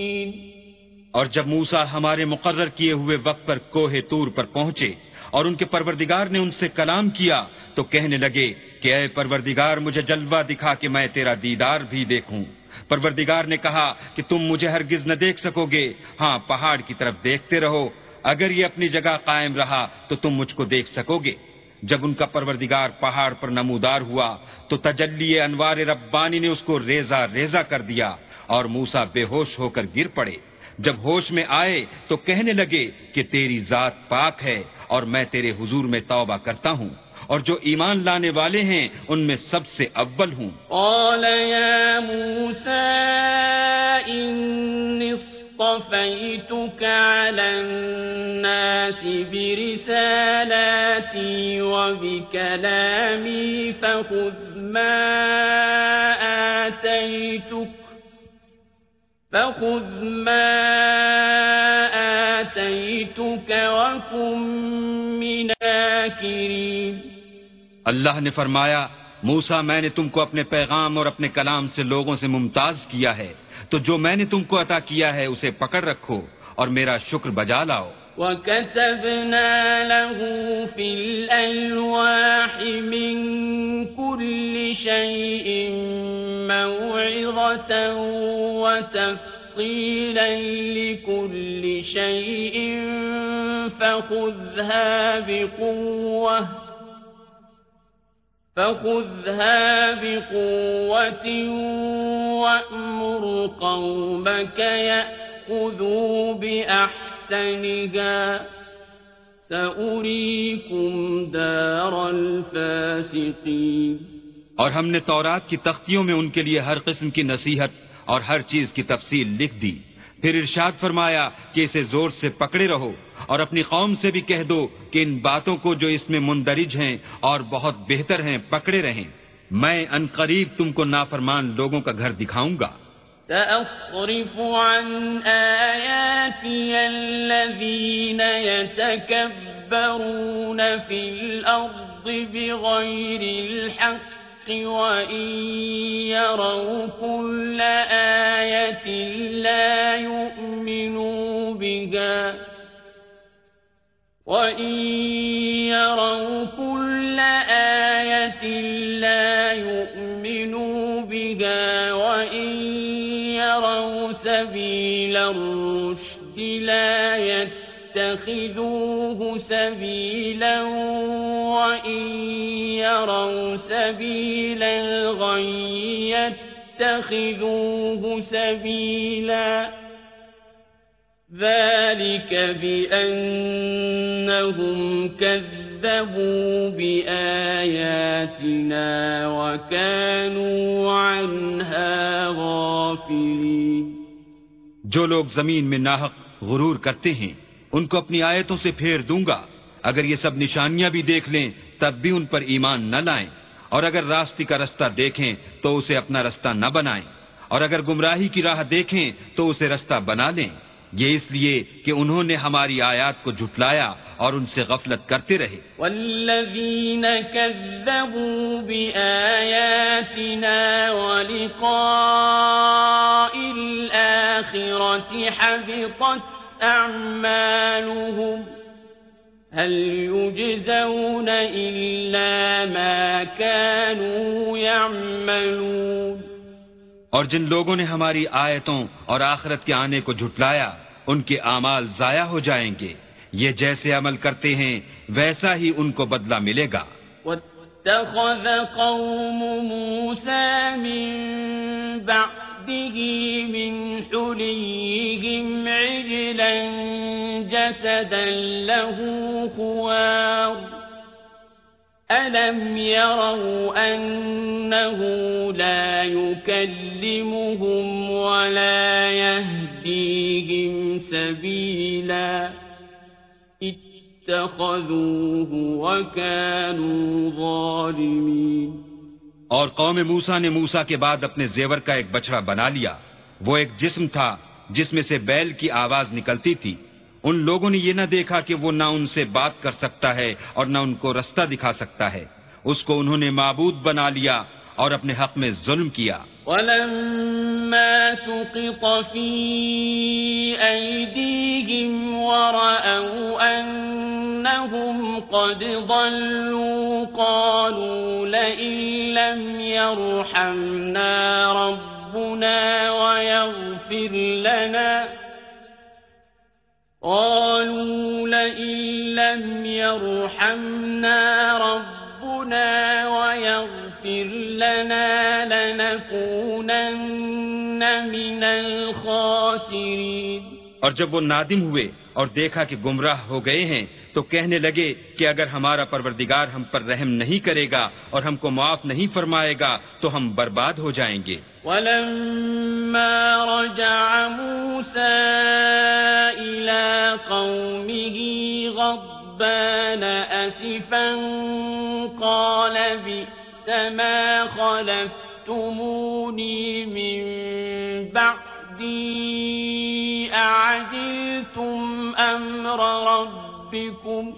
اور جب موسا ہمارے مقرر کیے ہوئے وقت پر کوہ تور پر پہنچے اور ان کے پروردگار نے ان سے کلام کیا، تو کہنے لگے کہ اے پروردگار، مجھے جلوہ دکھا کہ میں تیرا دیدار بھی دیکھوں۔ پروردگار نے کہا کہ تم مجھے ہرگز نہ دیکھ سکو گے۔ ہاں پہاڑ کی طرف دیکھتے رہو۔ اگر یہ اپنی جگہ قائم رہا، تو تم مجھ کو دیکھ سکو گے۔ جب ان کا پروردگار پہاڑ پر نمودار ہوا، تو تجلی انوار ربانی نے اس کو ریزا ریزا کر دیا اور موسا بے ہوش ہو کر گر پڑے۔ جب ہوش میں آئے تو کہنے لگے کہ تیری ذات پاک ہے اور میں تیرے حضور میں توبہ کرتا ہوں اور جو ایمان لانے والے ہیں ان میں سب سے اول ہوں۔ قال يا موسى إني اصطفيتك على الناس برسالاتي وبكلامي فخذ ما آتيتك فخذ ما آتيتك وكن من آكرين اللہ نے فرمایا موسا میں نے تم کو اپنے پیغام اور اپنے کلام سے لوگوں سے ممتاز کیا ہے۔ تو جو میں نے تم کو عطا کیا ہے اسے پکڑ رکھو اور میرا شکر بجا لاؤ۔ وكتبنا له في الألواح من كل شيء موعظة وتفصيلا لكل شيء فخذها بقوة فخذها بقوة وأمر قومك يأخذوا بأحسنها. سأريكم دار الفاسقين. اور ہم نے تورات کی تختیوں میں ان کے لیے ہر قسم کی نصیحت اور ہر چیز کی تفصیل لکھ دی۔ پھر ارشاد فرمایا کہ اسے زور سے پکڑے رہو اور اپنی قوم سے بھی کہہ دو کہ ان باتوں کو جو اس میں مندرج ہیں اور بہت بہتر ہیں، پکڑے رہیں۔ میں ان قریب تم کو نافرمان لوگوں کا گھر دکھاؤں گا۔ سأصرف عن آياتي الذين يتكبرون في الأرض بغير الحق. وإن يروا كل آية لا يؤمنوا بها وإن يروا كل آية لا يؤمنوا بها وإن يروا سبيل الرشد لا يتخذوه سبيلا وإن يروا سبيل الغي يتخذوه سبيلا. ذلك بأنهم كذبوا بآياتنا وكانوا عنها غافلين. جو لوگ زمین میں ناحق غرور کرتے ہیں ان کو اپنی آیتوں سے پھیر دوں گا۔ اگر یہ سب نشانیاں بھی دیکھ لیں، تب بھی ان پر ایمان نہ لائیں۔ اور اگر راستے کا رستہ دیکھیں، تو اسے اپنا رستہ نہ بنائیں۔ اور اگر گمراہی کی راہ دیکھیں، تو اسے رستہ بنا لیں۔ یہ اس لیے کہ انہوں نے ہماری آیات کو جھٹلایا اور ان سے غفلت کرتے رہے۔ والذین كذبوا بآیاتنا ولقاء الآخرة حبطت أعمالهم هل يجزون إلا ما كانوا يعملون اور جن لوگوں نے ہماری آیتوں اور آخرت کے آنے کو جھٹلایا ان کے اعمال ضائع ہو جائیں گے۔ یہ جیسے عمل کرتے ہیں ویسا ہی ان کو بدلہ ملے گا۔ واتخذ قوم موسى من بعده من حليهم عجلا جسدا له خوار ألم يروا أنه لا يكلمهم ولا يهديهم سبيلا اتخذوه وكانوا ظالمين اور قوم موسا نے موسا کے بعد اپنے زیور کا ایک بچڑا بنا لیا۔ وہ ایک جسم تھا جس میں سے بیل کی آواز نکلتی تھی۔ ان لوگوں نے یہ نہ دیکھا کہ وہ نہ ان سے بات کر سکتا ہے اور نہ ان کو رستہ دکھا سکتا ہے۔ اس کو انہوں نے معبود بنا لیا اور اپنے حق میں ظلم کیا۔ ولما سقط في أيديهم ورأوا أنهم قد ضلوا قالوا لئن لم يرحمنا ربنا ويغفر لنا قالوا لئن لم يرحمنا ربنا ويغفر لنا لنكونن من الخاسرين۔ اور جب وہ نادم ہوئے اور دیکھا کہ گمراہ ہو گئے ہیں تو کہنے لگے کہ اگر ہمارا پروردگار ہم پر رحم نہیں کرے گا اور ہم کو معاف نہیں فرمائے گا تو ہم برباد ہو جائیں گے۔ ولما رجع موسى إلى قومه غضبان أسفا قال بئس ما خلفتموني من بعدي أعجلتم أمر ربكم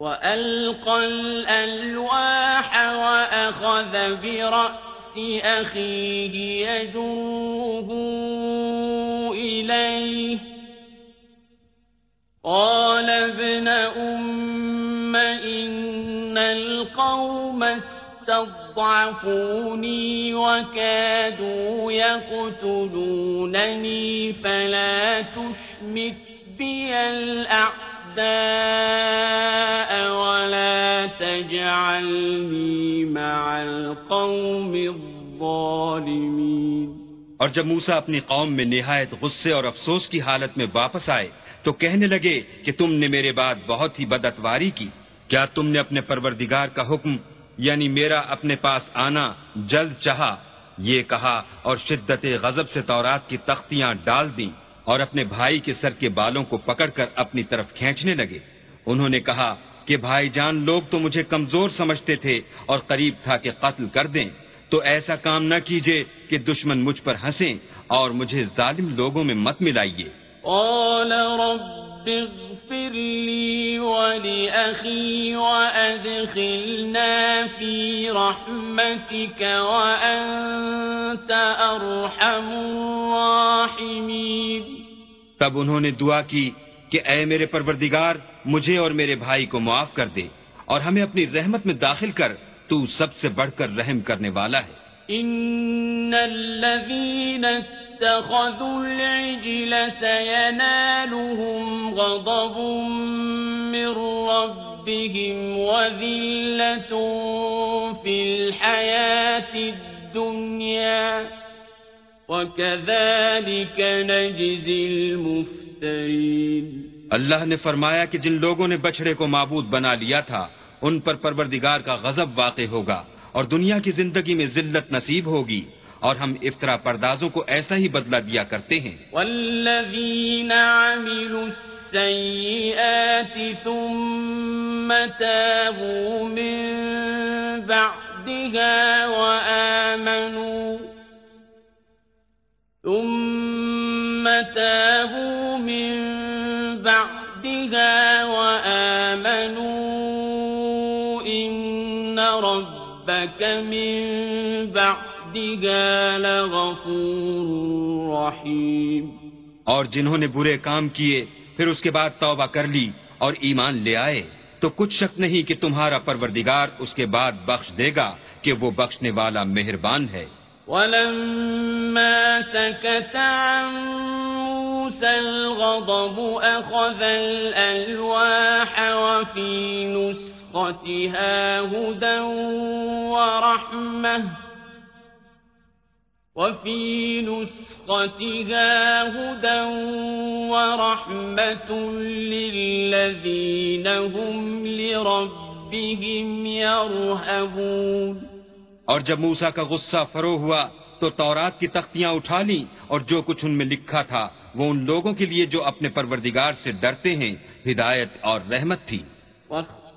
وألقى الألواح وأخذ برأس أخيه يجوه إليه قال ابن أم إن القوم استضعفوني وكادوا يقتلونني فلا تشمت بي الأعداء ولا تجعلني مع القوم الظالمين۔ اور جب موسا اپنی قوم میں نہایت غصے اور افسوس کی حالت میں واپس آئے، تو کہنے لگے کہ تم نے میرے بعد بہت ہی بدتواری کی۔ کیا تم نے اپنے پروردگار کا حکم یعنی میرا اپنے پاس آنا، جلد چاہا، یہ کہا اور شدت غضب سے تورات کی تختیاں ڈال دیں اور اپنے بھائی کے سر کے بالوں کو پکڑ کر اپنی طرف کھینچنے لگے۔ انہوں نے کہا کہ بھائی جان، لوگ تو مجھے کمزور سمجھتے تھے اور قریب تھا کہ قتل کر دیں۔ تو ایسا کام نہ کیجیے کہ دشمن مجھ پر ہنسیں اور مجھے ظالم لوگوں میں مت ملائیے۔ قال رب اغفر لي ولأخي وأدخلنا في رحمتك وأنت أرحم الراحمين. تب انہوں نے دعا کی کہ اے میرے پروردگار مجھے اور میرے بھائی کو معاف کر دے اور ہمیں اپنی رحمت میں داخل کر تو سب سے بڑھ کر رحم کرنے والا ہے۔ ان الذين اتخذوا العجل سينالهم غضب من ربهم وذلة في الحياة الدنيا. وكذلك نجزي المفترين. اللہ نے فرمایا کہ جن لوگوں نے بچڑے کو معبود بنا لیا تھا، ان پر پروردگار کا غضب واقع ہوگا اور دنیا کی زندگی میں ذلت نصیب ہوگی۔ اور ہم افطرا پردازوں کو ایسا ہی بدلہ دیا کرتے ہیں۔ والذین عملوا السیئات ثم تابوا من بعدها وآمنوا ثم تابوا من بعدها وآمنوا إن ربك من بعدها اور جنہوں نے برے کام کیے پھر اس کے بعد توبہ کر لی اور ایمان لے آئے۔ تو کچھ شک نہیں کہ تمہارا پروردگار اس کے بعد بخش دے گا کہ وہ بخشنے والا مہربان ہے۔ ولما سكت عن موسى الغضب أخذ الألواح وفي نسختها هدى ورحمة۔ وفي نسختها هدى ورحمة للذين هم لربهم يرهبون اور جب موسا کا غصہ فرو ہوا تو تورات کی تختیاں اٹھا لیں اور جو کچھ ان میں لکھا تھا وہ ان لوگوں کے لیے جو اپنے پروردگار سے ڈرتے ہیں ہدایت اور رحمت تھی۔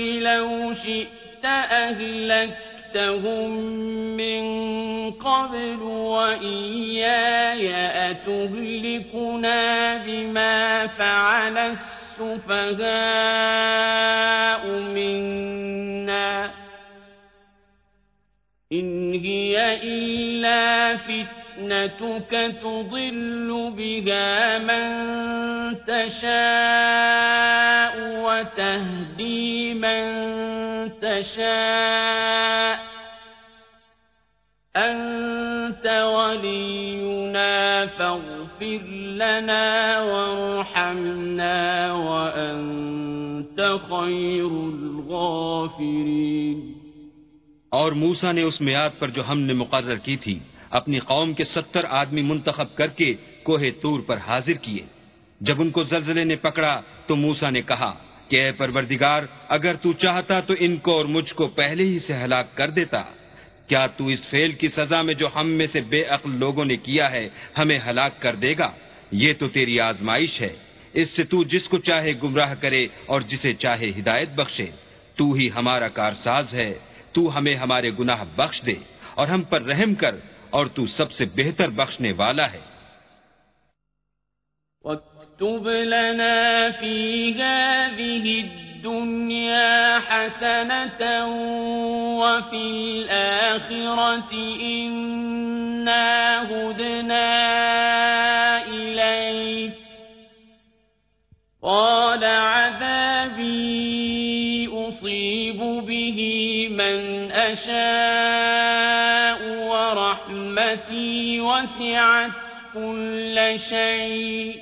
رب لو شئت أهلكتهم من قبل وإياي أتهلكنا بما فعل السفهاء منا إن هي إلا فتنة فتنتك تضل بها من تشاء وتهدي من تشاء أنت ولينا فاغفر لنا وارحمنا وأنت خير الغافرين اور موسا نے اس میاد پر جو ہم نے مقرر کی تھی اپنی قوم کے ستر آدمی منتخب کر کے کوہ تور پر حاضر کیے۔ جب ان کو زلزلے نے پکڑا تو موسا نے کہا کہ اے پروردگار، اگر تو چاہتا تو ان کو اور مجھ کو پہلے ہی سے ہلاک کر دیتا۔ کیا تو اس فیل کی سزا میں جو ہم میں سے بے عقل لوگوں نے کیا ہے، ہمیں ہلاک کر دے گا؟ یہ تو تیری آزمائش ہے۔ اس سے تو جس کو چاہے گمراہ کرے اور جسے چاہے ہدایت بخشے۔ تو ہی ہمارا کارساز ہے۔ تو ہمیں ہمارے گناہ بخش دے اور ہم پر رحم کر اور تو سب سے بہتر بخشنے والا ہے۔ واكتب لنا في هذه الدنيا حسنة وفي الآخرة إنا هدنا إليك قال عذابي أصيب به من أشاء وسعت كل شيء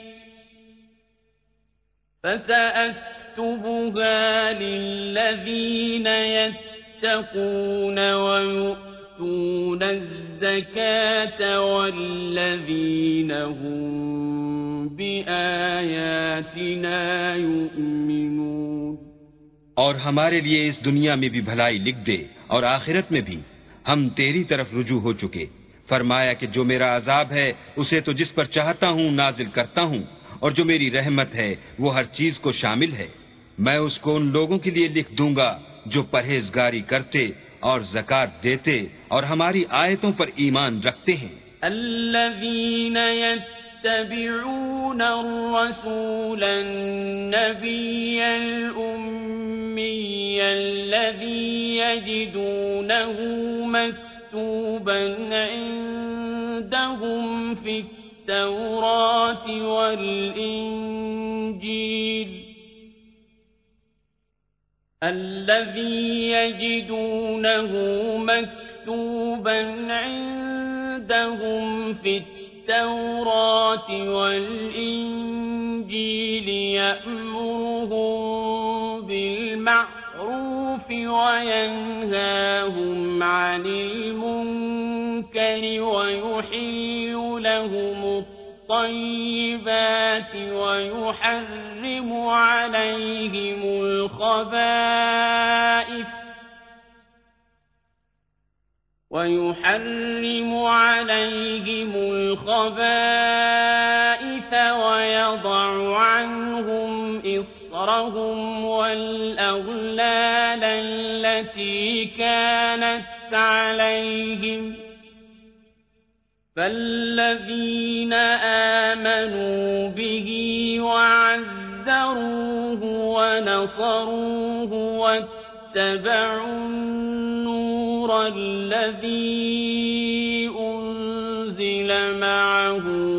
فسأكتبها للذين يتقون ويؤتون الزكاة والذين هم بآياتنا يؤمنون اور ہمارے لیے اس دنیا میں بھی بھلائی لکھ دے اور آخرت میں بھی ہم تیری طرف رجوع ہو چکے۔ فرمایا کہ جو میرا عذاب ہے، اسے تو جس پر چاہتا ہوں نازل کرتا ہوں، اور جو میری رحمت ہے، وہ ہر چیز کو شامل ہے۔ میں اس کو ان لوگوں کے لیے لکھ دوں گا جو پرہیزگاری کرتے اور زکات دیتے اور ہماری آیتوں پر ایمان رکھتے ہیں۔ الذين يتبعون الرسول النبي الأمي الذي يجدونه مكتوبا مكتوبا عندهم في التوراة والإنجيل الذي يجدونه مكتوبا عندهم في التوراة والإنجيل يأمرهم بالمعروف بالمعروف وينهاهم عن المنكر ويحل لهم الطيبات ويحرم عليهم الخبائث ويحرم عليهم الخبائث ويضع عنهم إصرا إصرهم والأغلال التي كانت عليهم فالذين آمنوا به وعزروه ونصروه واتبعوا النور الذي أنزل معه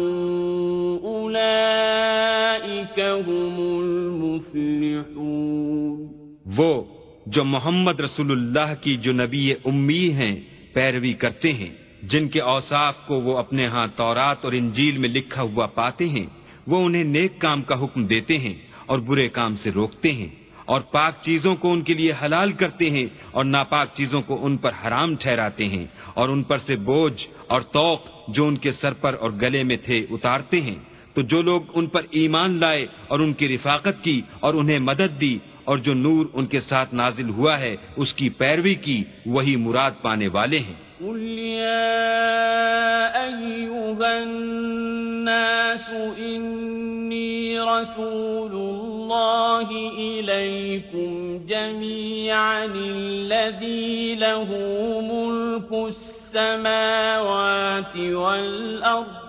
وہ جو محمد رسول اللہ کی جو نبی امی ہیں، پیروی کرتے ہیں، جن کے اوصاف کو وہ اپنے ہاں تورات اور انجیل میں لکھا ہوا پاتے ہیں، وہ انہیں نیک کام کا حکم دیتے ہیں اور برے کام سے روکتے ہیں اور پاک چیزوں کو ان کے لیے حلال کرتے ہیں اور ناپاک چیزوں کو ان پر حرام ٹھہراتے ہیں اور ان پر سے بوجھ اور توق جو ان کے سر پر اور گلے میں تھے اتارتے ہیں۔ تو جو لوگ ان پر ایمان لائے اور ان کی رفاقت کی اور انہیں مدد دی اور جو نور ان کے ساتھ نازل ہوا ہے، اس کی پیروی کی وہی مراد پانے والے ہیں۔ قل يا أيها الناس إني رسول الله إليكم جميعا الذي له ملك السماوات والأرض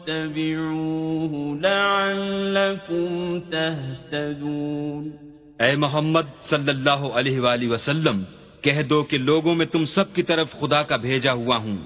واتبعوه لعلكم تهتدون۔ اے محمد صلی اللہ علیہ وآلہ وسلم، کہہ دو کہ لوگوں میں تم سب کی طرف خدا کا بھیجا ہوا ہوں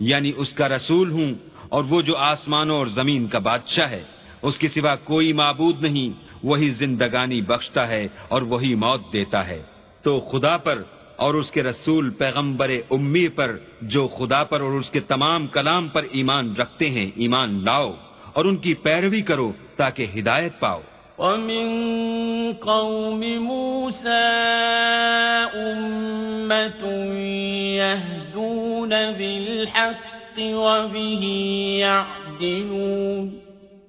یعنی اس کا رسول ہوں، اور وہ جو آسمانوں اور زمین کا بادشاہ ہے، اس کے سوا کوئی معبود نہیں، وہی زندگانی بخشتا ہے اور وہی موت دیتا ہے۔ تو خدا پر اور اس کے رسول پیغمبر امی پر جو خدا پر اور اس کے تمام کلام پر ایمان رکھتے ہیں ایمان لاؤ اور ان کی پیروی کرو تاکہ ہدایت پاؤ۔ ومن قوم موسى أمة يهدون بالحق وبه يعدلون۔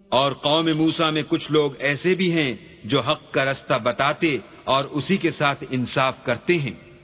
اور قوم موسا میں کچھ لوگ ایسے بھی ہیں جو حق کا رستہ بتاتے اور اسی کے ساتھ انصاف کرتے ہیں۔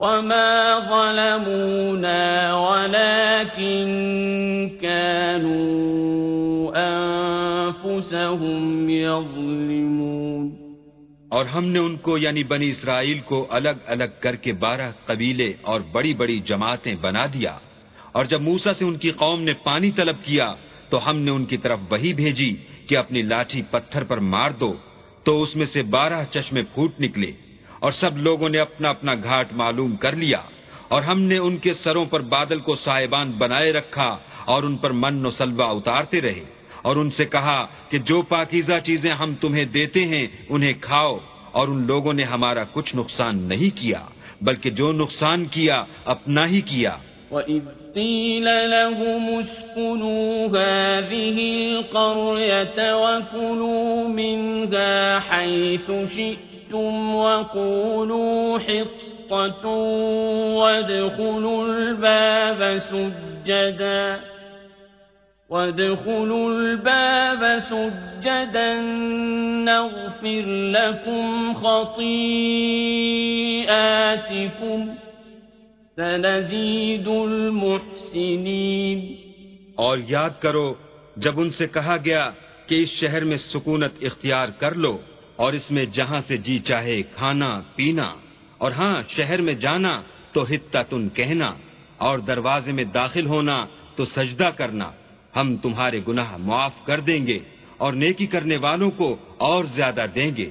وما ظلمونا ولكن كانوا أنفسهم يظلمون اور ہم نے ان کو یعنی بنی اسرائیل کو الگ الگ کر کے بارہ قبیلے اور بڑی بڑی جماعتیں بنا دیا۔ اور جب موسا سے ان کی قوم نے پانی طلب کیا، تو ہم نے ان کی طرف وہی بھیجی کہ اپنی لاٹھی پتھر پر مار دو، تو اس میں سے بارہ چشمے پھوٹ نکلے۔ اور سب لوگوں نے اپنا اپنا گھاٹ معلوم کر لیا اور ہم نے ان کے سروں پر بادل کو صاحبان بنائے رکھا اور ان پر من و سلوا اتارتے رہے اور ان سے کہا کہ جو پاکیزہ چیزیں ہم تمہیں دیتے ہیں، انہیں کھاؤ اور ان لوگوں نے ہمارا کچھ نقصان نہیں کیا، بلکہ جو نقصان کیا، اپنا ہی کیا۔ وَإِذْ قِيلَ لَهُمُ اسْكُنُوا هَٰذِهِ الْقَرْيَةَ وَكُلُوا مِنْهَا حَيْثُ شِئْتُمْ وَقُولُوا حِطَّةٌ وَادْخُلُوا الْبَابَ سُجَّدًا وَادْخُلُوا الْبَابَ سُجَّدًا نَّغْفِرْ لَكُمْ خَطِيئَاتِكُمْ سَنَزِيدُ الْمُحْسِنِينَ اور یاد کرو، جب ان سے کہا گیا کہ اس شہر میں سکونت اختیار کر لو اور اس میں جہاں سے جی چاہے کھانا، پینا، اور ہاں شہر میں جانا تو ہتا تن کہنا، اور دروازے میں داخل ہونا تو سجدہ کرنا۔ ہم تمہارے گناہ معاف کر دیں گے اور نیکی کرنے والوں کو اور زیادہ دیں گے۔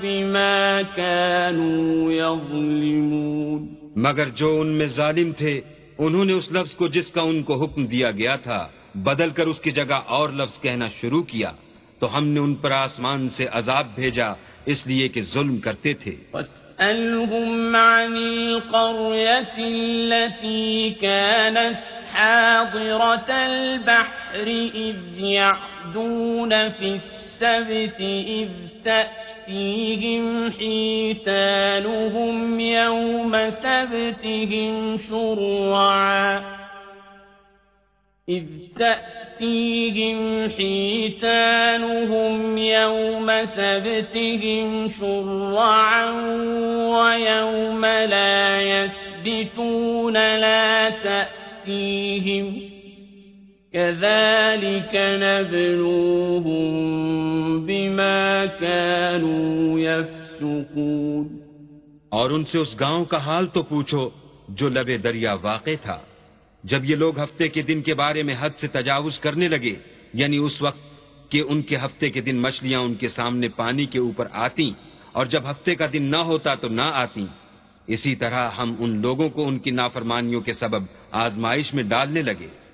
بما كانوا يظلمون۔ مگر جو ان میں ظالم تھے انہوں نے اس لفظ کو جس کا ان کو حکم دیا گیا تھا بدل کر اس کی جگہ اور لفظ کہنا شروع کیا تو ہم نے ان پر آسمان سے عذاب بھیجا اس لیے کہ ظلم کرتے تھے۔ واسألهم عن القرية التي كانت حاضرة البحر إذ يعدون في السبت إذ تأتيهم حيتانهم يوم سبتهم شرعا. إذ تأتيهم حيتانهم يوم سبتهم شرعا ويوم لا يسبتون لا تأتيهم كذلك نبلوهم بما كانوا يفسقون اور ان سے اس گاؤں کا حال تو پوچھو جو لبے دریا واقع تھا۔ جب یہ لوگ ہفتے کے دن کے بارے میں حد سے تجاوز کرنے لگے یعنی اس وقت کہ ان کے ہفتے کے دن مچھلیاں ان کے سامنے پانی کے اوپر آتی اور جب hafتے کا دن نہ ہوتا تو نہ آتی اسی طرح ہم ان لوگوں کو ان کی نافرمانیوں کے سبب آزمائش میں ڈالنے لگے۔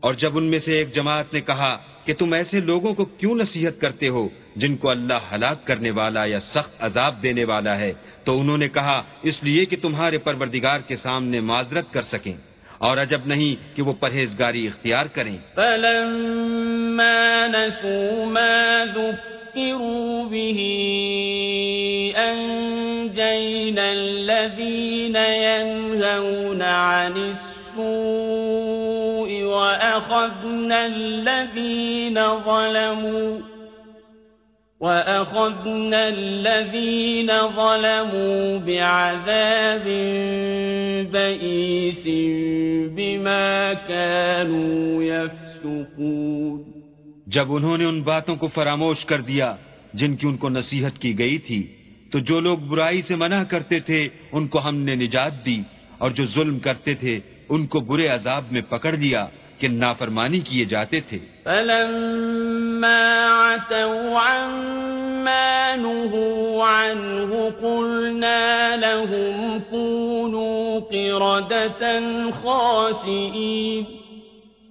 اور جب ان میں سے ایک جماعت نے کہا کہ تم ایسے لوگوں کو کیوں نصیحت کرتے ہو جن کو اللہ ہلاک کرنے والا یا سخت عذاب دینے والا ہے، تو انہوں نے کہا، اس لیے کہ تمہارے پروردگار کے سامنے معذرت کر سکیں اور عجب نہیں کہ وہ پرہیزگاری اختیار کریں۔ فلما نسوا ما ذكروا به أنجينا الذين ينهون عن السوء وأخذنا الذين ظلموا وَأَخَذْنَا الَّذِينَ ظَلَمُوا بِعَذَابٍ بَئِيسٍ بِمَا كَانُوا يَفْسُقُونَ. جب انہوں نے ان باتوں کو فراموش کر دیا جن کی ان کو نصیحت کی گئی تھی، تو جو لوگ برائی سے منع کرتے تھے، ان کو ہم نے نجات دی اور جو ظلم کرتے تھے ان کو برے عذاب میں پکڑ لیا کہ نافرمانی کیے جاتے تھے۔ فلما عتوا عما نهوا عنه قلنا لهم كونوا قردة خاسئين۔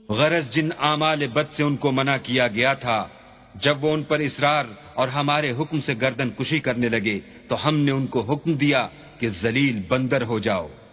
غرض جن اعمال بد سے ان کو منع کیا گیا تھا جب وہ ان پر اصرار اور ہمارے حکم سے گردن کشی کرنے لگے تو ہم نے ان کو حکم دیا کہ ذلیل بندر ہو جاؤ۔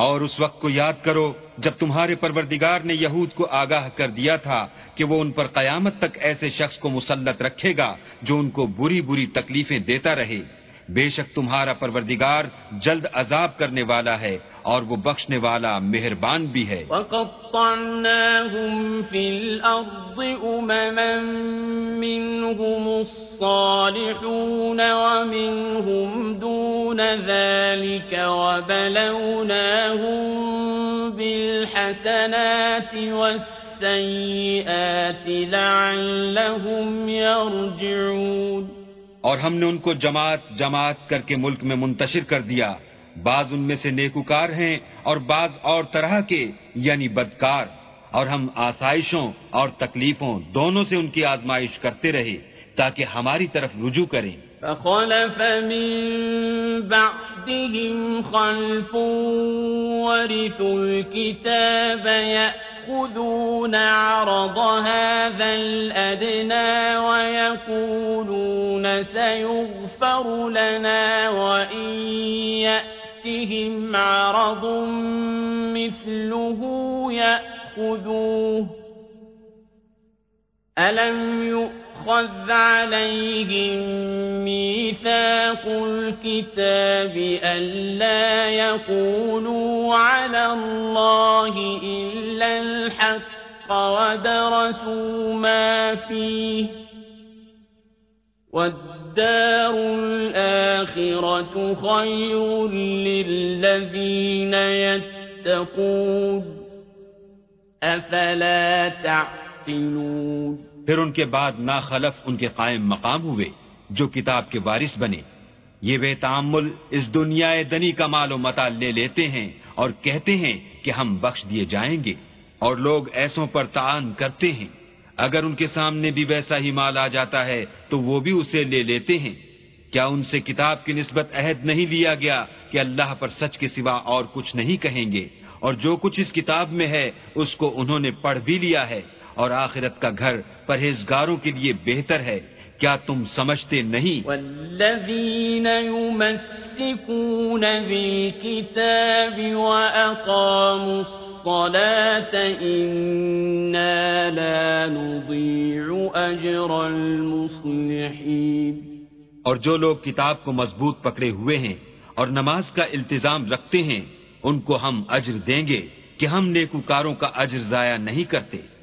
اور اس وقت کو یاد کرو جب تمہارے پروردگار نے یہود کو آگاہ کر دیا تھا کہ وہ ان پر قیامت تک ایسے شخص کو مسلط رکھے گا جو ان کو بری بری تکلیفیں دیتا رہے۔ بے شک تمہارا پروردگار جلد عذاب کرنے والا ہے اور وہ بخشنے والا مہربان بھی ہے۔ وَقَطَّعْنَاهُمْ فِي الْأَرْضِ أُمَمًا مِّنْهُمُ الصَّالِحُونَ وَمِنْهُمْ دُونَ ذَلِكَ وَبَلَوْنَاهُمْ بِالْحَسَنَاتِ وَالسَّيِّئَاتِ لَعَلَّهُمْ يَرْجِعُونَ اور ہم نے ان کو جماعت جماعت کر کے ملک میں منتشر کر دیا۔ بعض ان میں سے نیکوکار ہیں اور بعض اور طرح کے یعنی بدکار۔ اور ہم آسائشوں اور تکلیفوں دونوں سے ان کی آزمائش کرتے رہے تاکہ ہماری طرف رجوع کریں۔ فخلف من بعدهم خلف ورثوا الكتاب يأخذون عرض هذا الأدنى ويقولون سيغفر لنا وإن يأتهم عرض مثله يأخذوه. ألم يؤمن يؤخذ عليهم ميثاق الكتاب ألا يقولوا على الله إلا الحق ودرسوا ما فيه والدار الآخرة خير للذين يتقون أفلا تعقلون پھر ان کے بعد ناخلف ان کے قائم مقام ہوئے، جو کتاب کے وارث بنے۔ یہ بے تعمل اس دنیا دنی کا مال و متا لے لیتے ہیں اور کہتے ہیں کہ ہم بخش دیے جائیں گے اور لوگ ایسوں پر تعان کرتے ہیں۔ اگر ان کے سامنے بھی ویسا ہی مال آ جاتا ہے، تو وہ بھی اسے لے لیتے ہیں۔ کیا ان سے کتاب کی نسبت عہد نہیں لیا گیا کہ اللہ پر سچ کے سوا اور کچھ نہیں کہیں گے؟ اور جو کچھ اس کتاب میں ہے، اس کو انہوں نے پڑھ بھی لیا ہے۔ اور آخرت کا گھر پرہیزگاروں کے لیے بہتر ہے۔ کیا تم سمجھتے نہیں؟ والذین یمسکون بالکتاب واقاموا الصلاة لا نضیع اجر المصلحین۔ اور جو لوگ کتاب کو مضبوط پکڑے ہوئے ہیں اور نماز کا التزام رکھتے ہیں ان کو ہم اجر دیں گے کہ ہم نیکوکاروں کا اجر ضائع نہیں کرتے۔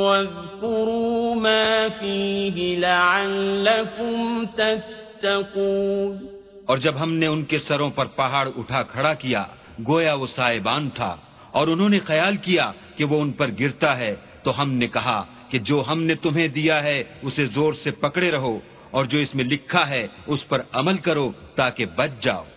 واذكروا ما فيه لعلكم تتقون اور جب ہم نے ان کے سروں پر پہاڑ اٹھا کھڑا کیا، گویا وہ سائبان تھا، اور انہوں نے خیال کیا کہ وہ ان پر گرتا ہے، تو ہم نے کہا کہ جو ہم نے تمہیں دیا ہے، اسے زور سے پکڑے رہو، اور جو اس میں لکھا ہے، اس پر عمل کرو تاکہ بچ جاؤ۔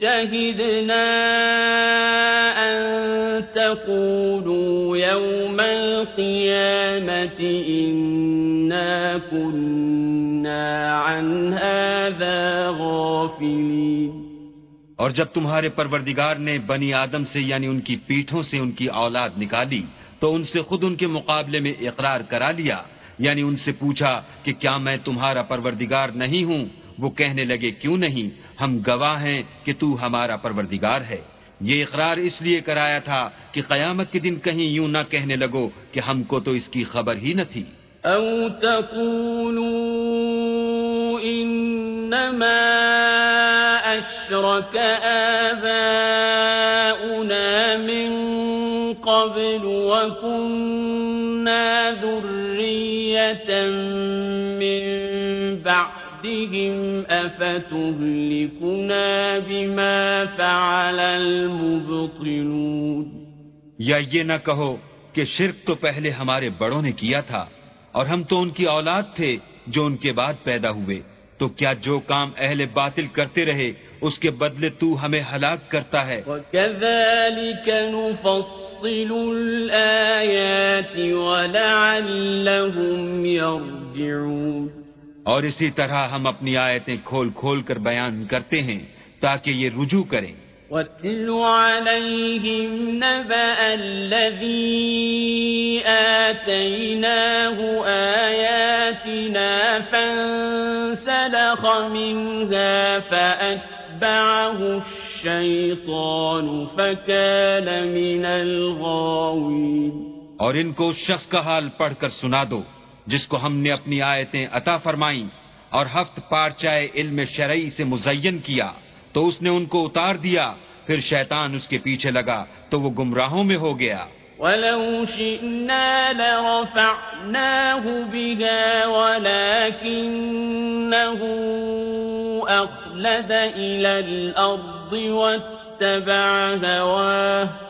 شهدنا أن تقولوا يوم القيامة إنا كنا عن هذا غافلين. اور جب تمہارے پروردگار نے بنی آدم سے یعنی ان کی پیٹھوں سے ان کی اولاد نکالی، تو ان سے خود ان کے مقابلے میں اقرار کرا لیا یعنی ان سے پوچھا کہ کیا میں تمہارا پروردگار نہیں ہوں؟ وہ کہنے لگے، کیوں نہیں؟ ہم گواہ ہیں کہ تو ہمارا پروردگار ہے. یہ اقرار اس لیے کرایا تھا کہ قیامت کے دن کہیں یوں نہ کہنے لگو کہ ہم کو تو اس کی خبر ہی نہ تھی۔ او تقولوا انما اشرك آباؤنا من قبل وكنا ذرية من بعد بعدهم أفتهلكنا بما فعل المبطلون؟ یا یہ نہ کہو کہ شرک تو پہلے ہمارے بڑوں نے کیا تھا اور ہم تو ان کی اولاد تھے جو ان کے بعد پیدا ہوئے۔ تو کیا جو کام اہل باطل کرتے رہے اس کے بدلے تو ہمیں ہلاک کرتا ہے؟ وَكَذَلِكَ نُفَصِّلُ الْآيَاتِ وَلَعَلَّهُمْ يَرْجِعُونَ اور اسی طرح ہم اپنی آیتیں کھول کھول کر بیان کرتے ہیں تاکہ یہ رجوع کریں۔ وَاتْلُ عَلَيْهِمْ نَبَأَ الَّذِي آتَيْنَاهُ آيَاتِنَا فَانْسَلَخَ مِنْهَا فَأَتْبَعَهُ الشَّيْطَانُ فَكَانَ مِنَ الْغَاوِينَ۔ اور ان کو اس شخص کا حال پڑھ کر سنا دو۔ جس کو ہم نے اپنی آیتیں عطا فرمائیں اور ہفت پارچائے علم شرعی سے مزین کیا، تو اس نے ان کو اتار دیا، پھر شیطان اس کے پیچھے لگا، تو وہ گمراہوں میں ہو گیا۔ وَلَوْ شِئْنَا لَرَفَعْنَاهُ بِهَا وَلَكِنَّهُ أَخْلَدَ إِلَى الْأَرْضِ وَاتَّبَعَ هَوَاهُ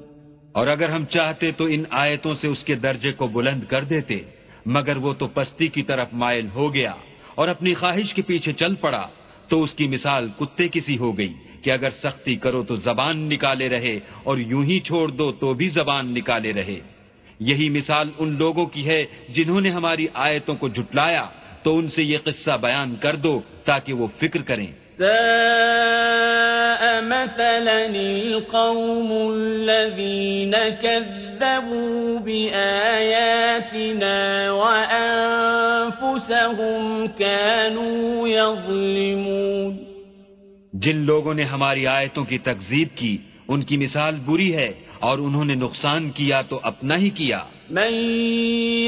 اور اگر ہم چاہتے تو ان آیتوں سے اس کے درجے کو بلند کر دیتے، مگر وہ تو پستی کی طرف مائل ہو گیا اور اپنی خواہش کے پیچھے چل پڑا، تو اس کی مثال کتے کسی ہو گئی کہ اگر سختی کرو تو زبان نکالے رہے اور یوں ہی چھوڑ دو تو بھی زبان نکالے رہے۔ یہی مثال ان لوگوں کی ہے جنہوں نے ہماری آیتوں کو جھٹلایا۔ تو ان سے یہ قصہ بیان کر دو تاکہ وہ فکر کریں۔ ساء مثلا القوم الذين كذبوا بآياتنا وأنفسهم كانوا يظلمون۔ جن لوگوں نے ہماری آیتوں کی تکذیب کی ان کی مثال بری ہے اور انہوں نے نقصان کیا تو اپنا ہی کیا۔ من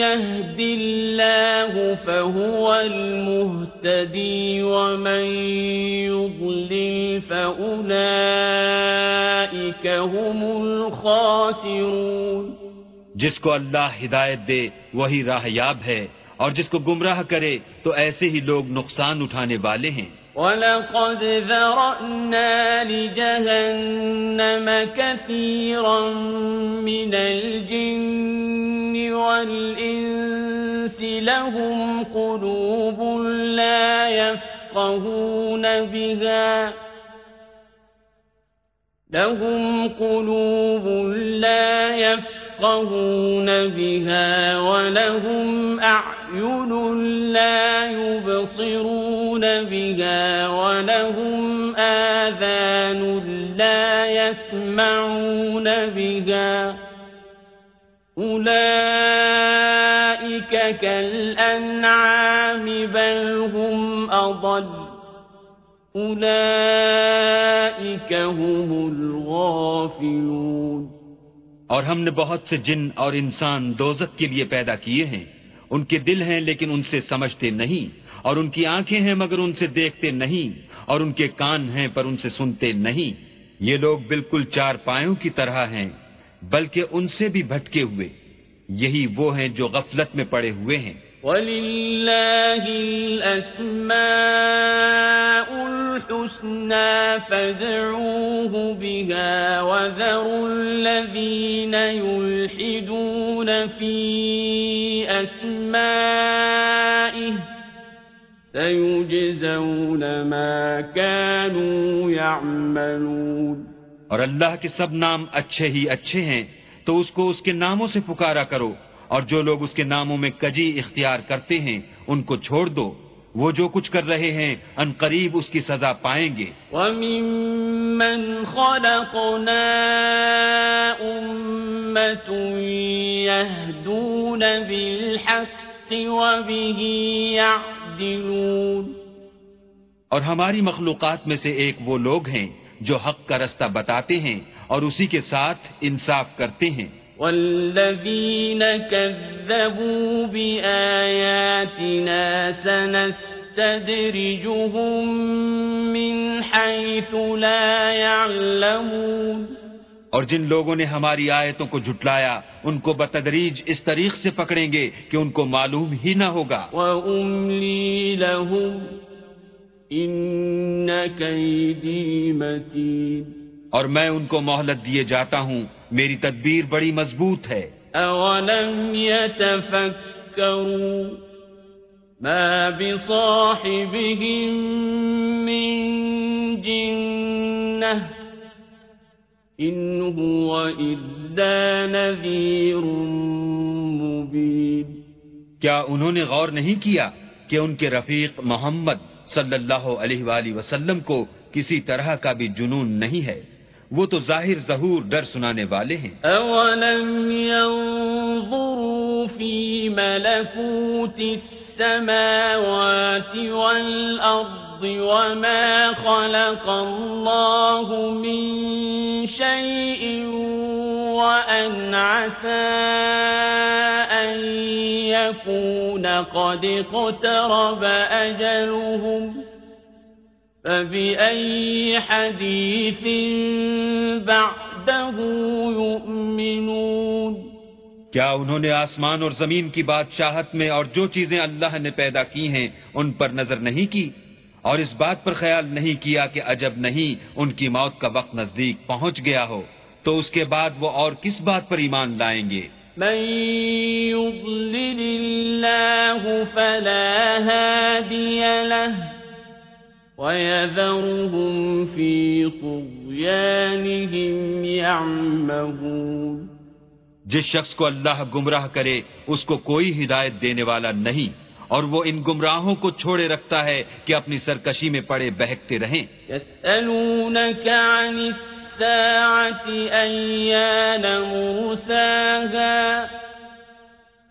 يهد الله فهو المهتدي ومن يضلل فأولئك هم الخاسرون جس کو اللہ ہدایت دے وہی راہ یاب ہے اور جس کو گمراہ کرے تو ایسے ہی لوگ نقصان اٹھانے والے ہیں۔ وَلَقَدْ ذَرَأْنَا لِجَهَنَّمَ كَثِيرًا مِنَ الْجِنِّ وَالْإِنسِ لَهُمْ قُلُوبٌ لَا يَفْقَهُونَ بِهَا لهم قلوب لا يفقهون بها ولهم أعين لا يبصرون بها ولهم آذان لا يسمعون بها أولئك كالأنعام بل هم أضل اور ہم نے بہت سے جن اور انسان دوزک کے لیے پیدا کیے ہیں۔ ان کے دل ہیں لیکن ان سے سمجھتے نہیں، اور ان کی آنکھیں ہیں مگر ان سے دیکھتے نہیں، اور ان کے کان ہیں پر ان سے سنتے نہیں۔ یہ لوگ بالکل چار پایوں کی طرح ہیں، بلکہ ان سے بھی بھٹکے ہوئے۔ یہی وہ ہیں جو غفلت میں پڑے ہوئے ہیں۔ وَلِلَّهِ الْأَسْمَاءُ الْحُسْنَى فَادْعُوهُ بِهَا وَذَرُوا الَّذِينَ يُلْحِدُونَ فِي أَسْمَائِهِ سَيُجْزَوْنَ مَا كَانُوا يَعْمَلُونَ اور اللہ کے سب نام اچھے ہی اچھے ہیں، تو اس کو اس کے ناموں سے پکارا کرو۔ اور جو لوگ اس کے ناموں میں کجی اختیار کرتے ہیں ان کو چھوڑ دو۔ وہ جو کچھ کر رہے ہیں ان قریب اس کی سزا پائیں گے۔ وَمِمَّنْ خَلَقْنَا أُمَّةٌ يَهْدُونَ بِالْحَقِّ وَبِهِ يَعْدِلُونَ۔ اور ہماری مخلوقات میں سے ایک وہ لوگ ہیں جو حق کا رستہ بتاتے ہیں اور اسی کے ساتھ انصاف کرتے ہیں۔ والذين كذبوا بآياتنا سنستدرجهم من حيث لا يعلمون اور جن لوگوں نے ہماری آیتوں کو جھٹلایا ان کو بتدریج اس طریق سے پکڑیں گے کہ ان کو معلوم ہی نہ ہوگا۔ وَأُمْلِي لَهُمْ إِنَّ كَيْدِي مَتِينَ اور میں ان کو مہلت دیے جاتا ہوں۔ میری تدبیر بڑی مضبوط ہے۔ اولم يتفكروا ما بصاحبهم من جنة إن هو إلا نذير مبين۔ کیا انہوں نے غور نہیں کیا کہ ان کے رفیق محمد صلی اللہ علیہ وآلہ وسلم کو کسی طرح کا بھی جنون نہیں ہے؟ وہ تو ظاہر ظہور ڈر سنانے والے ہیں۔ اولم ينظروا في ملكوت السماوات والارض وما خلق الله من شيء وان عسى ان يكون قد اقترب اجلهم فبأي حديث بعده يؤمنون کیا انہوں نے آسمان اور زمین کی بادشاہت میں اور جو چیزیں اللہ نے پیدا کی ہیں ان پر نظر نہیں کی؟ اور اس بات پر خیال نہیں کیا کہ عجب نہیں ان کی موت کا وقت نزدیک پہنچ گیا ہو تو اس کے بعد وہ اور کس بات پر ایمان لائیں گے؟ من يضلل الله فلا هادي له وَيَذَرُهُمْ فِي طُغْيَانِهِمْ يَعْمَهُونَ جس شخص کو اللہ گمراہ کرے اس کو کوئی ہدایت دینے والا نہیں اور وہ ان گمراہوں کو چھوڑے رکھتا ہے کہ اپنی سرکشی میں پڑے بہکتے رہیں۔ يَسْأَلُونَكَ عَنِ السَّاعَةِ أَيَّانَ مُرْسَاهَا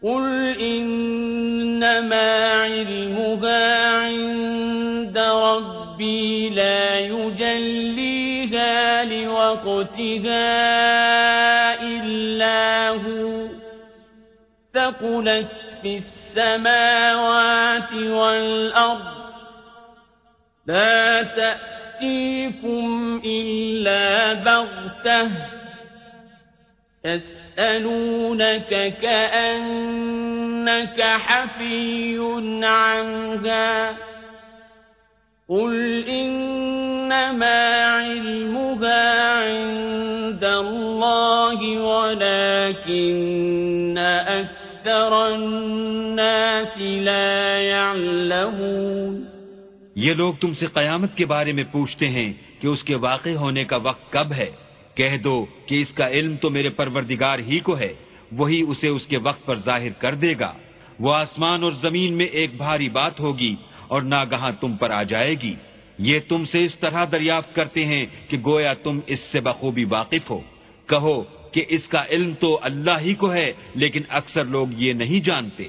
قُلْ إِنَّمَا عِلْمُهَا عِندَ رَبِّ ربي لا يجليها لوقتها إلا هو ثقلت في السماوات والأرض لا تأتيكم إلا بغته يسألونك كأنك حفي عنها قل إنما علمها عند الله ولكن أكثر الناس لا يعلمون یہ لوگ تم سے قیامت کے بارے میں پوچھتے ہیں کہ اس کے واقع ہونے کا وقت کب ہے۔ کہہ دو کہ اس کا علم تو میرے پروردگار ہی کو ہے، وہی اسے اس کے وقت پر ظاہر کر دے گا۔ وہ آسمان اور زمین میں ایک بھاری بات ہوگی اور ناگہاں تم پر آ جائے گی۔ یہ تم سے اس طرح دریافت کرتے ہیں کہ گویا تم اس سے بخوبی واقف ہو۔ کہو کہ اس کا علم تو اللہ ہی کو ہے، لیکن اکثر لوگ یہ نہیں جانتے۔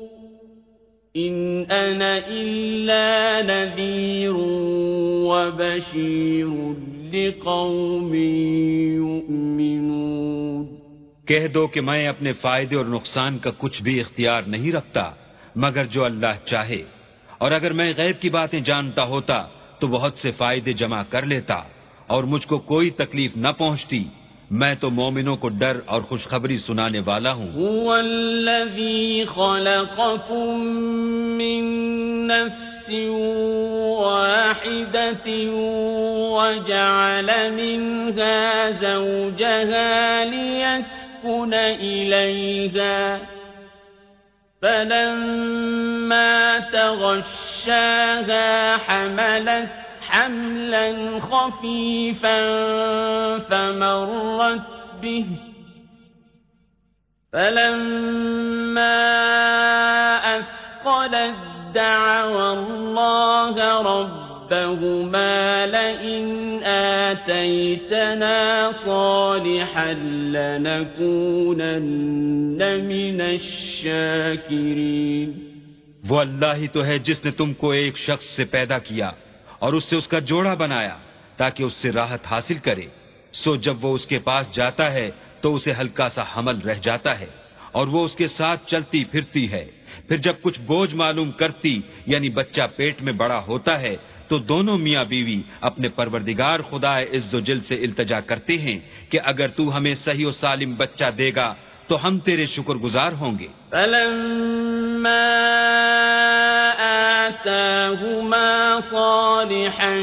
إن أنا إلا نذير وبشير لقوم يؤمنون۔ کہہ دو کہ میں اپنے فائدے اور نقصان کا کچھ بھی اختیار نہیں رکھتا، مگر جو اللہ چاہے۔ اور اگر میں غیب کی باتیں جانتا ہوتا، تو بہت سے فائدے جمع کر لیتا، اور مجھ کو کوئی تکلیف نہ پہنچتی۔ میں تو مومنوں کو ڈر اور خوشخبری سنانے والا ہوں۔ هو الذي خلقكم من نفس واحدة وجعل منها زوجها ليسكن إليها فلما تغشاها حملت حملا خفيفا فمرت به فلما أثقلت دعوى الله ربهما لئن آتيتنا صالحا لنكونن من الشاكرين وہ اللہ ہی تو ہے جس نے تم کو ایک شخص سے پیدا کیا۔ اور اس سے اس کا جوڑا بنایا تاکہ اس سے راحت حاصل کرے۔ سو جب وہ اس کے پاس جاتا ہے تو اسے ہلکا سا حمل رہ جاتا ہے اور وہ اس کے ساتھ چلتی پھرتی ہے۔ پھر جب کچھ بوجھ معلوم کرتی یعنی بچہ پیٹ میں بڑا ہوتا ہے، تو دونوں میاں بیوی اپنے پروردگار خدا عز و جل سے التجا کرتے ہیں کہ اگر تو ہمیں صحیح و سالم بچہ دے گا، تو ہم تیرے شکر گزار ہوں گے۔ فلما آتاهما صالحا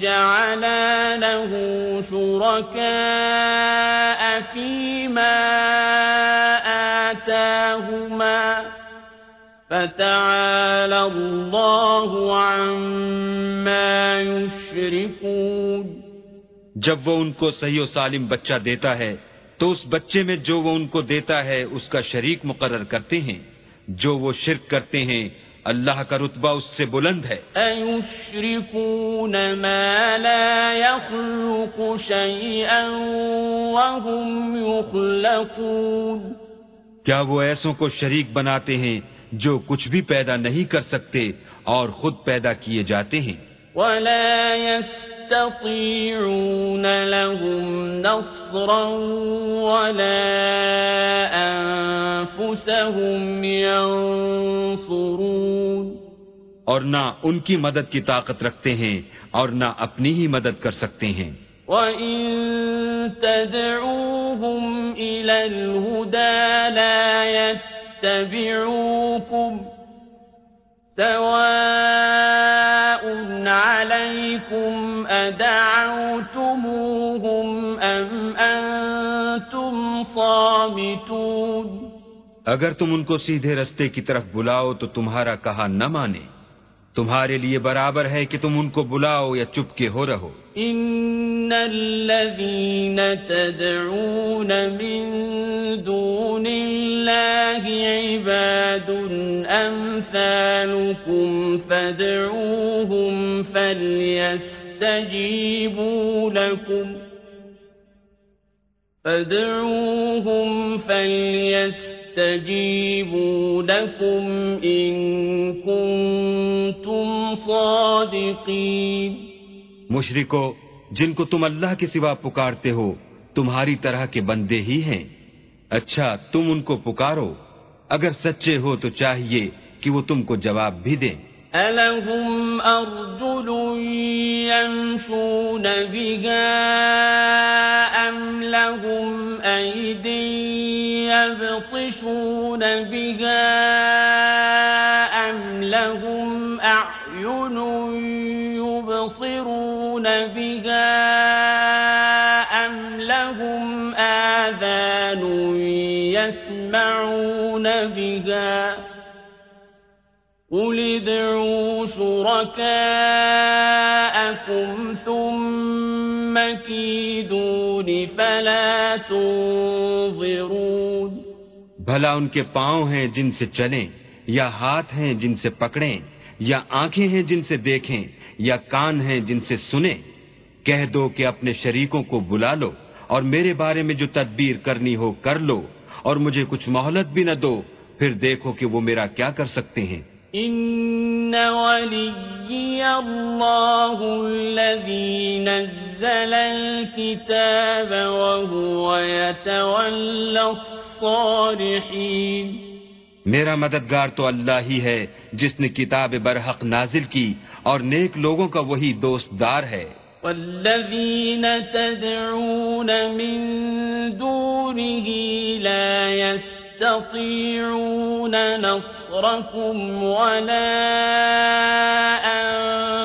جعلا له شركاء فيما آتاهما فتعالى الله عما يشركون جب وہ ان کو صحیح و سالم بچہ دیتا ہے، تو اس بچے میں جو وہ ان کو دیتا ہے، اس کا شریک مقرر کرتے ہیں۔ جو وہ شرک کرتے ہیں اللہ کا رتبہ اس سے بلند ہے۔ ما لا يخلق شيئا وهم يخلقون۔ کیا وہ ایسوں کو شریک بناتے ہیں جو کچھ بھی پیدا نہیں کر سکتے اور خود پیدا کیے جاتے ہیں؟ ولا يستطيعون لهم نصرا ولا أنفسهم ينصرون اور نہ ان کی مدد کی طاقت رکھتے ہیں اور نہ اپنی ہی مدد کر سکتے ہیں۔ وَإِن تَدْعُوهُمْ إِلَى الْهُدَى لَا يَتَّبِعُوكُمْ سواء عليكم أدعوتموهم أم أنتم صامتون اگر تم ان کو سیدھے رستے کی طرف بلاؤ تو تمہارا کہا نہ مانے۔ تمہارے لیے برابر ہے کہ تم ان کو بلاؤ یا چپ کے ہو رہو۔ ان الذين تدعون من دون الله عباد امثالكم فادعوهم فليستجيبوا لكم فادعوهم فليستجيبوا يستجيبوا لكم إن كنتم صادقين. مشرکو، جن کو تم اللہ کے سوا پکارتے ہو، تمہاری طرح کے بندے ہی ہیں۔ اچھا تم ان کو پکارو۔ اگر سچے ہو تو چاہیے کہ وہ تم کو جواب بھی دیں۔ ألهم أرجل يمشون بها أم لهم أيدي يبطشون بها أم لهم أعين يبصرون بها أم لهم آذان يسمعون بها قل ادعوا شركاءكم ثم كيدون فلا تنظرون بھلا ان کے پاؤں ہیں جن سے چلیں، یا ہاتھ ہیں جن سے پکڑیں، یا آنکھیں ہیں جن سے دیکھیں، یا کان ہیں جن سے سنیں۔ کہہ دو کہ اپنے شریکوں کو بلا لو، اور میرے بارے میں جو تدبیر کرنی ہو کر لو، اور مجھے کچھ مہلت بھی نہ دو، پھر دیکھو کہ وہ میرا کیا کر سکتے ہیں۔ إن وليي الله الذي نزل الكتاب وهو يتولى الصالحين میرا مددگار تو اللہ ہی ہے جس نے کتاب برحق نازل کی اور نیک لوگوں کا وہی دوست دار ہے۔ والذين تدعون من دونه لا يستطيعون نصركم ولا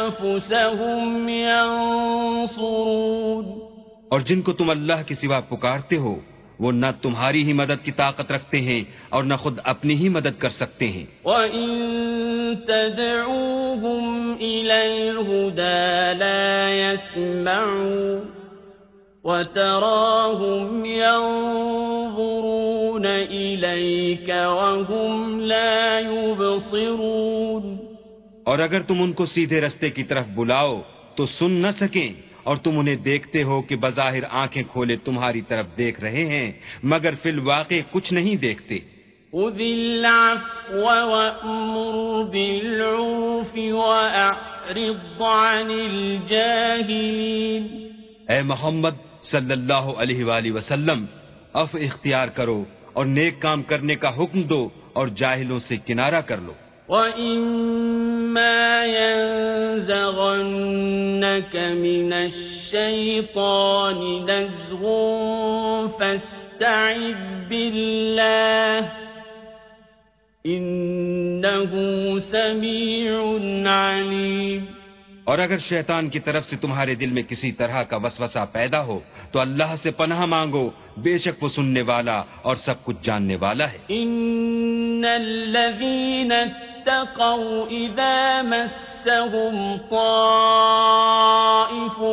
أنفسهم ينصرون. اور جن کو تم اللہ کے سوا پکارتے ہو وہ نہ تمہاری ہی مدد کی طاقت رکھتے ہیں اور نہ خود اپنی ہی مدد کر سکتے ہیں۔ وَإِن تَدْعُوهُمْ إِلَى الْهُدَى لَا يَسْمَعُوا وَتَرَاهُمْ يَنظُرُونَ إِلَيْكَ وَهُمْ لَا يُبْصِرُونَ. اور اگر تم ان کو سیدھے رستے کی طرف بلاؤ تو سن نہ سکیں اور تم انہیں دیکھتے ہو کہ بظاہر آنکھیں کھولے تمہاری طرف دیکھ رہے ہیں مگر فی الواقع کچھ نہیں دیکھتے۔ خذ العفو وأمر بالعرف وأعرض عن الجاهلين. اے محمد صلی اللہ علیہ وآلہ وسلم اف اختیار کرو اور نیک کام کرنے کا حکم دو اور جاہلوں سے کنارہ کر لو۔ وَإِمَّا يَنزَغَنَّكَ مِنَ الشَّيْطَانِ نَزْغٌ فَاسْتَعِذْ بِاللَّهِ إِنَّهُ سَمِيعٌ عَلِيمٌ اور اگر شیطان کی طرف سے تمہارے دل میں کسی طرح کا وسوسہ پیدا ہو، تو اللہ سے پناہ مانگو، بے شک وہ سننے والا اور سب کچھ جاننے والا ہے۔ إن الذين اتقوا إذا مسهم طائف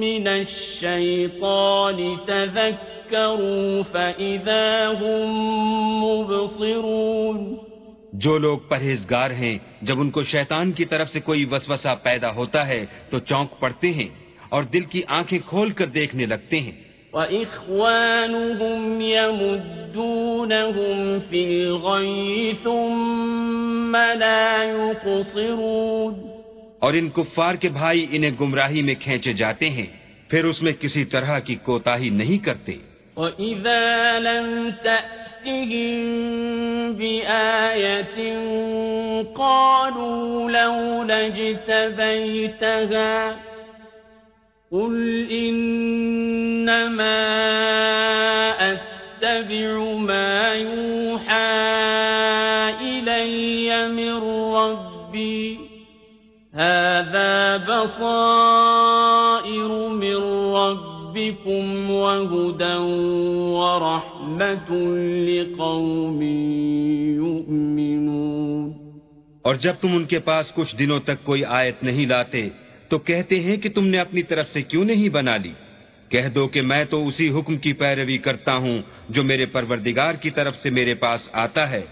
من الشيطان تذكروا فإذا هم مبصرون۔ جو لوگ پرہیزگار ہیں جب ان کو شیطان کی طرف سے کوئی وسوسہ پیدا ہوتا ہے تو چونک پڑتے ہیں اور دل کی آنکھیں کھول کر دیکھنے لگتے ہیں۔ وإخوانهم يمدونهم في الغي ثم لا يقصرون۔ اور ان کفار کے بھائی انہیں گمراہی میں کھینچے جاتے ہیں پھر اس میں کسی طرح کی کوتاہی نہیں کرتے۔ وإذا لم تأتهم بآية قالوا لولا اجتبيتها قل إنما أتبع ما يوحى إلي من ربي هذا بصائر من ربكم وهدى ورحمة لقوم يؤمنون۔ اور جب تم ان کے پاس کچھ دنوں تک کوئی آیت نہیں لاتے تو کہتے ہیں کہ تم نے اپنی طرف سے کیوں نہیں بنا لی؟ کہہ دو کہ میں تو اسی حکم کی پیروی کرتا ہوں جو میرے پروردگار کی طرف سے میرے پاس آتا ہے۔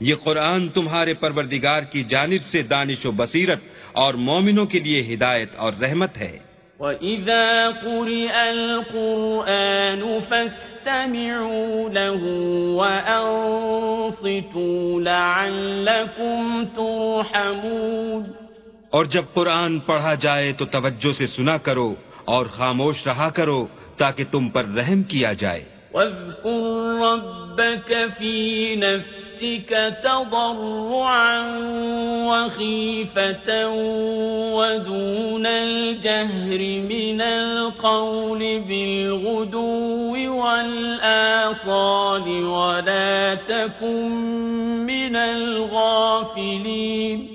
یہ قرآن تمہارے پروردگار کی جانب سے دانش و بصیرت اور مومنوں کے لیے ہدایت اور رحمت ہے۔ وَإِذَا قُرِئَ الْقُرْآنُ فَاسْتَمِعُوا فاستمعوا له وأنصتوا لعلكم ترحمون اور جب قرآن پڑھا جائے تو توجہ سے سنا کرو اور خاموش رہا کرو تاکہ تم پر رحم کیا جائے۔ واذكر ربك في نفسك تضرعا وخيفة ودون الجهر من القول بالغدو والآصال ولا تكن من الغافلين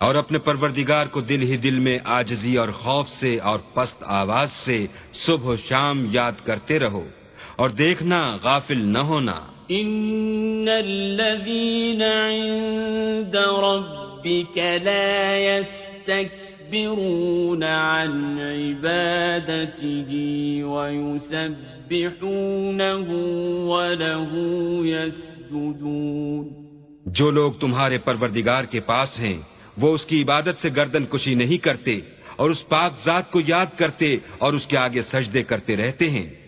اور اپنے پروردگار کو دل ہی دل میں آجزی اور خوف سے اور پست آواز سے صبح و شام یاد کرتے رہو۔ اور دیکھنا غافل نہ ہونا۔ ان الذين عند ربك لا يستكبرون عن عبادته ويسبحونه وله يسجدون۔ جو لوگ تمہارے پروردگار کے پاس ہیں وہ اس کی عبادت سے گردن کشی نہیں کرتے اور اس پاک ذات کو یاد کرتے اور اس کے آگے سجدے کرتے رہتے ہیں۔